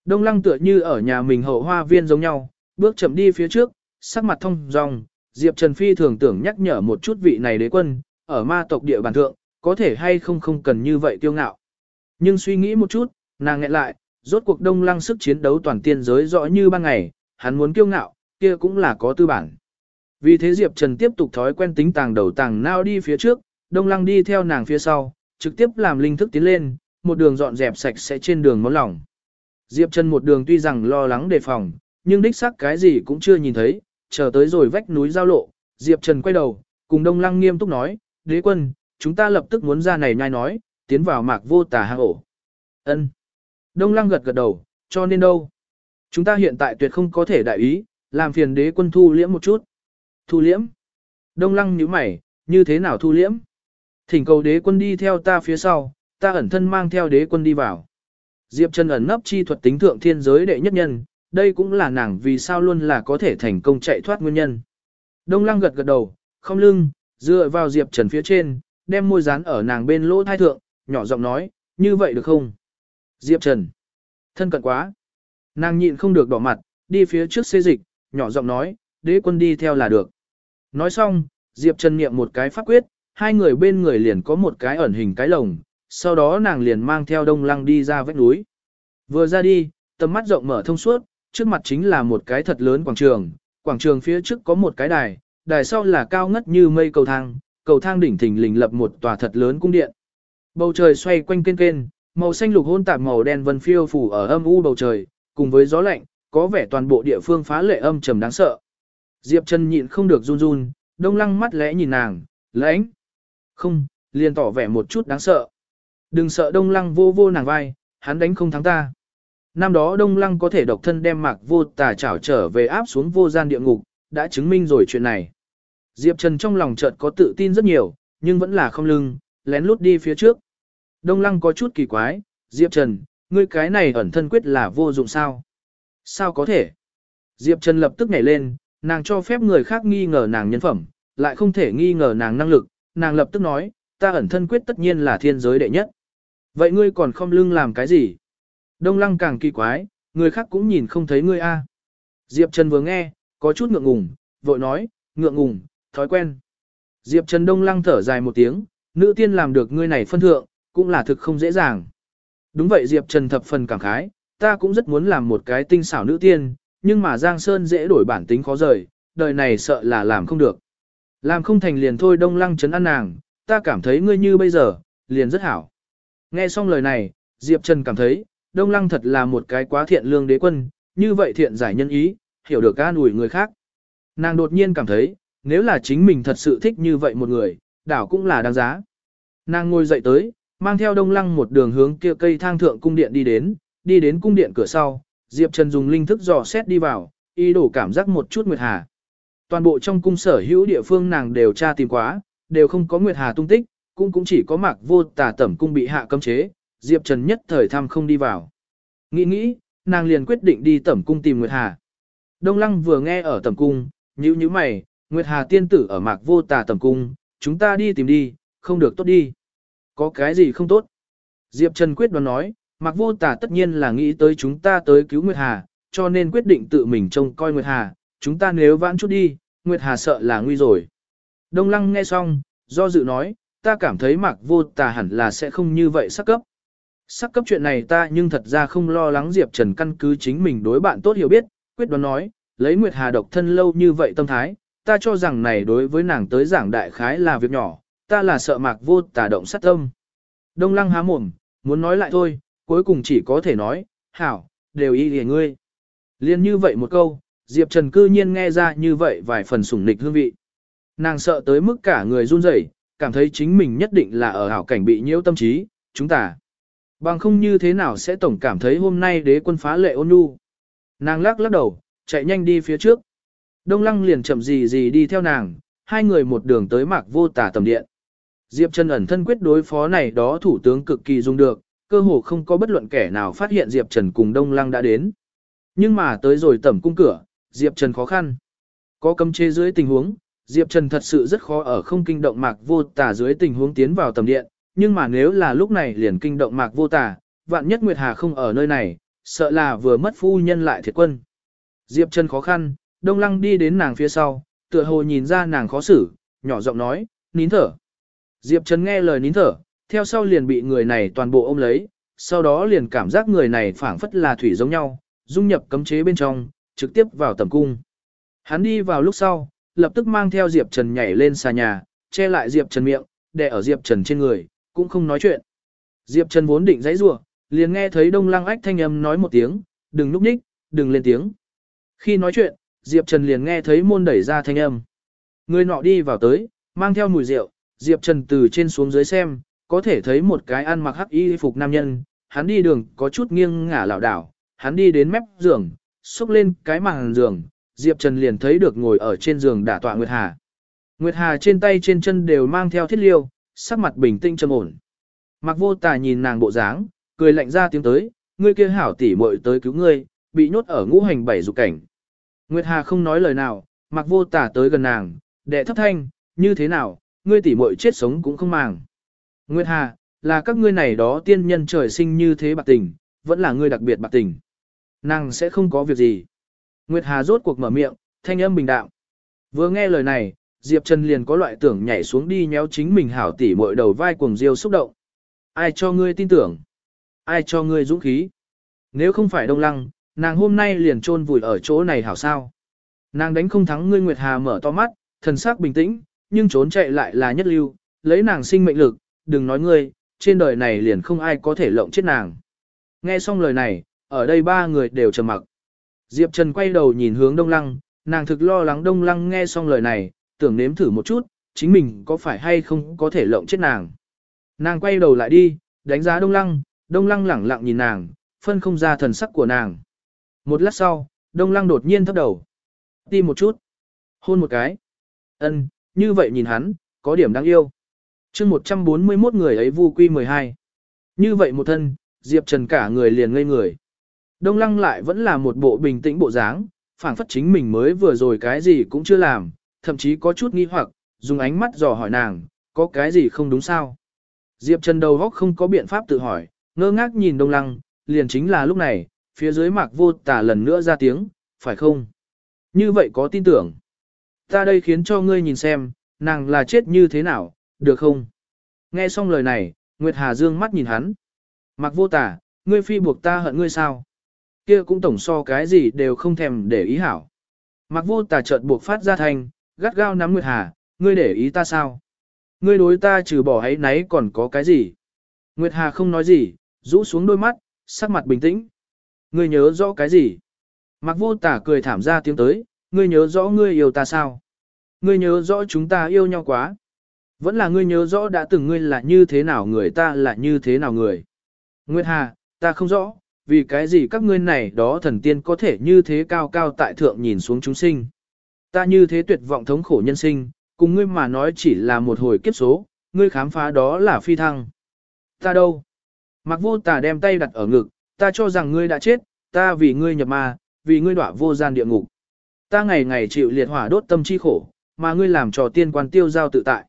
Đông lăng tựa như ở nhà mình hậu hoa viên giống nhau, bước chậm đi phía trước, sắc mặt thông dong, Diệp Trần phi thường tưởng nhắc nhở một chút vị này đế quân, ở ma tộc địa bàn thượng, có thể hay không không cần như vậy tiêu ngạo. Nhưng suy nghĩ một chút, nàng nghẹn lại, rốt cuộc đông lăng sức chiến đấu toàn tiên giới rõ như ban ngày, hắn muốn kiêu ngạo, kia cũng là có tư bản. Vì thế Diệp Trần tiếp tục thói quen tính tàng đầu tàng nao đi phía trước, đông lăng đi theo nàng phía sau, trực tiếp làm linh thức tiến lên, một đường dọn dẹp sạch sẽ trên đường món lòng. Diệp Trần một đường tuy rằng lo lắng đề phòng, nhưng đích xác cái gì cũng chưa nhìn thấy, chờ tới rồi vách núi giao lộ, Diệp Trần quay đầu, cùng Đông Lăng nghiêm túc nói, đế quân, chúng ta lập tức muốn ra này nhai nói, tiến vào mạc vô tà hạ ổ. Ân. Đông Lăng gật gật đầu, cho nên đâu? Chúng ta hiện tại tuyệt không có thể đại ý, làm phiền đế quân thu liễm một chút. Thu liễm? Đông Lăng nhíu mày, như thế nào thu liễm? Thỉnh cầu đế quân đi theo ta phía sau, ta ẩn thân mang theo đế quân đi vào. Diệp Trần ẩn nấp chi thuật tính thượng thiên giới đệ nhất nhân, đây cũng là nàng vì sao luôn là có thể thành công chạy thoát nguyên nhân. Đông Lăng gật gật đầu, không lưng, dựa vào Diệp Trần phía trên, đem môi dán ở nàng bên lỗ thai thượng, nhỏ giọng nói, như vậy được không? Diệp Trần, thân cận quá. Nàng nhịn không được đỏ mặt, đi phía trước xê dịch, nhỏ giọng nói, đế quân đi theo là được. Nói xong, Diệp Trần niệm một cái pháp quyết, hai người bên người liền có một cái ẩn hình cái lồng, sau đó nàng liền mang theo đông lăng đi ra vách núi. Vừa ra đi, tầm mắt rộng mở thông suốt, trước mặt chính là một cái thật lớn quảng trường, quảng trường phía trước có một cái đài, đài sau là cao ngất như mây cầu thang, cầu thang đỉnh thình lình lập một tòa thật lớn cung điện. Bầu trời xoay quanh kênh kênh, màu xanh lục hôn tạp màu đen vân phiêu phủ ở âm u bầu trời, cùng với gió lạnh, có vẻ toàn bộ địa phương phá lệ âm trầm đáng sợ. Diệp Trần nhịn không được run run, đông lăng mắt lẽ nhìn nàng, lãnh. Không, liền tỏ vẻ một chút đáng sợ. Đừng sợ đông lăng vô vô nàng vai, hắn đánh không thắng ta. Năm đó đông lăng có thể độc thân đem mạc vô tà trảo trở về áp xuống vô gian địa ngục, đã chứng minh rồi chuyện này. Diệp Trần trong lòng chợt có tự tin rất nhiều, nhưng vẫn là không lưng, lén lút đi phía trước. Đông lăng có chút kỳ quái, Diệp Trần, ngươi cái này ẩn thân quyết là vô dụng sao? Sao có thể? Diệp Trần lập tức nhảy lên, nàng cho phép người khác nghi ngờ nàng nhân phẩm, lại không thể nghi ngờ nàng năng lực, nàng lập tức nói, ta ẩn thân quyết tất nhiên là thiên giới đệ nhất. Vậy ngươi còn không lưng làm cái gì? Đông lăng càng kỳ quái, người khác cũng nhìn không thấy ngươi a. Diệp Trần vừa nghe, có chút ngượng ngùng, vội nói, ngượng ngùng, thói quen. Diệp Trần đông lăng thở dài một tiếng, nữ tiên làm được ngươi này phân thượng, cũng là thực không dễ dàng. Đúng vậy Diệp Trần thập phần cảm khái, ta cũng rất muốn làm một cái tinh xảo nữ tiên, nhưng mà Giang Sơn dễ đổi bản tính khó rời, đời này sợ là làm không được. Làm không thành liền thôi đông lăng chấn ăn nàng, ta cảm thấy ngươi như bây giờ, liền rất hảo. Nghe xong lời này, Diệp Trần cảm thấy, Đông Lăng thật là một cái quá thiện lương đế quân, như vậy thiện giải nhân ý, hiểu được an ủi người khác. Nàng đột nhiên cảm thấy, nếu là chính mình thật sự thích như vậy một người, đảo cũng là đáng giá. Nàng ngồi dậy tới, mang theo Đông Lăng một đường hướng kia cây thang thượng cung điện đi đến, đi đến cung điện cửa sau, Diệp Trần dùng linh thức dò xét đi vào, ý đồ cảm giác một chút Nguyệt Hà. Toàn bộ trong cung sở hữu địa phương nàng đều tra tìm quá, đều không có Nguyệt Hà tung tích, cũng cũng chỉ có mạc vô tà tẩm cung bị hạ cấm chế, Diệp Trần nhất thời thăm không đi vào. Nghĩ nghĩ, nàng liền quyết định đi tẩm cung tìm Nguyệt Hà. Đông Lăng vừa nghe ở tẩm cung, nhíu nhíu mày, Nguyệt Hà tiên tử ở mạc vô tà tẩm cung, chúng ta đi tìm đi, không được tốt đi. Có cái gì không tốt? Diệp Trần quyết đoán nói, mạc vô tà tất nhiên là nghĩ tới chúng ta tới cứu Nguyệt Hà, cho nên quyết định tự mình trông coi Nguyệt Hà, chúng ta nếu vãn chút đi, Nguyệt Hà sợ là nguy rồi. Đông Lăng nghe xong, do dự nói, ta cảm thấy mạc vô tà hẳn là sẽ không như vậy sắc cấp. Sắc cấp chuyện này ta nhưng thật ra không lo lắng Diệp Trần căn cứ chính mình đối bạn tốt hiểu biết, quyết đoán nói, lấy Nguyệt Hà độc thân lâu như vậy tâm thái, ta cho rằng này đối với nàng tới giảng đại khái là việc nhỏ, ta là sợ mạc vô tà động sát tâm. Đông lăng há mồm, muốn nói lại thôi, cuối cùng chỉ có thể nói, hảo, đều y lìa ngươi. Liên như vậy một câu, Diệp Trần cư nhiên nghe ra như vậy vài phần sủng nịch hương vị. Nàng sợ tới mức cả người run rẩy, cảm thấy chính mình nhất định là ở hảo cảnh bị nhiễu tâm trí, chúng ta. Bằng không như thế nào sẽ tổng cảm thấy hôm nay đế quân phá lệ ôn nhu. Nàng lắc lắc đầu, chạy nhanh đi phía trước. Đông lăng liền chậm gì gì đi theo nàng, hai người một đường tới mạc vô tả tầm điện. Diệp Trần ẩn thân quyết đối phó này đó thủ tướng cực kỳ dùng được, cơ hồ không có bất luận kẻ nào phát hiện Diệp Trần cùng Đông Lăng đã đến. Nhưng mà tới rồi tẩm cung cửa, Diệp Trần khó khăn. Có cấm chế dưới tình huống, Diệp Trần thật sự rất khó ở không kinh động mạc vô tả dưới tình huống tiến vào tầm điện, nhưng mà nếu là lúc này liền kinh động mạc vô tả, vạn nhất Nguyệt Hà không ở nơi này, sợ là vừa mất phu nhân lại thiệt quân. Diệp Trần khó khăn, Đông Lăng đi đến nàng phía sau, tựa hồ nhìn ra nàng khó xử, nhỏ giọng nói, nín thở. Diệp Trần nghe lời nín thở, theo sau liền bị người này toàn bộ ôm lấy, sau đó liền cảm giác người này phảng phất là thủy giống nhau, dung nhập cấm chế bên trong, trực tiếp vào tầm cung. Hắn đi vào lúc sau, lập tức mang theo Diệp Trần nhảy lên xà nhà, che lại Diệp Trần miệng, đè ở Diệp Trần trên người, cũng không nói chuyện. Diệp Trần vốn định giãy rủa, liền nghe thấy Đông Lăng Ách thanh âm nói một tiếng, "Đừng núp nhích, đừng lên tiếng." Khi nói chuyện, Diệp Trần liền nghe thấy môn đẩy ra thanh âm. Người nọ đi vào tới, mang theo mùi rượu, Diệp Trần từ trên xuống dưới xem, có thể thấy một cái ăn mặc hắc y phục nam nhân, hắn đi đường có chút nghiêng ngả lảo đảo, hắn đi đến mép giường, xúc lên cái màn giường, Diệp Trần liền thấy được ngồi ở trên giường đả tọa Nguyệt Hà. Nguyệt Hà trên tay trên chân đều mang theo thiết liêu, sắc mặt bình tĩnh trầm ổn. Mặc vô tà nhìn nàng bộ dáng, cười lạnh ra tiếng tới, ngươi kia hảo tỷ muội tới cứu ngươi, bị nhốt ở ngũ hành bảy dục cảnh. Nguyệt Hà không nói lời nào, mặc vô tà tới gần nàng, đệ thấp thanh, như thế nào, ngươi tỷ muội chết sống cũng không màng. Nguyệt Hà, là các ngươi này đó tiên nhân trời sinh như thế bạc tình, vẫn là ngươi đặc biệt bạc tình. Nàng sẽ không có việc gì. Nguyệt Hà rốt cuộc mở miệng, thanh âm bình đạm. Vừa nghe lời này, Diệp Trần liền có loại tưởng nhảy xuống đi nhéo chính mình hảo tỉ mội đầu vai cuồng diêu xúc động. Ai cho ngươi tin tưởng? Ai cho ngươi dũng khí? Nếu không phải Đông Lăng, nàng hôm nay liền chôn vùi ở chỗ này hảo sao? Nàng đánh không thắng ngươi Nguyệt Hà mở to mắt, thần sắc bình tĩnh, nhưng trốn chạy lại là nhất lưu, lấy nàng sinh mệnh lực, đừng nói ngươi, trên đời này liền không ai có thể lộng chết nàng. Nghe xong lời này, ở đây ba người đều trầm mặc. Diệp Trần quay đầu nhìn hướng Đông Lăng, nàng thực lo lắng Đông Lăng nghe xong lời này, tưởng nếm thử một chút, chính mình có phải hay không có thể lộng chết nàng. Nàng quay đầu lại đi, đánh giá Đông Lăng, Đông Lăng lẳng lặng nhìn nàng, phân không ra thần sắc của nàng. Một lát sau, Đông Lăng đột nhiên thấp đầu. Đi một chút. Hôn một cái. Ân, như vậy nhìn hắn, có điểm đáng yêu chương 141 người ấy vu quy 12. Như vậy một thân, Diệp Trần cả người liền ngây người. Đông lăng lại vẫn là một bộ bình tĩnh bộ dáng, phảng phất chính mình mới vừa rồi cái gì cũng chưa làm, thậm chí có chút nghi hoặc, dùng ánh mắt dò hỏi nàng, có cái gì không đúng sao. Diệp Trần đầu góc không có biện pháp tự hỏi, ngơ ngác nhìn đông lăng, liền chính là lúc này, phía dưới mạc vô tả lần nữa ra tiếng, phải không? Như vậy có tin tưởng. Ta đây khiến cho ngươi nhìn xem, nàng là chết như thế nào, được không? Nghe xong lời này, Nguyệt Hà dương mắt nhìn hắn. Mặc vô tả, ngươi phi buộc ta hận ngươi sao? Kia cũng tổng so cái gì đều không thèm để ý hảo. Mặc vô tả chợt buộc phát ra thành, gắt gao nắm Nguyệt Hà, ngươi để ý ta sao? Ngươi đối ta trừ bỏ ấy nấy còn có cái gì? Nguyệt Hà không nói gì, rũ xuống đôi mắt, sắc mặt bình tĩnh. Ngươi nhớ rõ cái gì? Mặc vô tả cười thảm ra tiếng tới, ngươi nhớ rõ ngươi yêu ta sao? Ngươi nhớ rõ chúng ta yêu nhau quá. Vẫn là ngươi nhớ rõ đã từng ngươi là như thế nào người ta là như thế nào người. Nguyệt Hà, ta không rõ, vì cái gì các ngươi này đó thần tiên có thể như thế cao cao tại thượng nhìn xuống chúng sinh. Ta như thế tuyệt vọng thống khổ nhân sinh, cùng ngươi mà nói chỉ là một hồi kiếp số, ngươi khám phá đó là phi thăng. Ta đâu? Mặc vô tà đem tay đặt ở ngực, ta cho rằng ngươi đã chết, ta vì ngươi nhập ma, vì ngươi đọa vô gian địa ngục. Ta ngày ngày chịu liệt hỏa đốt tâm chi khổ, mà ngươi làm trò tiên quan tiêu giao tự tại.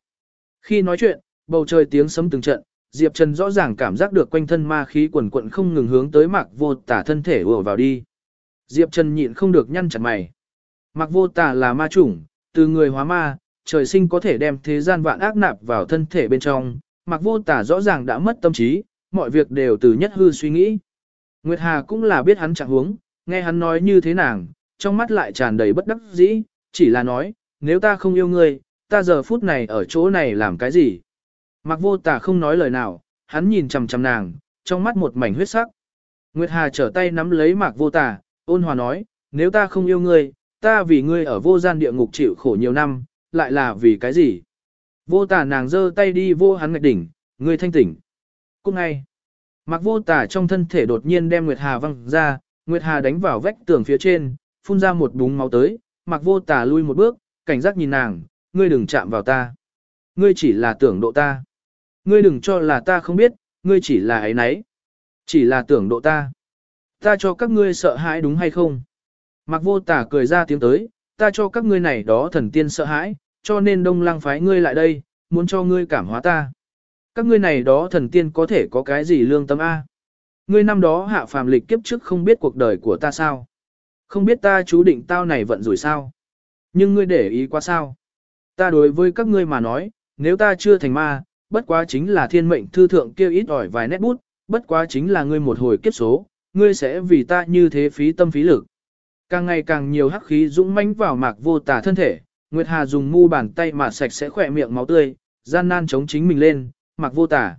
Khi nói chuyện, bầu trời tiếng sấm từng trận, Diệp Trần rõ ràng cảm giác được quanh thân ma khí quần quận không ngừng hướng tới Mạc Vô Tả thân thể ùa vào đi. Diệp Trần nhịn không được nhăn chặt mày. Mạc Vô Tả là ma chủng, từ người hóa ma, trời sinh có thể đem thế gian vạn ác nạp vào thân thể bên trong. Mạc Vô Tả rõ ràng đã mất tâm trí, mọi việc đều từ nhất hư suy nghĩ. Nguyệt Hà cũng là biết hắn trạng huống, nghe hắn nói như thế nàng, trong mắt lại tràn đầy bất đắc dĩ, chỉ là nói, nếu ta không yêu ngươi, ta giờ phút này ở chỗ này làm cái gì? Mạc vô tà không nói lời nào, hắn nhìn chằm chằm nàng, trong mắt một mảnh huyết sắc. Nguyệt Hà trở tay nắm lấy Mạc vô tà, ôn hòa nói, nếu ta không yêu ngươi, ta vì ngươi ở vô gian địa ngục chịu khổ nhiều năm, lại là vì cái gì? Vô tà nàng giơ tay đi vô hắn ngạch đỉnh, ngươi thanh tỉnh. Cũng ngay, Mạc vô tà trong thân thể đột nhiên đem Nguyệt Hà văng ra, Nguyệt Hà đánh vào vách tường phía trên, phun ra một búng máu tới, Mạc vô tà lui một bước, cảnh giác nhìn nàng, ngươi đừng chạm vào ta. Ngươi chỉ là tưởng độ ta. Ngươi đừng cho là ta không biết, ngươi chỉ là ấy nấy. Chỉ là tưởng độ ta. Ta cho các ngươi sợ hãi đúng hay không? Mạc vô tả cười ra tiếng tới, ta cho các ngươi này đó thần tiên sợ hãi, cho nên đông lăng phái ngươi lại đây, muốn cho ngươi cảm hóa ta. Các ngươi này đó thần tiên có thể có cái gì lương tâm A. Ngươi năm đó hạ phàm lịch kiếp trước không biết cuộc đời của ta sao. Không biết ta chú định tao này vận rủi sao. Nhưng ngươi để ý quá sao. Ta đối với các ngươi mà nói, nếu ta chưa thành ma, bất quá chính là thiên mệnh thư thượng kêu ít ỏi vài nét bút, bất quá chính là ngươi một hồi kiếp số, ngươi sẽ vì ta như thế phí tâm phí lực. Càng ngày càng nhiều hắc khí dũng mãnh vào mạc vô tả thân thể, Nguyệt Hà dùng mu bàn tay mà sạch sẽ khỏe miệng máu tươi, gian nan chống chính mình lên, mạc vô tả.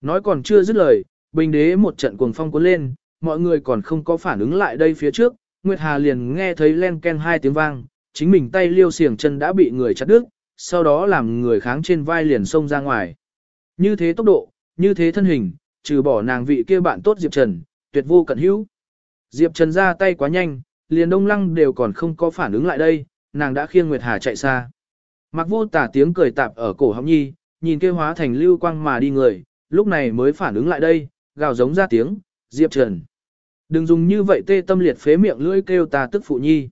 Nói còn chưa dứt lời, bình đế một trận cuồng phong cuốn lên, mọi người còn không có phản ứng lại đây phía trước, Nguyệt Hà liền nghe thấy len ken hai tiếng vang, chính mình tay liêu xiềng chân đã bị người chặt đứt, sau đó làm người kháng trên vai liền xông ra ngoài. Như thế tốc độ, như thế thân hình, trừ bỏ nàng vị kia bạn tốt Diệp Trần, tuyệt vô cận hữu. Diệp Trần ra tay quá nhanh, liền đông lăng đều còn không có phản ứng lại đây, nàng đã khiêng Nguyệt Hà chạy xa. Mặc vô tả tiếng cười tạp ở cổ họng nhi, nhìn kêu hóa thành lưu quang mà đi người, lúc này mới phản ứng lại đây, gào giống ra tiếng, Diệp Trần. Đừng dùng như vậy tê tâm liệt phế miệng lưỡi kêu ta tức phụ nhi.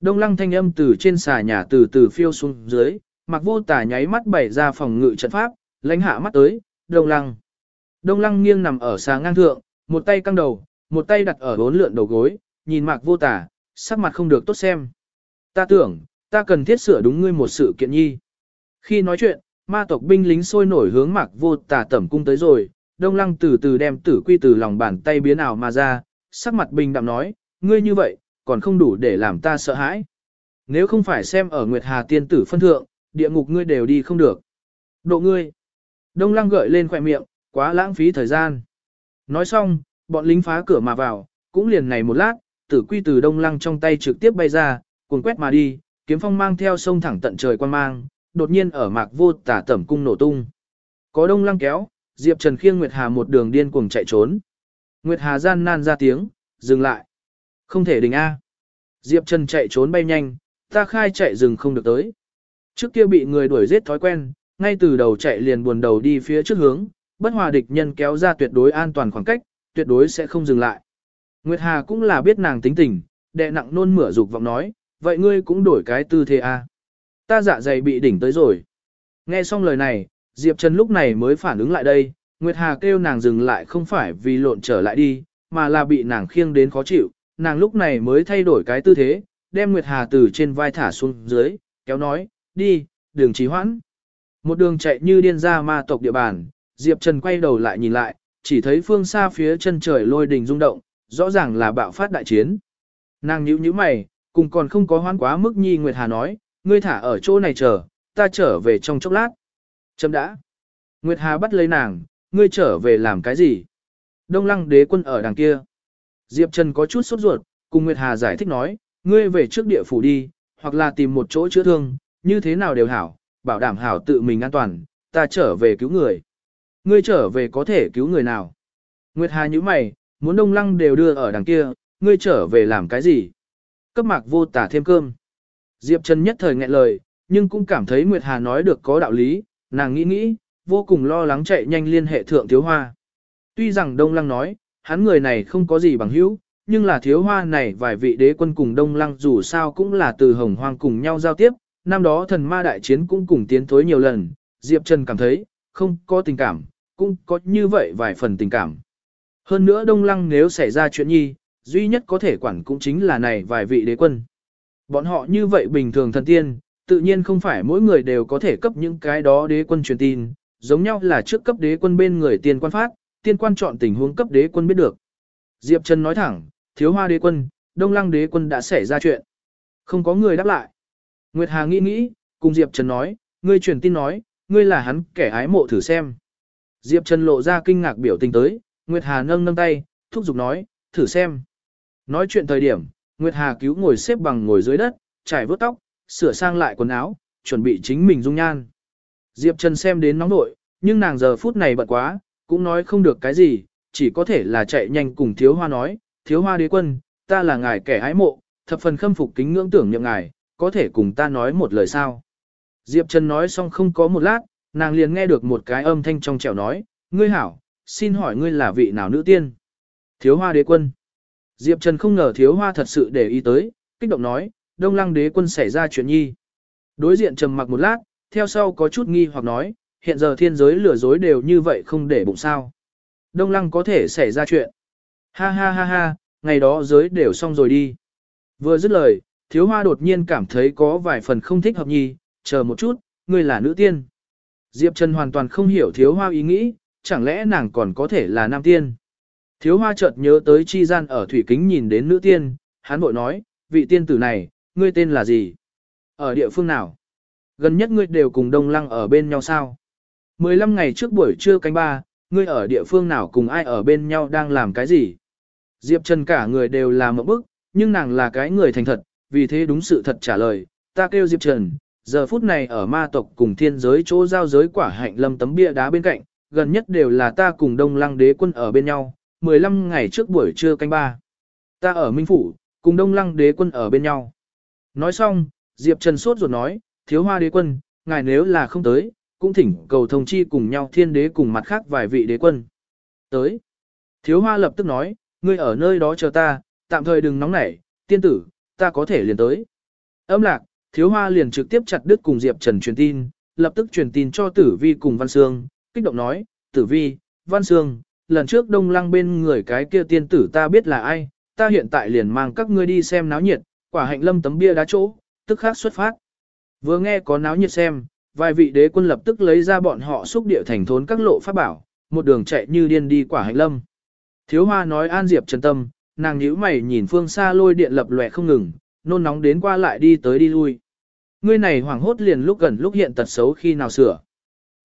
Đông lăng thanh âm từ trên xà nhà từ từ phiêu xuống dưới, mặc vô tả nháy mắt bảy ra phòng ngự trận pháp, lãnh hạ mắt tới, đông lăng. Đông lăng nghiêng nằm ở xà ngang thượng, một tay căng đầu, một tay đặt ở bốn lượn đầu gối, nhìn Mặc vô tả, sắc mặt không được tốt xem. Ta tưởng, ta cần thiết sửa đúng ngươi một sự kiện nhi. Khi nói chuyện, ma tộc binh lính sôi nổi hướng Mặc vô tả tẩm cung tới rồi, đông lăng từ từ đem tử quy từ lòng bàn tay biến ảo mà ra, sắc mặt bình đạm nói, ngươi như vậy, còn không đủ để làm ta sợ hãi. Nếu không phải xem ở Nguyệt Hà tiên tử phân thượng, địa ngục ngươi đều đi không được. Độ ngươi. Đông lăng gợi lên khỏe miệng, quá lãng phí thời gian. Nói xong, bọn lính phá cửa mà vào, cũng liền này một lát, tử quy từ đông lăng trong tay trực tiếp bay ra, cuốn quét mà đi, kiếm phong mang theo sông thẳng tận trời quan mang, đột nhiên ở mạc vô tả tẩm cung nổ tung. Có đông lăng kéo, Diệp Trần khiêng Nguyệt Hà một đường điên cuồng chạy trốn. Nguyệt Hà gian nan ra tiếng, dừng lại. Không thể đình A. Diệp Trần chạy trốn bay nhanh, ta khai chạy dừng không được tới. Trước kia bị người đuổi giết thói quen, ngay từ đầu chạy liền buồn đầu đi phía trước hướng, bất hòa địch nhân kéo ra tuyệt đối an toàn khoảng cách, tuyệt đối sẽ không dừng lại. Nguyệt Hà cũng là biết nàng tính tình, đệ nặng nôn mửa dục vọng nói, vậy ngươi cũng đổi cái tư thế a. À? Ta dạ dày bị đỉnh tới rồi. Nghe xong lời này, Diệp Trần lúc này mới phản ứng lại đây, Nguyệt Hà kêu nàng dừng lại không phải vì lộn trở lại đi, mà là bị nàng khiêng đến khó chịu, nàng lúc này mới thay đổi cái tư thế, đem Nguyệt Hà từ trên vai thả xuống dưới, kéo nói, đi, đường trì hoãn. Một đường chạy như điên ra ma tộc địa bàn, Diệp Trần quay đầu lại nhìn lại, chỉ thấy phương xa phía chân trời lôi đình rung động, rõ ràng là bạo phát đại chiến. Nàng nhíu nhíu mày, cùng còn không có hoan quá mức nhi Nguyệt Hà nói, ngươi thả ở chỗ này chờ, ta trở về trong chốc lát. Chấm đã. Nguyệt Hà bắt lấy nàng, ngươi trở về làm cái gì? Đông lăng đế quân ở đằng kia. Diệp Trần có chút sốt ruột, cùng Nguyệt Hà giải thích nói, ngươi về trước địa phủ đi, hoặc là tìm một chỗ chữa thương, như thế nào đều hảo, bảo đảm hảo tự mình an toàn, ta trở về cứu người. Ngươi trở về có thể cứu người nào? Nguyệt Hà như mày, muốn đông lăng đều đưa ở đằng kia, ngươi trở về làm cái gì? Cấp mạc vô tả thêm cơm. Diệp Trần nhất thời nghẹn lời, nhưng cũng cảm thấy Nguyệt Hà nói được có đạo lý, nàng nghĩ nghĩ, vô cùng lo lắng chạy nhanh liên hệ thượng thiếu hoa. Tuy rằng Đông Lăng nói, hắn người này không có gì bằng hữu, nhưng là thiếu hoa này vài vị đế quân cùng Đông Lăng dù sao cũng là từ hồng hoang cùng nhau giao tiếp, năm đó thần ma đại chiến cũng cùng tiến thối nhiều lần, Diệp Trần cảm thấy, không có tình cảm, cũng có như vậy vài phần tình cảm. Hơn nữa Đông Lăng nếu xảy ra chuyện nhi, duy nhất có thể quản cũng chính là này vài vị đế quân. Bọn họ như vậy bình thường thần tiên, tự nhiên không phải mỗi người đều có thể cấp những cái đó đế quân truyền tin, giống nhau là trước cấp đế quân bên người tiên quan phát, tiên quan chọn tình huống cấp đế quân biết được. Diệp Trần nói thẳng, thiếu hoa đế quân, Đông Lăng đế quân đã xảy ra chuyện. Không có người đáp lại. Nguyệt Hà nghĩ nghĩ, cùng Diệp Trần nói, ngươi truyền tin nói, ngươi là hắn kẻ ái mộ thử xem. Diệp Trần lộ ra kinh ngạc biểu tình tới, Nguyệt Hà nâng nâng tay, thúc giục nói, thử xem. Nói chuyện thời điểm, Nguyệt Hà cứu ngồi xếp bằng ngồi dưới đất, trải vớt tóc, sửa sang lại quần áo, chuẩn bị chính mình dung nhan. Diệp Trần xem đến nóng nội, nhưng nàng giờ phút này bận quá, cũng nói không được cái gì, chỉ có thể là chạy nhanh cùng thiếu hoa nói, thiếu hoa đế quân, ta là ngài kẻ hái mộ, thập phần khâm phục kính ngưỡng tưởng nhậm ngài, có thể cùng ta nói một lời sao. Diệp Trần nói xong không có một lát, nàng liền nghe được một cái âm thanh trong trẻo nói, ngươi hảo, xin hỏi ngươi là vị nào nữ tiên? Thiếu hoa đế quân. Diệp Trần không ngờ thiếu hoa thật sự để ý tới, kích động nói, đông lăng đế quân xảy ra chuyện nhi. Đối diện trầm mặc một lát, theo sau có chút nghi hoặc nói, hiện giờ thiên giới lừa dối đều như vậy không để bụng sao. Đông lăng có thể xảy ra chuyện. Ha ha ha ha, ngày đó giới đều xong rồi đi. Vừa dứt lời, thiếu hoa đột nhiên cảm thấy có vài phần không thích hợp nhi, chờ một chút, ngươi là nữ tiên. Diệp Trần hoàn toàn không hiểu thiếu hoa ý nghĩ, chẳng lẽ nàng còn có thể là nam tiên. Thiếu hoa chợt nhớ tới chi gian ở thủy kính nhìn đến nữ tiên, hắn bội nói, vị tiên tử này, ngươi tên là gì? Ở địa phương nào? Gần nhất ngươi đều cùng đông lăng ở bên nhau sao? 15 ngày trước buổi trưa canh ba, ngươi ở địa phương nào cùng ai ở bên nhau đang làm cái gì? Diệp Trần cả người đều là một bức, nhưng nàng là cái người thành thật, vì thế đúng sự thật trả lời, ta kêu Diệp Trần, giờ phút này ở ma tộc cùng thiên giới chỗ giao giới quả hạnh lâm tấm bia đá bên cạnh, gần nhất đều là ta cùng đông lăng đế quân ở bên nhau, 15 ngày trước buổi trưa canh ba. Ta ở Minh Phủ, cùng đông lăng đế quân ở bên nhau. Nói xong, Diệp Trần sốt ruột nói, thiếu hoa đế quân, ngài nếu là không tới, cũng thỉnh cầu thông chi cùng nhau thiên đế cùng mặt khác vài vị đế quân. Tới. Thiếu hoa lập tức nói, ngươi ở nơi đó chờ ta, tạm thời đừng nóng nảy, tiên tử, ta có thể liền tới. Âm lạc, thiếu hoa liền trực tiếp chặt đứt cùng Diệp Trần truyền tin, lập tức truyền tin cho tử vi cùng Văn Sương, kích động nói, tử vi, Văn Sương, lần trước đông lăng bên người cái kia tiên tử ta biết là ai, ta hiện tại liền mang các ngươi đi xem náo nhiệt, quả hạnh lâm tấm bia đá chỗ, tức khác xuất phát. Vừa nghe có náo nhiệt xem, vài vị đế quân lập tức lấy ra bọn họ xúc địa thành thốn các lộ pháp bảo, một đường chạy như điên đi quả hành lâm. Thiếu hoa nói an diệp trần tâm, nàng nhíu mày nhìn phương xa lôi điện lập lòe không ngừng, nôn nóng đến qua lại đi tới đi lui. Ngươi này hoảng hốt liền lúc gần lúc hiện tật xấu khi nào sửa.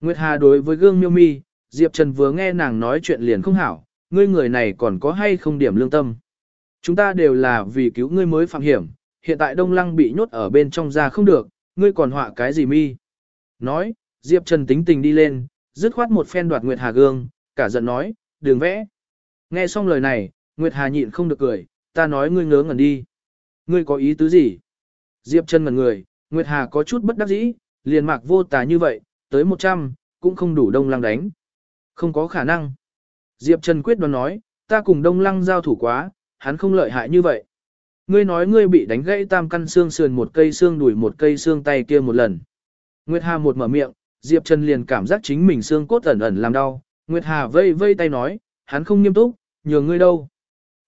Nguyệt Hà đối với gương miêu mi, Diệp Trần vừa nghe nàng nói chuyện liền không hảo, ngươi người này còn có hay không điểm lương tâm. Chúng ta đều là vì cứu ngươi mới phạm hiểm, hiện tại Đông Lăng bị nhốt ở bên trong ra không được, ngươi còn họa cái gì mi. Nói, Diệp Trần tính tình đi lên, dứt khoát một phen đoạt Nguyệt Hà gương, cả giận nói, Đường vẽ. Nghe xong lời này, Nguyệt Hà nhịn không được cười, ta nói ngươi ngớ ngẩn đi. Ngươi có ý tứ gì? Diệp Trần ngẩn người, Nguyệt Hà có chút bất đắc dĩ, liền mạc vô tà như vậy, tới 100, cũng không đủ đông lăng đánh. Không có khả năng. Diệp Trần quyết đoán nói, ta cùng đông lăng giao thủ quá, hắn không lợi hại như vậy. Ngươi nói ngươi bị đánh gãy tam căn xương sườn một cây xương đùi một cây xương tay kia một lần. Nguyệt Hà một mở miệng, Diệp Trần liền cảm giác chính mình xương cốt ẩn ẩn làm đau. Nguyệt Hà vây vây tay nói, hắn không nghiêm túc, nhường ngươi đâu.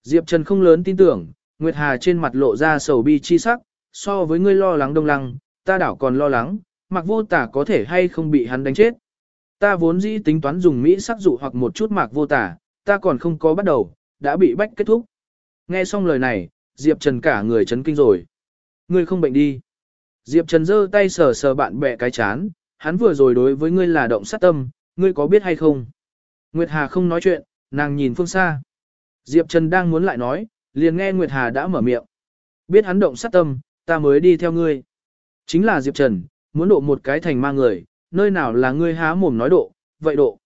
Diệp Trần không lớn tin tưởng, Nguyệt Hà trên mặt lộ ra sầu bi chi sắc, so với ngươi lo lắng đông lăng, ta đảo còn lo lắng, mặc vô tả có thể hay không bị hắn đánh chết. Ta vốn dĩ tính toán dùng Mỹ sắc dụ hoặc một chút mạc vô tả, ta còn không có bắt đầu, đã bị bách kết thúc. Nghe xong lời này, Diệp Trần cả người chấn kinh rồi. Ngươi không bệnh đi. Diệp Trần giơ tay sờ sờ bạn bè cái chán, hắn vừa rồi đối với ngươi là động sát tâm, ngươi có biết hay không? Nguyệt Hà không nói chuyện, nàng nhìn phương xa. Diệp Trần đang muốn lại nói, liền nghe Nguyệt Hà đã mở miệng. Biết hắn động sát tâm, ta mới đi theo ngươi. Chính là Diệp Trần, muốn độ một cái thành ma người, nơi nào là ngươi há mồm nói độ, vậy độ.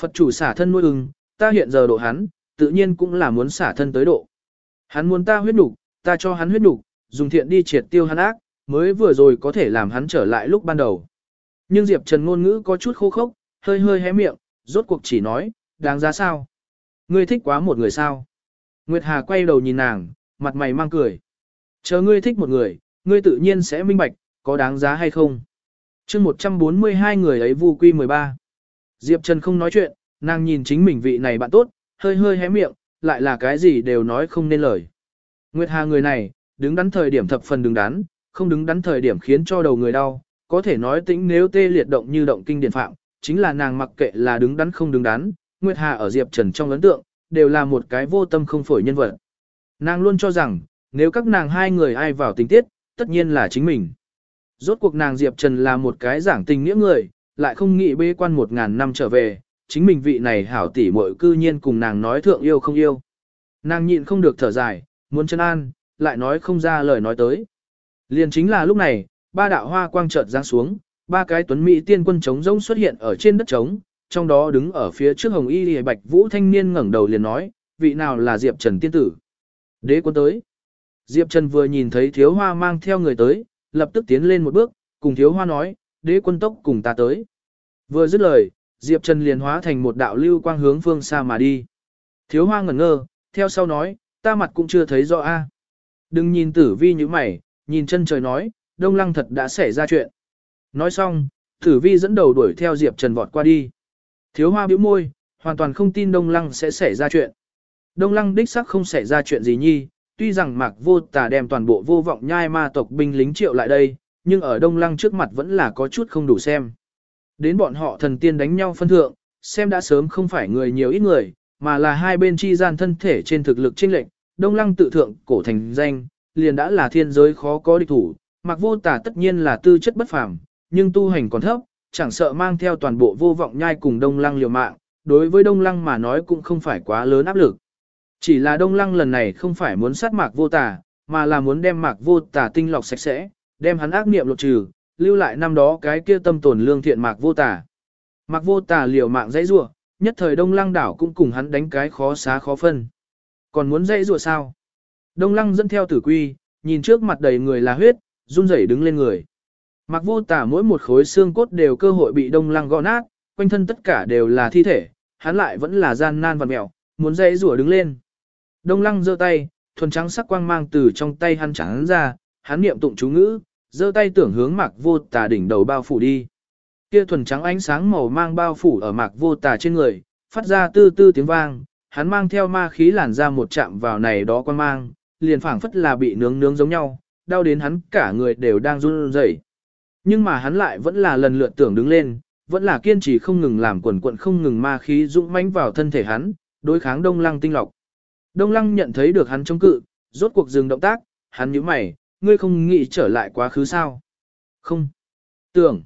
Phật chủ xả thân nuôi ưng, ta hiện giờ độ hắn, tự nhiên cũng là muốn xả thân tới độ. Hắn muốn ta huyết nục, ta cho hắn huyết nục, dùng thiện đi triệt tiêu hắn ác, mới vừa rồi có thể làm hắn trở lại lúc ban đầu. Nhưng Diệp Trần ngôn ngữ có chút khô khốc, hơi hơi hé miệng, rốt cuộc chỉ nói, đáng giá sao? Ngươi thích quá một người sao? Nguyệt Hà quay đầu nhìn nàng, mặt mày mang cười. Chờ ngươi thích một người, ngươi tự nhiên sẽ minh bạch, có đáng giá hay không? chương 142 người ấy vu quy 13. Diệp Trần không nói chuyện, nàng nhìn chính mình vị này bạn tốt, hơi hơi hé miệng, lại là cái gì đều nói không nên lời. Nguyệt Hà người này, đứng đắn thời điểm thập phần đứng đắn, không đứng đắn thời điểm khiến cho đầu người đau, có thể nói tính nếu tê liệt động như động kinh điển phạm, chính là nàng mặc kệ là đứng đắn không đứng đắn, Nguyệt Hà ở Diệp Trần trong ấn tượng, đều là một cái vô tâm không phổi nhân vật. Nàng luôn cho rằng, nếu các nàng hai người ai vào tình tiết, tất nhiên là chính mình. Rốt cuộc nàng Diệp Trần là một cái giảng tình nghĩa người, lại không nghĩ bê quan một ngàn năm trở về, chính mình vị này hảo tỷ muội cư nhiên cùng nàng nói thượng yêu không yêu. Nàng nhịn không được thở dài, muốn chân an, lại nói không ra lời nói tới. Liền chính là lúc này, ba đạo hoa quang chợt giáng xuống, ba cái tuấn mỹ tiên quân trống rỗng xuất hiện ở trên đất trống, trong đó đứng ở phía trước hồng y lìa bạch vũ thanh niên ngẩng đầu liền nói, vị nào là Diệp Trần tiên tử. Đế quân tới. Diệp Trần vừa nhìn thấy thiếu hoa mang theo người tới, lập tức tiến lên một bước, cùng thiếu hoa nói, đế quân tốc cùng ta tới. Vừa dứt lời, Diệp Trần liền hóa thành một đạo lưu quang hướng phương xa mà đi. Thiếu hoa ngẩn ngơ, theo sau nói, ta mặt cũng chưa thấy rõ a. Đừng nhìn tử vi như mày, nhìn chân trời nói, đông lăng thật đã xảy ra chuyện. Nói xong, tử vi dẫn đầu đuổi theo Diệp Trần vọt qua đi. Thiếu hoa bĩu môi, hoàn toàn không tin đông lăng sẽ xảy ra chuyện. Đông lăng đích sắc không xảy ra chuyện gì nhi, tuy rằng mạc vô tà đem toàn bộ vô vọng nhai ma tộc binh lính triệu lại đây, nhưng ở đông lăng trước mặt vẫn là có chút không đủ xem. Đến bọn họ thần tiên đánh nhau phân thượng, xem đã sớm không phải người nhiều ít người, mà là hai bên chi gian thân thể trên thực lực chênh lệnh, đông lăng tự thượng cổ thành danh, liền đã là thiên giới khó có địch thủ, mặc vô tả tất nhiên là tư chất bất phàm, nhưng tu hành còn thấp, chẳng sợ mang theo toàn bộ vô vọng nhai cùng đông lăng liều mạng, đối với đông lăng mà nói cũng không phải quá lớn áp lực. Chỉ là đông lăng lần này không phải muốn sát mạc vô tả, mà là muốn đem mạc vô tả tinh lọc sạch sẽ, đem hắn ác niệm lột trừ, lưu lại năm đó cái kia tâm tồn lương thiện mạc vô tả. Mạc vô tả liều mạng dãy rủa, nhất thời đông lăng đảo cũng cùng hắn đánh cái khó xá khó phân. Còn muốn dãy rủa sao? Đông lăng dẫn theo tử quy, nhìn trước mặt đầy người là huyết, run rẩy đứng lên người. Mặc vô tả mỗi một khối xương cốt đều cơ hội bị đông lăng gõ nát, quanh thân tất cả đều là thi thể, hắn lại vẫn là gian nan vật mẹo, muốn dây rủa đứng lên. Đông lăng giơ tay, thuần trắng sắc quang mang từ trong tay hắn trắng ra, hắn niệm tụng chú ngữ, giơ tay tưởng hướng mạc vô tà đỉnh đầu bao phủ đi. Kia thuần trắng ánh sáng màu mang bao phủ ở mạc vô tà trên người, phát ra tư tư tiếng vang, hắn mang theo ma khí làn ra một chạm vào này đó quan mang, liền phảng phất là bị nướng nướng giống nhau, đau đến hắn cả người đều đang run rẩy. Nhưng mà hắn lại vẫn là lần lượt tưởng đứng lên, vẫn là kiên trì không ngừng làm quần quận không ngừng ma khí dũng mãnh vào thân thể hắn, đối kháng Đông Lăng tinh lọc. Đông Lăng nhận thấy được hắn chống cự, rốt cuộc dừng động tác, hắn nhíu mày, ngươi không nghĩ trở lại quá khứ sao? Không. Tưởng.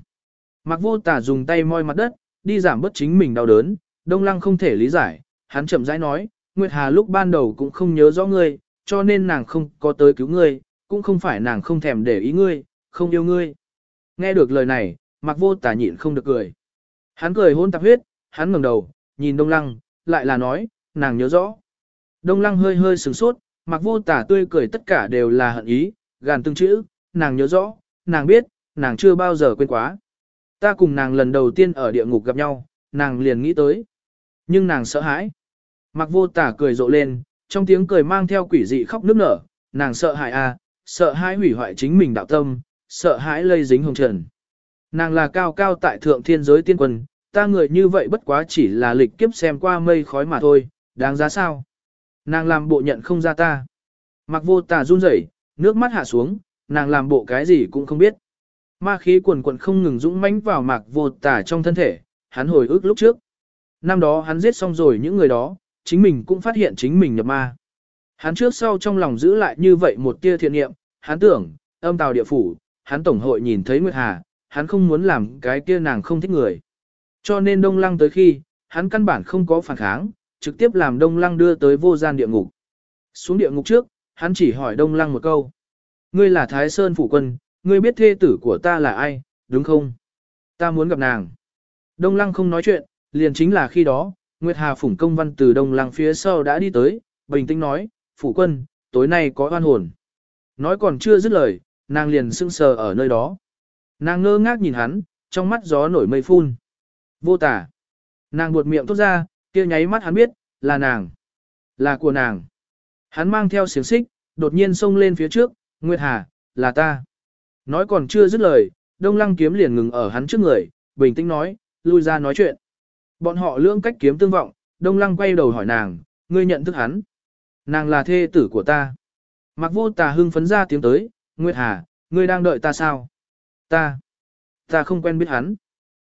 Mặc vô tả dùng tay moi mặt đất, đi giảm bớt chính mình đau đớn, Đông Lăng không thể lý giải, hắn chậm rãi nói, Nguyệt Hà lúc ban đầu cũng không nhớ rõ ngươi, cho nên nàng không có tới cứu ngươi, cũng không phải nàng không thèm để ý ngươi, không yêu ngươi. Nghe được lời này, mặc vô tả nhịn không được cười. Hắn cười hôn tạp huyết, hắn ngẩng đầu, nhìn Đông Lăng, lại là nói, nàng nhớ rõ. Đông Lăng hơi hơi sửng sốt, mặc vô tả tươi cười tất cả đều là hận ý, gàn từng chữ, nàng nhớ rõ, nàng biết, nàng chưa bao giờ quên quá. Ta cùng nàng lần đầu tiên ở địa ngục gặp nhau, nàng liền nghĩ tới. Nhưng nàng sợ hãi. Mặc vô tả cười rộ lên, trong tiếng cười mang theo quỷ dị khóc nức nở, nàng sợ hãi à, sợ hãi hủy hoại chính mình đạo tâm, sợ hãi lây dính hồng trần. Nàng là cao cao tại thượng thiên giới tiên quân, ta người như vậy bất quá chỉ là lịch kiếp xem qua mây khói mà thôi, đáng giá sao? Nàng làm bộ nhận không ra ta. Mặc vô tà run rẩy, nước mắt hạ xuống, nàng làm bộ cái gì cũng không biết. Ma khí quần quần không ngừng dũng mãnh vào mạc vô tà trong thân thể, hắn hồi ức lúc trước. Năm đó hắn giết xong rồi những người đó, chính mình cũng phát hiện chính mình nhập ma. Hắn trước sau trong lòng giữ lại như vậy một tia thiện niệm, hắn tưởng, âm tào địa phủ, hắn tổng hội nhìn thấy Nguyệt Hà, hắn không muốn làm cái kia nàng không thích người. Cho nên Đông Lăng tới khi, hắn căn bản không có phản kháng, trực tiếp làm Đông Lăng đưa tới vô gian địa ngục. Xuống địa ngục trước, hắn chỉ hỏi Đông Lăng một câu. Ngươi là Thái Sơn Phủ Quân, ngươi biết thê tử của ta là ai, đúng không? Ta muốn gặp nàng. Đông Lăng không nói chuyện, liền chính là khi đó, Nguyệt Hà Phủng công văn từ Đông Lăng phía sau đã đi tới, bình tĩnh nói, Phủ Quân, tối nay có oan hồn. Nói còn chưa dứt lời, nàng liền sưng sờ ở nơi đó. Nàng ngơ ngác nhìn hắn, trong mắt gió nổi mây phun. Vô tả. Nàng buột miệng thốt ra, kia nháy mắt hắn biết, là nàng. Là của nàng. Hắn mang theo xiềng xích, đột nhiên xông lên phía trước, Nguyệt Hà, là ta. Nói còn chưa dứt lời, Đông Lăng kiếm liền ngừng ở hắn trước người, bình tĩnh nói, lui ra nói chuyện. Bọn họ lưỡng cách kiếm tương vọng, Đông Lăng quay đầu hỏi nàng, ngươi nhận thức hắn. Nàng là thê tử của ta. Mặc vô tà hưng phấn ra tiếng tới, Nguyệt Hà, ngươi đang đợi ta sao? Ta. Ta không quen biết hắn.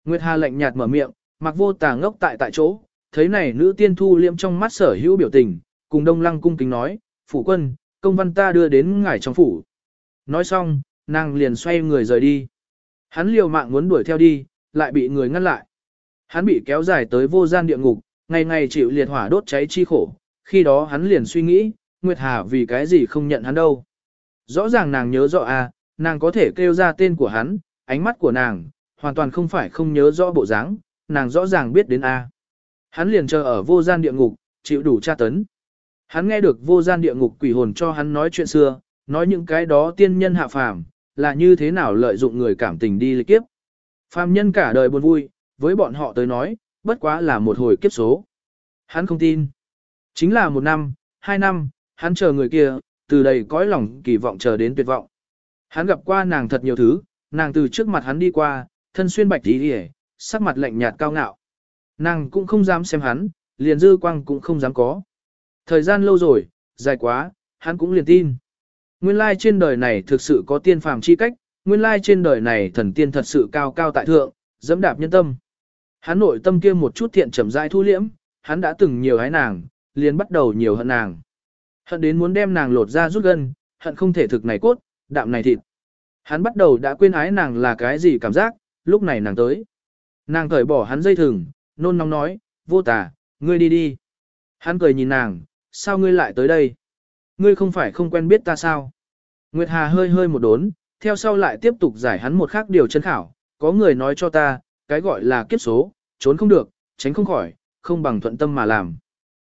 Nguyệt Hà lạnh nhạt mở miệng, mặc vô tà ngốc tại tại chỗ, thấy này nữ tiên thu liêm trong mắt sở hữu biểu tình, cùng Đông Lăng cung kính nói, phủ quân, công văn ta đưa đến ngải trong phủ. Nói xong, nàng liền xoay người rời đi. Hắn liều mạng muốn đuổi theo đi, lại bị người ngăn lại. Hắn bị kéo dài tới vô gian địa ngục, ngày ngày chịu liệt hỏa đốt cháy chi khổ, khi đó hắn liền suy nghĩ, Nguyệt Hà vì cái gì không nhận hắn đâu. Rõ ràng nàng nhớ rõ à, nàng có thể kêu ra tên của hắn, ánh mắt của nàng, hoàn toàn không phải không nhớ rõ bộ dáng, nàng rõ ràng biết đến a. À. Hắn liền chờ ở vô gian địa ngục, chịu đủ tra tấn. Hắn nghe được vô gian địa ngục quỷ hồn cho hắn nói chuyện xưa, nói những cái đó tiên nhân hạ phàm, là như thế nào lợi dụng người cảm tình đi lịch kiếp. Phàm nhân cả đời buồn vui, với bọn họ tới nói, bất quá là một hồi kiếp số. Hắn không tin. Chính là một năm, hai năm, hắn chờ người kia, từ đầy cõi lòng kỳ vọng chờ đến tuyệt vọng. Hắn gặp qua nàng thật nhiều thứ, nàng từ trước mặt hắn đi qua, thân xuyên bạch tí hề, sắc mặt lạnh nhạt cao ngạo. Nàng cũng không dám xem hắn, liền dư quang cũng không dám có. Thời gian lâu rồi, dài quá, hắn cũng liền tin. Nguyên lai trên đời này thực sự có tiên phàm chi cách, nguyên lai trên đời này thần tiên thật sự cao cao tại thượng, dẫm đạp nhân tâm. Hắn nội tâm kia một chút thiện chậm rãi thu liễm, hắn đã từng nhiều hái nàng, liền bắt đầu nhiều hận nàng. Hận đến muốn đem nàng lột ra rút gân, hận không thể thực này cốt, đạm này thịt. Hắn bắt đầu đã quên ái nàng là cái gì cảm giác, lúc này nàng tới. Nàng cởi bỏ hắn dây thừng, nôn nóng nói, vô tà, ngươi đi đi. Hắn cười nhìn nàng, sao ngươi lại tới đây? Ngươi không phải không quen biết ta sao? Nguyệt Hà hơi hơi một đốn, theo sau lại tiếp tục giải hắn một khác điều chân khảo. Có người nói cho ta, cái gọi là kiếp số, trốn không được, tránh không khỏi, không bằng thuận tâm mà làm.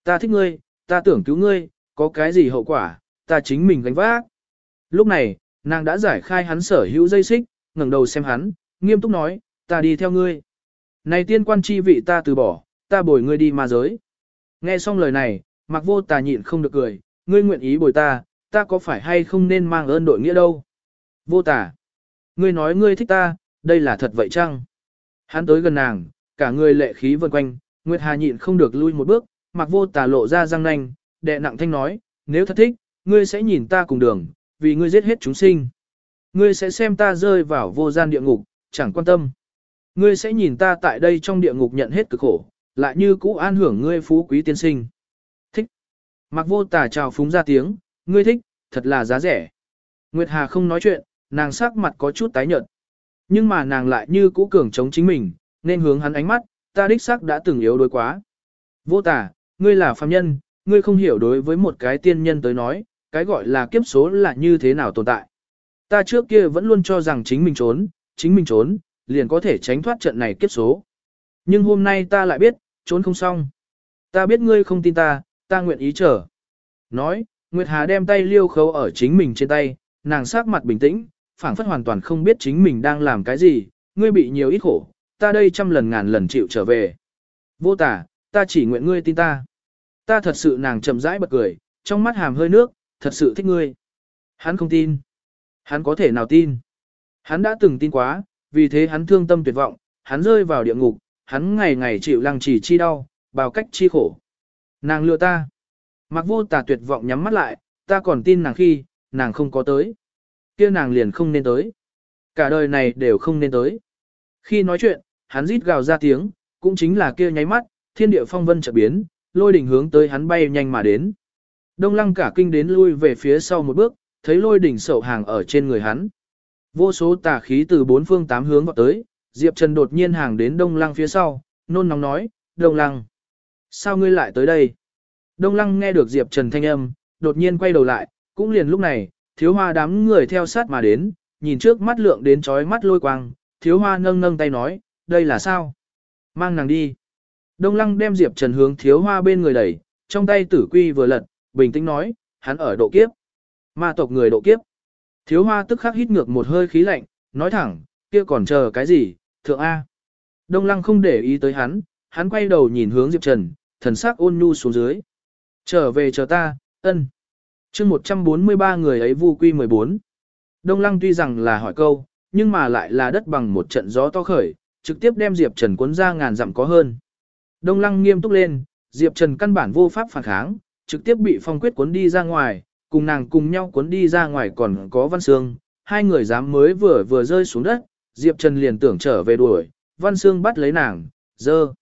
Ta thích ngươi, ta tưởng cứu ngươi, có cái gì hậu quả, ta chính mình gánh vác. Lúc này, nàng đã giải khai hắn sở hữu dây xích, ngẩng đầu xem hắn, nghiêm túc nói, ta đi theo ngươi. Này tiên quan chi vị ta từ bỏ, ta bồi ngươi đi ma giới. Nghe xong lời này, mặc vô tà nhịn không được cười, ngươi nguyện ý bồi ta, ta có phải hay không nên mang ơn đội nghĩa đâu. Vô tà, ngươi nói ngươi thích ta, đây là thật vậy chăng? Hắn tới gần nàng, cả người lệ khí vần quanh, Nguyệt Hà nhịn không được lui một bước, mặc vô tà lộ ra răng nanh, đệ nặng thanh nói, nếu thật thích, ngươi sẽ nhìn ta cùng đường, vì ngươi giết hết chúng sinh. Ngươi sẽ xem ta rơi vào vô gian địa ngục, chẳng quan tâm. Ngươi sẽ nhìn ta tại đây trong địa ngục nhận hết cực khổ, lại như cũ an hưởng ngươi phú quý tiên sinh. Thích. Mặc vô tà chào phúng ra tiếng, ngươi thích, thật là giá rẻ. Nguyệt Hà không nói chuyện, nàng sắc mặt có chút tái nhợt. Nhưng mà nàng lại như cũ cường chống chính mình, nên hướng hắn ánh mắt, ta đích xác đã từng yếu đuối quá. Vô tà, ngươi là phàm nhân, ngươi không hiểu đối với một cái tiên nhân tới nói, cái gọi là kiếp số là như thế nào tồn tại. Ta trước kia vẫn luôn cho rằng chính mình trốn, chính mình trốn, liền có thể tránh thoát trận này kiếp số. Nhưng hôm nay ta lại biết, trốn không xong. Ta biết ngươi không tin ta, ta nguyện ý chờ. Nói, Nguyệt Hà đem tay liêu khấu ở chính mình trên tay, nàng sắc mặt bình tĩnh, phảng phất hoàn toàn không biết chính mình đang làm cái gì, ngươi bị nhiều ít khổ, ta đây trăm lần ngàn lần chịu trở về. Vô tả, ta chỉ nguyện ngươi tin ta. Ta thật sự nàng chậm rãi bật cười, trong mắt hàm hơi nước, thật sự thích ngươi. Hắn không tin. Hắn có thể nào tin? Hắn đã từng tin quá, vì thế hắn thương tâm tuyệt vọng, hắn rơi vào địa ngục, hắn ngày ngày chịu lăng trì chi đau, bào cách chi khổ. Nàng lừa ta. Mặc vô tà tuyệt vọng nhắm mắt lại, ta còn tin nàng khi, nàng không có tới kia nàng liền không nên tới. Cả đời này đều không nên tới. Khi nói chuyện, hắn rít gào ra tiếng, cũng chính là kia nháy mắt, thiên địa phong vân chợt biến, lôi đỉnh hướng tới hắn bay nhanh mà đến. Đông lăng cả kinh đến lui về phía sau một bước, thấy lôi đỉnh sậu hàng ở trên người hắn. Vô số tà khí từ bốn phương tám hướng vào tới, Diệp Trần đột nhiên hàng đến đông lăng phía sau, nôn nóng nói, đông lăng. Sao ngươi lại tới đây? Đông lăng nghe được Diệp Trần thanh âm, đột nhiên quay đầu lại, cũng liền lúc này, thiếu hoa đám người theo sát mà đến, nhìn trước mắt lượng đến chói mắt lôi quang, thiếu hoa nâng nâng tay nói, đây là sao? Mang nàng đi. Đông lăng đem Diệp Trần hướng thiếu hoa bên người đẩy, trong tay tử quy vừa lật, bình tĩnh nói, hắn ở độ kiếp. Ma tộc người độ kiếp. Thiếu hoa tức khắc hít ngược một hơi khí lạnh, nói thẳng, kia còn chờ cái gì, thượng A. Đông lăng không để ý tới hắn, hắn quay đầu nhìn hướng Diệp Trần, thần sắc ôn nhu xuống dưới. Trở về chờ ta, ân chương 143 người ấy vu quy 14. Đông lăng tuy rằng là hỏi câu, nhưng mà lại là đất bằng một trận gió to khởi, trực tiếp đem Diệp Trần cuốn ra ngàn dặm có hơn. Đông lăng nghiêm túc lên, Diệp Trần căn bản vô pháp phản kháng, trực tiếp bị phong quyết cuốn đi ra ngoài, cùng nàng cùng nhau cuốn đi ra ngoài còn có Văn Sương, hai người dám mới vừa vừa rơi xuống đất, Diệp Trần liền tưởng trở về đuổi, Văn Sương bắt lấy nàng, dơ.